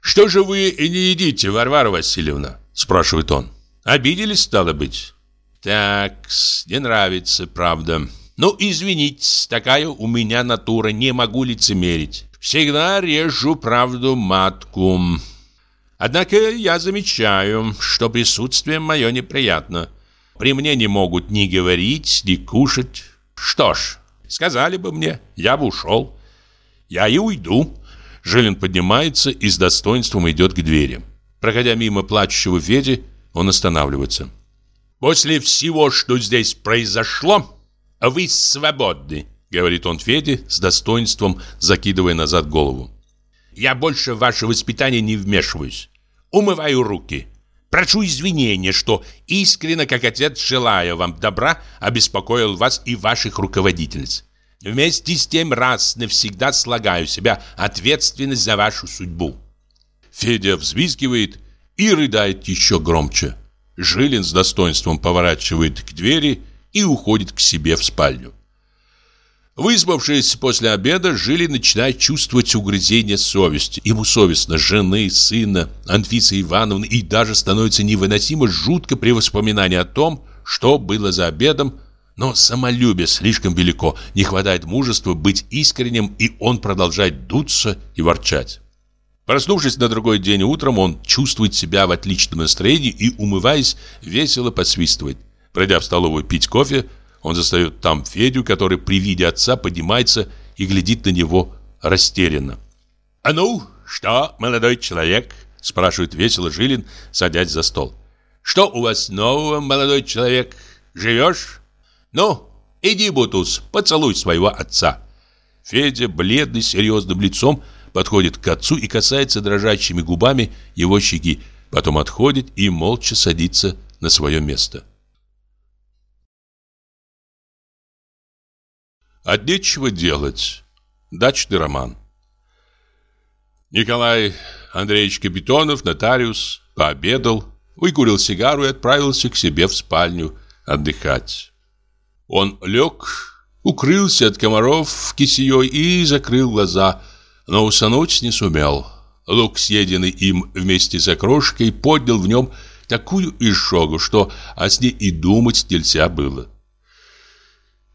«Что же вы не едите, Варвара Васильевна?» – спрашивает он. «Обиделись, стало быть?» «Так, не нравится, правда. Ну, извините, такая у меня натура, не могу лицемерить. Всегда режу правду матку. Однако я замечаю, что присутствие мое неприятно. При мне не могут ни говорить, ни кушать. Что ж, сказали бы мне, я бы ушел. Я и уйду». Жилин поднимается и с достоинством идет к двери. Проходя мимо плачущего Феди, он останавливается. «После всего, что здесь произошло, вы свободны», — говорит он Феде с достоинством, закидывая назад голову. «Я больше в ваше воспитание не вмешиваюсь. Умываю руки. Прошу извинения, что искренне, как отец, желая вам добра, обеспокоил вас и ваших руководительниц. Вместе с тем раз навсегда слагаю себя ответственность за вашу судьбу. Федя взвизгивает и рыдает еще громче. Жилин с достоинством поворачивает к двери и уходит к себе в спальню. Выспавшись после обеда, Жилин начинает чувствовать угрызение совести. Ему совестно жены, сына, Анфисы Ивановны и даже становится невыносимо жутко при воспоминании о том, что было за обедом, но самолюбие слишком велико, не хватает мужества быть искренним, и он продолжает дуться и ворчать. Проснувшись на другой день утром, он чувствует себя в отличном настроении и, умываясь, весело подсвистывает. Пройдя в столовую пить кофе, он застает там Федю, который при виде отца поднимается и глядит на него растерянно. «А ну, что, молодой человек?» – спрашивает весело Жилин, садясь за стол. «Что у вас нового, молодой человек? Живешь?» «Ну, иди, Бутус, поцелуй своего отца». Федя, бледный, серьезным лицом, подходит к отцу и касается дрожащими губами его щеки, потом отходит и молча садится на свое место. От нечего делать. Дачный роман. Николай Андреевич Капитонов, нотариус, пообедал, выкурил сигару и отправился к себе в спальню отдыхать. Он лег, укрылся от комаров кисеей и закрыл глаза, но усануть не сумел. Лук, съеденный им вместе с окрошкой, поднял в нем такую изжогу, что о сне и думать нельзя было.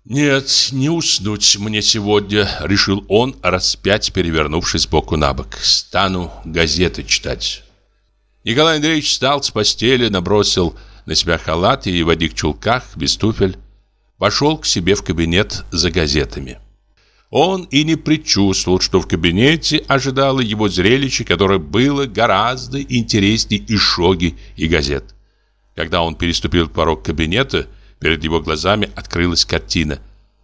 «Нет, не уснуть мне сегодня», — решил он, распять перевернувшись боку на бок. «Стану газеты читать». Николай Андреевич встал с постели, набросил на себя халат и в одних чулках, без туфель, пошел к себе в кабинет за газетами. Он и не предчувствовал, что в кабинете ожидало его зрелище, которое было гораздо интереснее и шоги, и газет. Когда он переступил порог кабинета, перед его глазами открылась картина.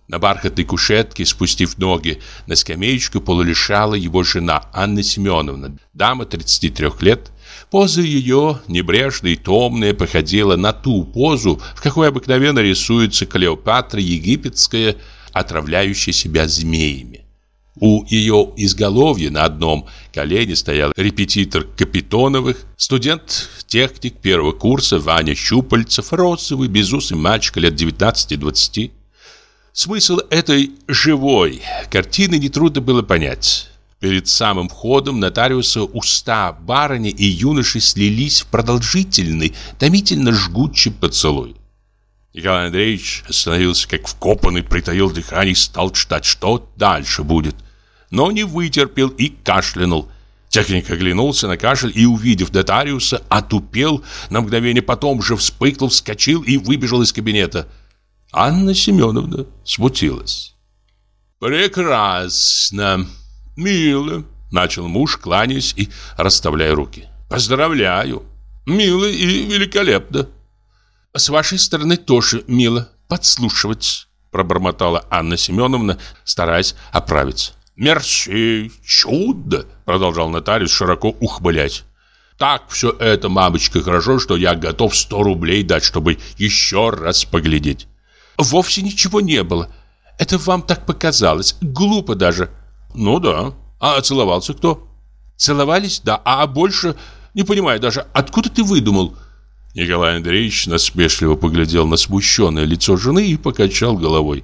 На бархатной кушетке, спустив ноги на скамеечку, полулежала его жена Анна Семеновна, дама 33 лет. Поза ее, небрежная и томная, походила на ту позу, в какой обыкновенно рисуется Клеопатра египетская, отравляющая себя змеями. У ее изголовья на одном колене стоял репетитор Капитоновых, студент-техник первого курса Ваня Щупальцев, розовый, безусый мальчик лет 19-20. Смысл этой живой картины нетрудно было понять. Перед самым входом нотариуса уста барыни и юноши слились в продолжительный, томительно жгучий поцелуй. Николай Андреевич остановился как вкопанный, притаил дыхание и стал ждать, что дальше будет. Но не вытерпел и кашлянул. Техник оглянулся на кашель и, увидев нотариуса, отупел, на мгновение потом же вспыхнул, вскочил и выбежал из кабинета. Анна Семеновна смутилась. «Прекрасно, мило», — начал муж, кланяясь и расставляя руки. «Поздравляю, мило и великолепно». «С вашей стороны тоже мило подслушивать», — пробормотала Анна Семеновна, стараясь оправиться. «Мерси, чудо!» — продолжал нотариус, широко ухмылять. «Так все это, мамочка, хорошо, что я готов сто рублей дать, чтобы еще раз поглядеть». «Вовсе ничего не было. Это вам так показалось. Глупо даже». «Ну да. А целовался кто?» «Целовались, да. А больше... Не понимаю даже, откуда ты выдумал?» Николай Андреевич насмешливо поглядел на смущенное лицо жены и покачал головой.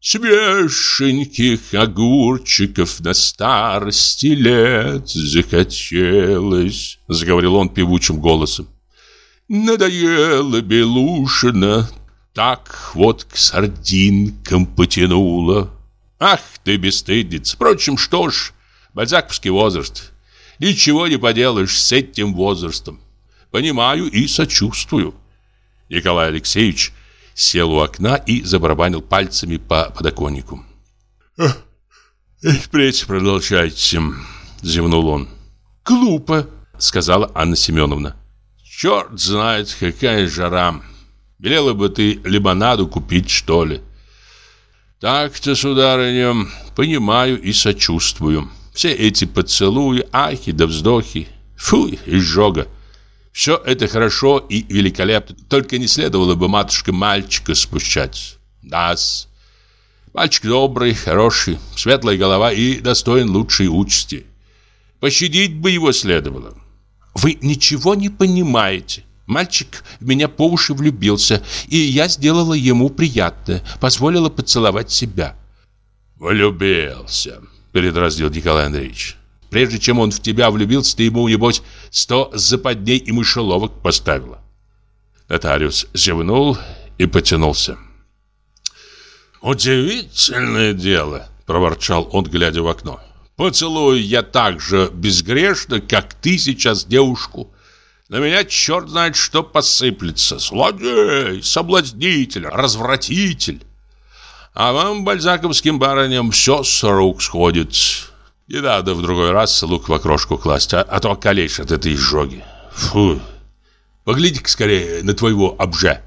Свеженьких огурчиков на старости лет захотелось, заговорил он певучим голосом. Надоело Белушина, так вот к сардинкам потянуло. Ах ты бесстыдница! Впрочем, что ж, бальзаковский возраст. Ничего не поделаешь с этим возрастом. Понимаю и сочувствую. Николай Алексеевич сел у окна и забарабанил пальцами по подоконнику. «Впредь продолжайте», — зевнул он. «Глупо», — сказала Анна Семеновна. «Черт знает, какая жара. Велела бы ты лимонаду купить, что ли?» «Так-то, сударыня, понимаю и сочувствую. Все эти поцелуи, ахи да вздохи. Фу, изжога. Все это хорошо и великолепно, только не следовало бы матушка мальчика спущать. Да-с. Мальчик добрый, хороший, светлая голова и достоин лучшей участи. Пощадить бы его следовало. Вы ничего не понимаете. Мальчик в меня по уши влюбился, и я сделала ему приятное, позволила поцеловать себя. «Влюбился», — передразнил Николай Андреевич. Прежде чем он в тебя влюбился, ты ему, небось, сто западней и мышеловок поставила. Нотариус зевнул и потянулся. «Удивительное дело», — проворчал он, глядя в окно. «Поцелую я так же безгрешно, как ты сейчас девушку. На меня черт знает что посыплется. Злодей, соблазнитель, развратитель. А вам, бальзаковским барыням, все с рук сходит. Не надо в другой раз лук в окрошку класть, а, а то околеешь от этой изжоги. Фу. Погляди-ка скорее на твоего обжа.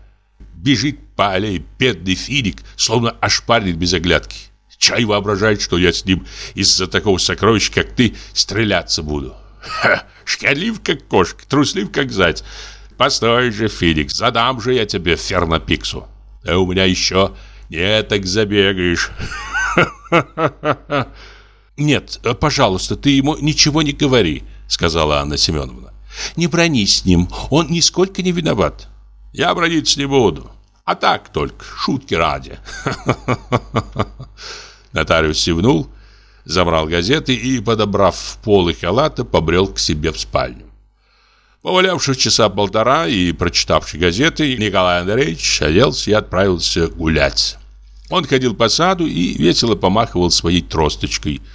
Бежит по аллее бедный финик, словно ошпарит без оглядки. Чай воображает, что я с ним из-за такого сокровища, как ты, стреляться буду. Ха, шкалив, как кошка, труслив, как заяц. Постой же, Феникс, задам же я тебе фернопиксу. А у меня еще не так забегаешь. <laughs> «Нет, э, пожалуйста, ты ему ничего не говори», — сказала Анна Семеновна. «Не бронись с ним, он нисколько не виноват». «Я брониться не буду, а так только, шутки ради». <laughs> Нотариус севнул, забрал газеты и, подобрав полы халата, побрел к себе в спальню. Повалявшись часа полтора и прочитавший газеты, Николай Андреевич оделся и отправился гулять. Он ходил по саду и весело помахивал своей тросточкой –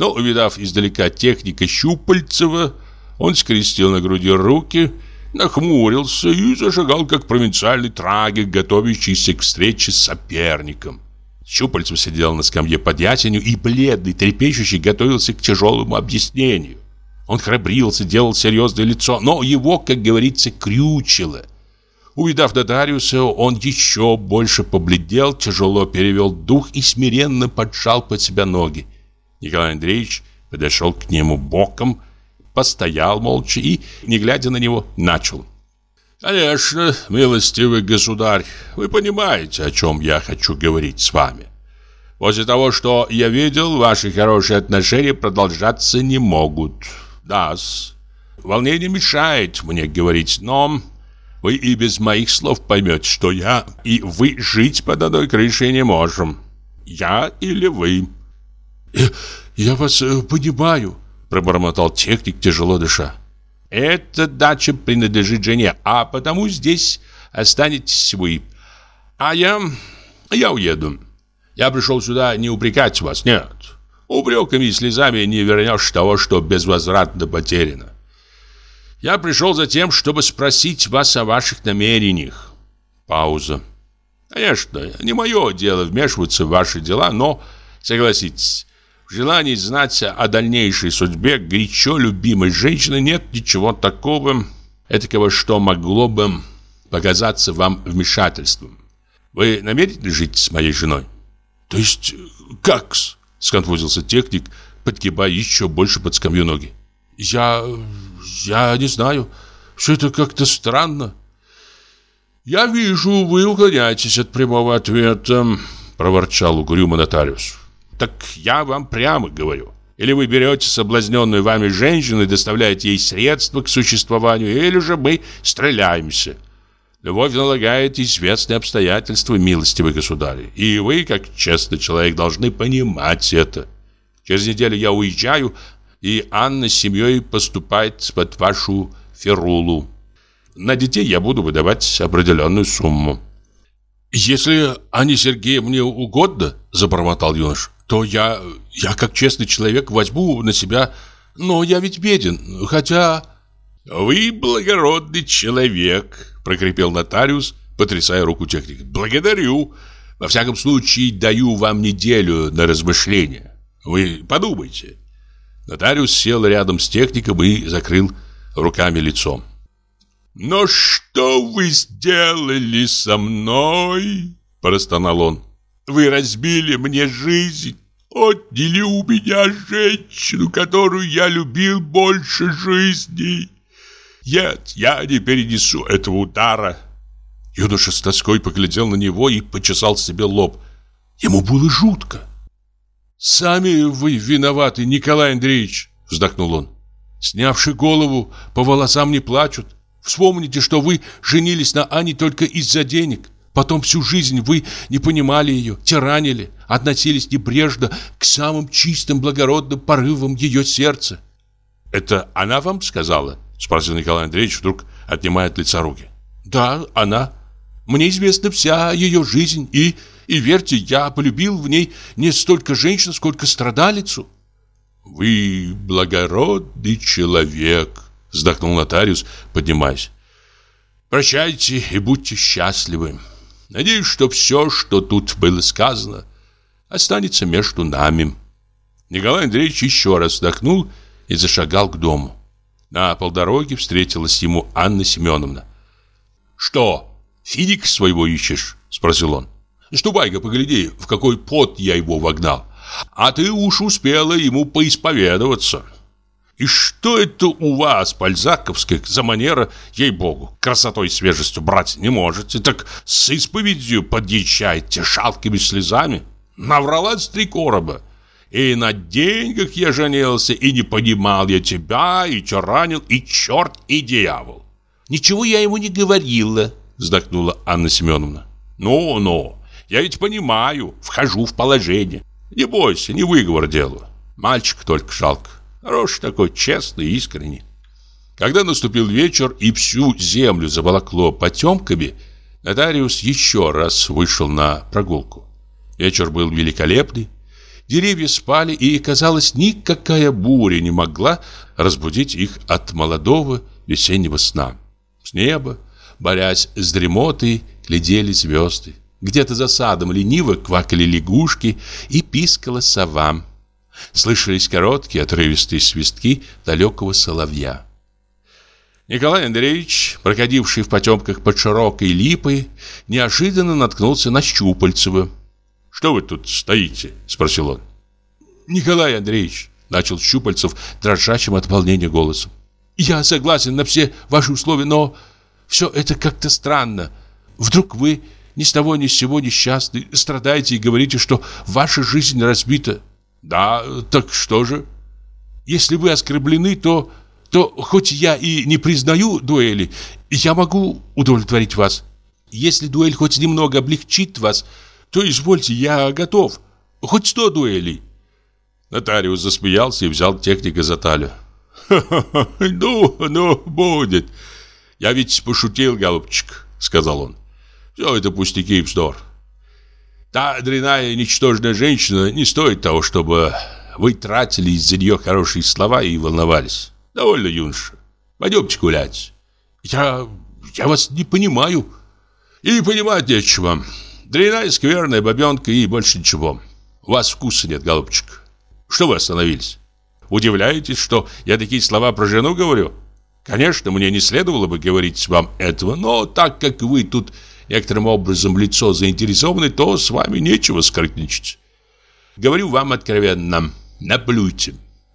но, увидав издалека техника Щупальцева, Он скрестил на груди руки, нахмурился и зашагал, как провинциальный трагик, готовящийся к встрече с соперником. Щупальцев сидел на скамье под ясенью и, бледный, трепещущий, готовился к тяжелому объяснению. Он храбрился, делал серьезное лицо, но его, как говорится, крючило. Увидав нотариуса, он еще больше побледнел, тяжело перевел дух и смиренно поджал под себя ноги. Николай Андреевич подошел к нему боком, постоял молча и, не глядя на него, начал. «Конечно, милостивый государь, вы понимаете, о чем я хочу говорить с вами. После того, что я видел, ваши хорошие отношения продолжаться не могут. Да-с, волнение мешает мне говорить, но вы и без моих слов поймете, что я и вы жить под одной крышей не можем. Я или вы». «Я, вас э, понимаю», пробормотал техник, тяжело дыша. «Эта дача принадлежит жене, а потому здесь останетесь вы. А я... я уеду. Я пришел сюда не упрекать вас, нет. Упреками и слезами не вернешь того, что безвозвратно потеряно. Я пришел за тем, чтобы спросить вас о ваших намерениях». Пауза. «Конечно, не мое дело вмешиваться в ваши дела, но, согласитесь, в желании знать о дальнейшей судьбе горячо любимой женщины нет ничего такого, этакого, что могло бы показаться вам вмешательством. Вы намерены жить с моей женой? То есть как-с? Сконфузился техник, подгибая еще больше под скамью ноги. Я... я не знаю. Все это как-то странно. Я вижу, вы уклоняетесь от прямого ответа, проворчал угрюмо нотариус. Так я вам прямо говорю. Или вы берете соблазненную вами женщину и доставляете ей средства к существованию, или же мы стреляемся. Любовь налагает известные обстоятельства, милостивый государь. И вы, как честный человек, должны понимать это. Через неделю я уезжаю, и Анна с семьей поступает под вашу ферулу. На детей я буду выдавать определенную сумму. «Если Анне Сергеевне угодно, — забормотал юнош, то я, я как честный человек возьму на себя... Но я ведь беден, хотя... Вы благородный человек, прокрепел нотариус, потрясая руку техника. Благодарю. Во всяком случае, даю вам неделю на размышление. Вы подумайте. Нотариус сел рядом с техником и закрыл руками лицом. «Но что вы сделали со мной?» – простонал он. «Вы разбили мне жизнь. Отняли у меня женщину, которую я любил больше жизни. Нет, я не перенесу этого удара. Юноша с тоской поглядел на него и почесал себе лоб. Ему было жутко. «Сами вы виноваты, Николай Андреевич», — вздохнул он. «Снявши голову, по волосам не плачут. Вспомните, что вы женились на Ане только из-за денег. Потом всю жизнь вы не понимали ее, тиранили, относились небрежно к самым чистым благородным порывам ее сердца. «Это она вам сказала?» – спросил Николай Андреевич, вдруг отнимая от лица руки. «Да, она. Мне известна вся ее жизнь, и, и верьте, я полюбил в ней не столько женщину, сколько страдалицу». «Вы благородный человек», – вздохнул нотариус, поднимаясь. «Прощайте и будьте счастливы. Надеюсь, что все, что тут было сказано, останется между нами. Николай Андреевич еще раз вздохнул и зашагал к дому. На полдороге встретилась ему Анна Семеновна. «Что, финик своего ищешь?» – спросил он. «Ступай-ка, погляди, в какой пот я его вогнал. А ты уж успела ему поисповедоваться». И что это у вас, пальзаковских, за манера, ей-богу, красотой и свежестью брать не можете, так с исповедью подъезжаете шалкими слезами? Навралась три короба. И на деньгах я женился, и не понимал я тебя, и тиранил, и черт, и дьявол. Ничего я ему не говорила, вздохнула Анна Семеновна. Ну-ну, я ведь понимаю, вхожу в положение. Не бойся, не выговор делаю. Мальчик только жалко. Хороший такой, честный искренний. Когда наступил вечер и всю землю заволокло потемками, нотариус еще раз вышел на прогулку. Вечер был великолепный. Деревья спали, и, казалось, никакая буря не могла разбудить их от молодого весеннего сна. С неба, борясь с дремотой, глядели звезды. Где-то за садом лениво квакали лягушки и пискала сова. Слышались короткие отрывистые свистки далекого соловья. Николай Андреевич, проходивший в потемках под широкой липой, неожиданно наткнулся на Щупальцева. «Что вы тут стоите?» – спросил он. «Николай Андреевич», – начал Щупальцев дрожащим от волнения голосом. «Я согласен на все ваши условия, но все это как-то странно. Вдруг вы ни с того ни с сего несчастны, страдаете и говорите, что ваша жизнь разбита. Да, так что же? Если вы оскорблены, то, то хоть я и не признаю дуэли, я могу удовлетворить вас. Если дуэль хоть немного облегчит вас, то извольте, я готов. Хоть сто дуэлей. Нотариус засмеялся и взял техника за талию. <laughs> «Ну, ну, будет. Я ведь пошутил, голубчик», — сказал он. Все это пустяки и вздор. Та дряная ничтожная женщина не стоит того, чтобы вы тратили из-за нее хорошие слова и волновались. Довольно, юноша. Пойдемте гулять. Я... я вас не понимаю. И понимать нечего. Дряная, скверная бабенка и больше ничего. У вас вкуса нет, голубчик. Что вы остановились? Удивляетесь, что я такие слова про жену говорю? Конечно, мне не следовало бы говорить вам этого, но так как вы тут некоторым образом лицо заинтересованы, то с вами нечего скрытничать. Говорю вам откровенно, наплюйте.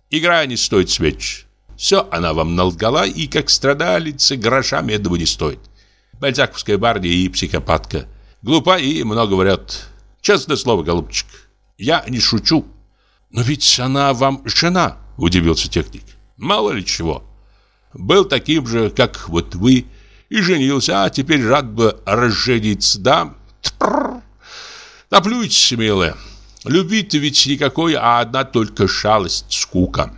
Игра не стоит свеч. Все она вам налгала, и как страдалица гроша медного не стоит. Бальзаковская барня и психопатка. Глупа и много врет. Честное слово, голубчик, я не шучу. Но ведь она вам жена, удивился техник. Мало ли чего. Был таким же, как вот вы, и женился, а теперь рад бы разжениться, да? Тпррр. Наплюйтесь, милая. Любить-то ведь никакой, а одна только шалость, скука.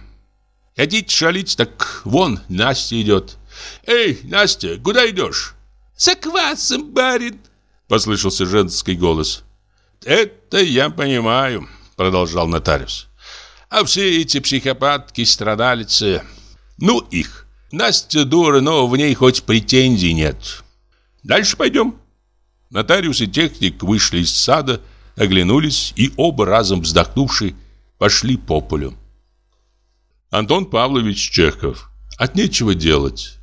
Хотите шалить, так вон Настя идет. Эй, Настя, куда идешь? За квасом, барин, послышался женский голос. Это я понимаю, продолжал нотариус. А все эти психопатки, страдалицы, ну их. Настя дура, но в ней хоть претензий нет. Дальше пойдем. Нотариус и техник вышли из сада, оглянулись и оба разом вздохнувши пошли по полю. Антон Павлович Чехов. От нечего делать.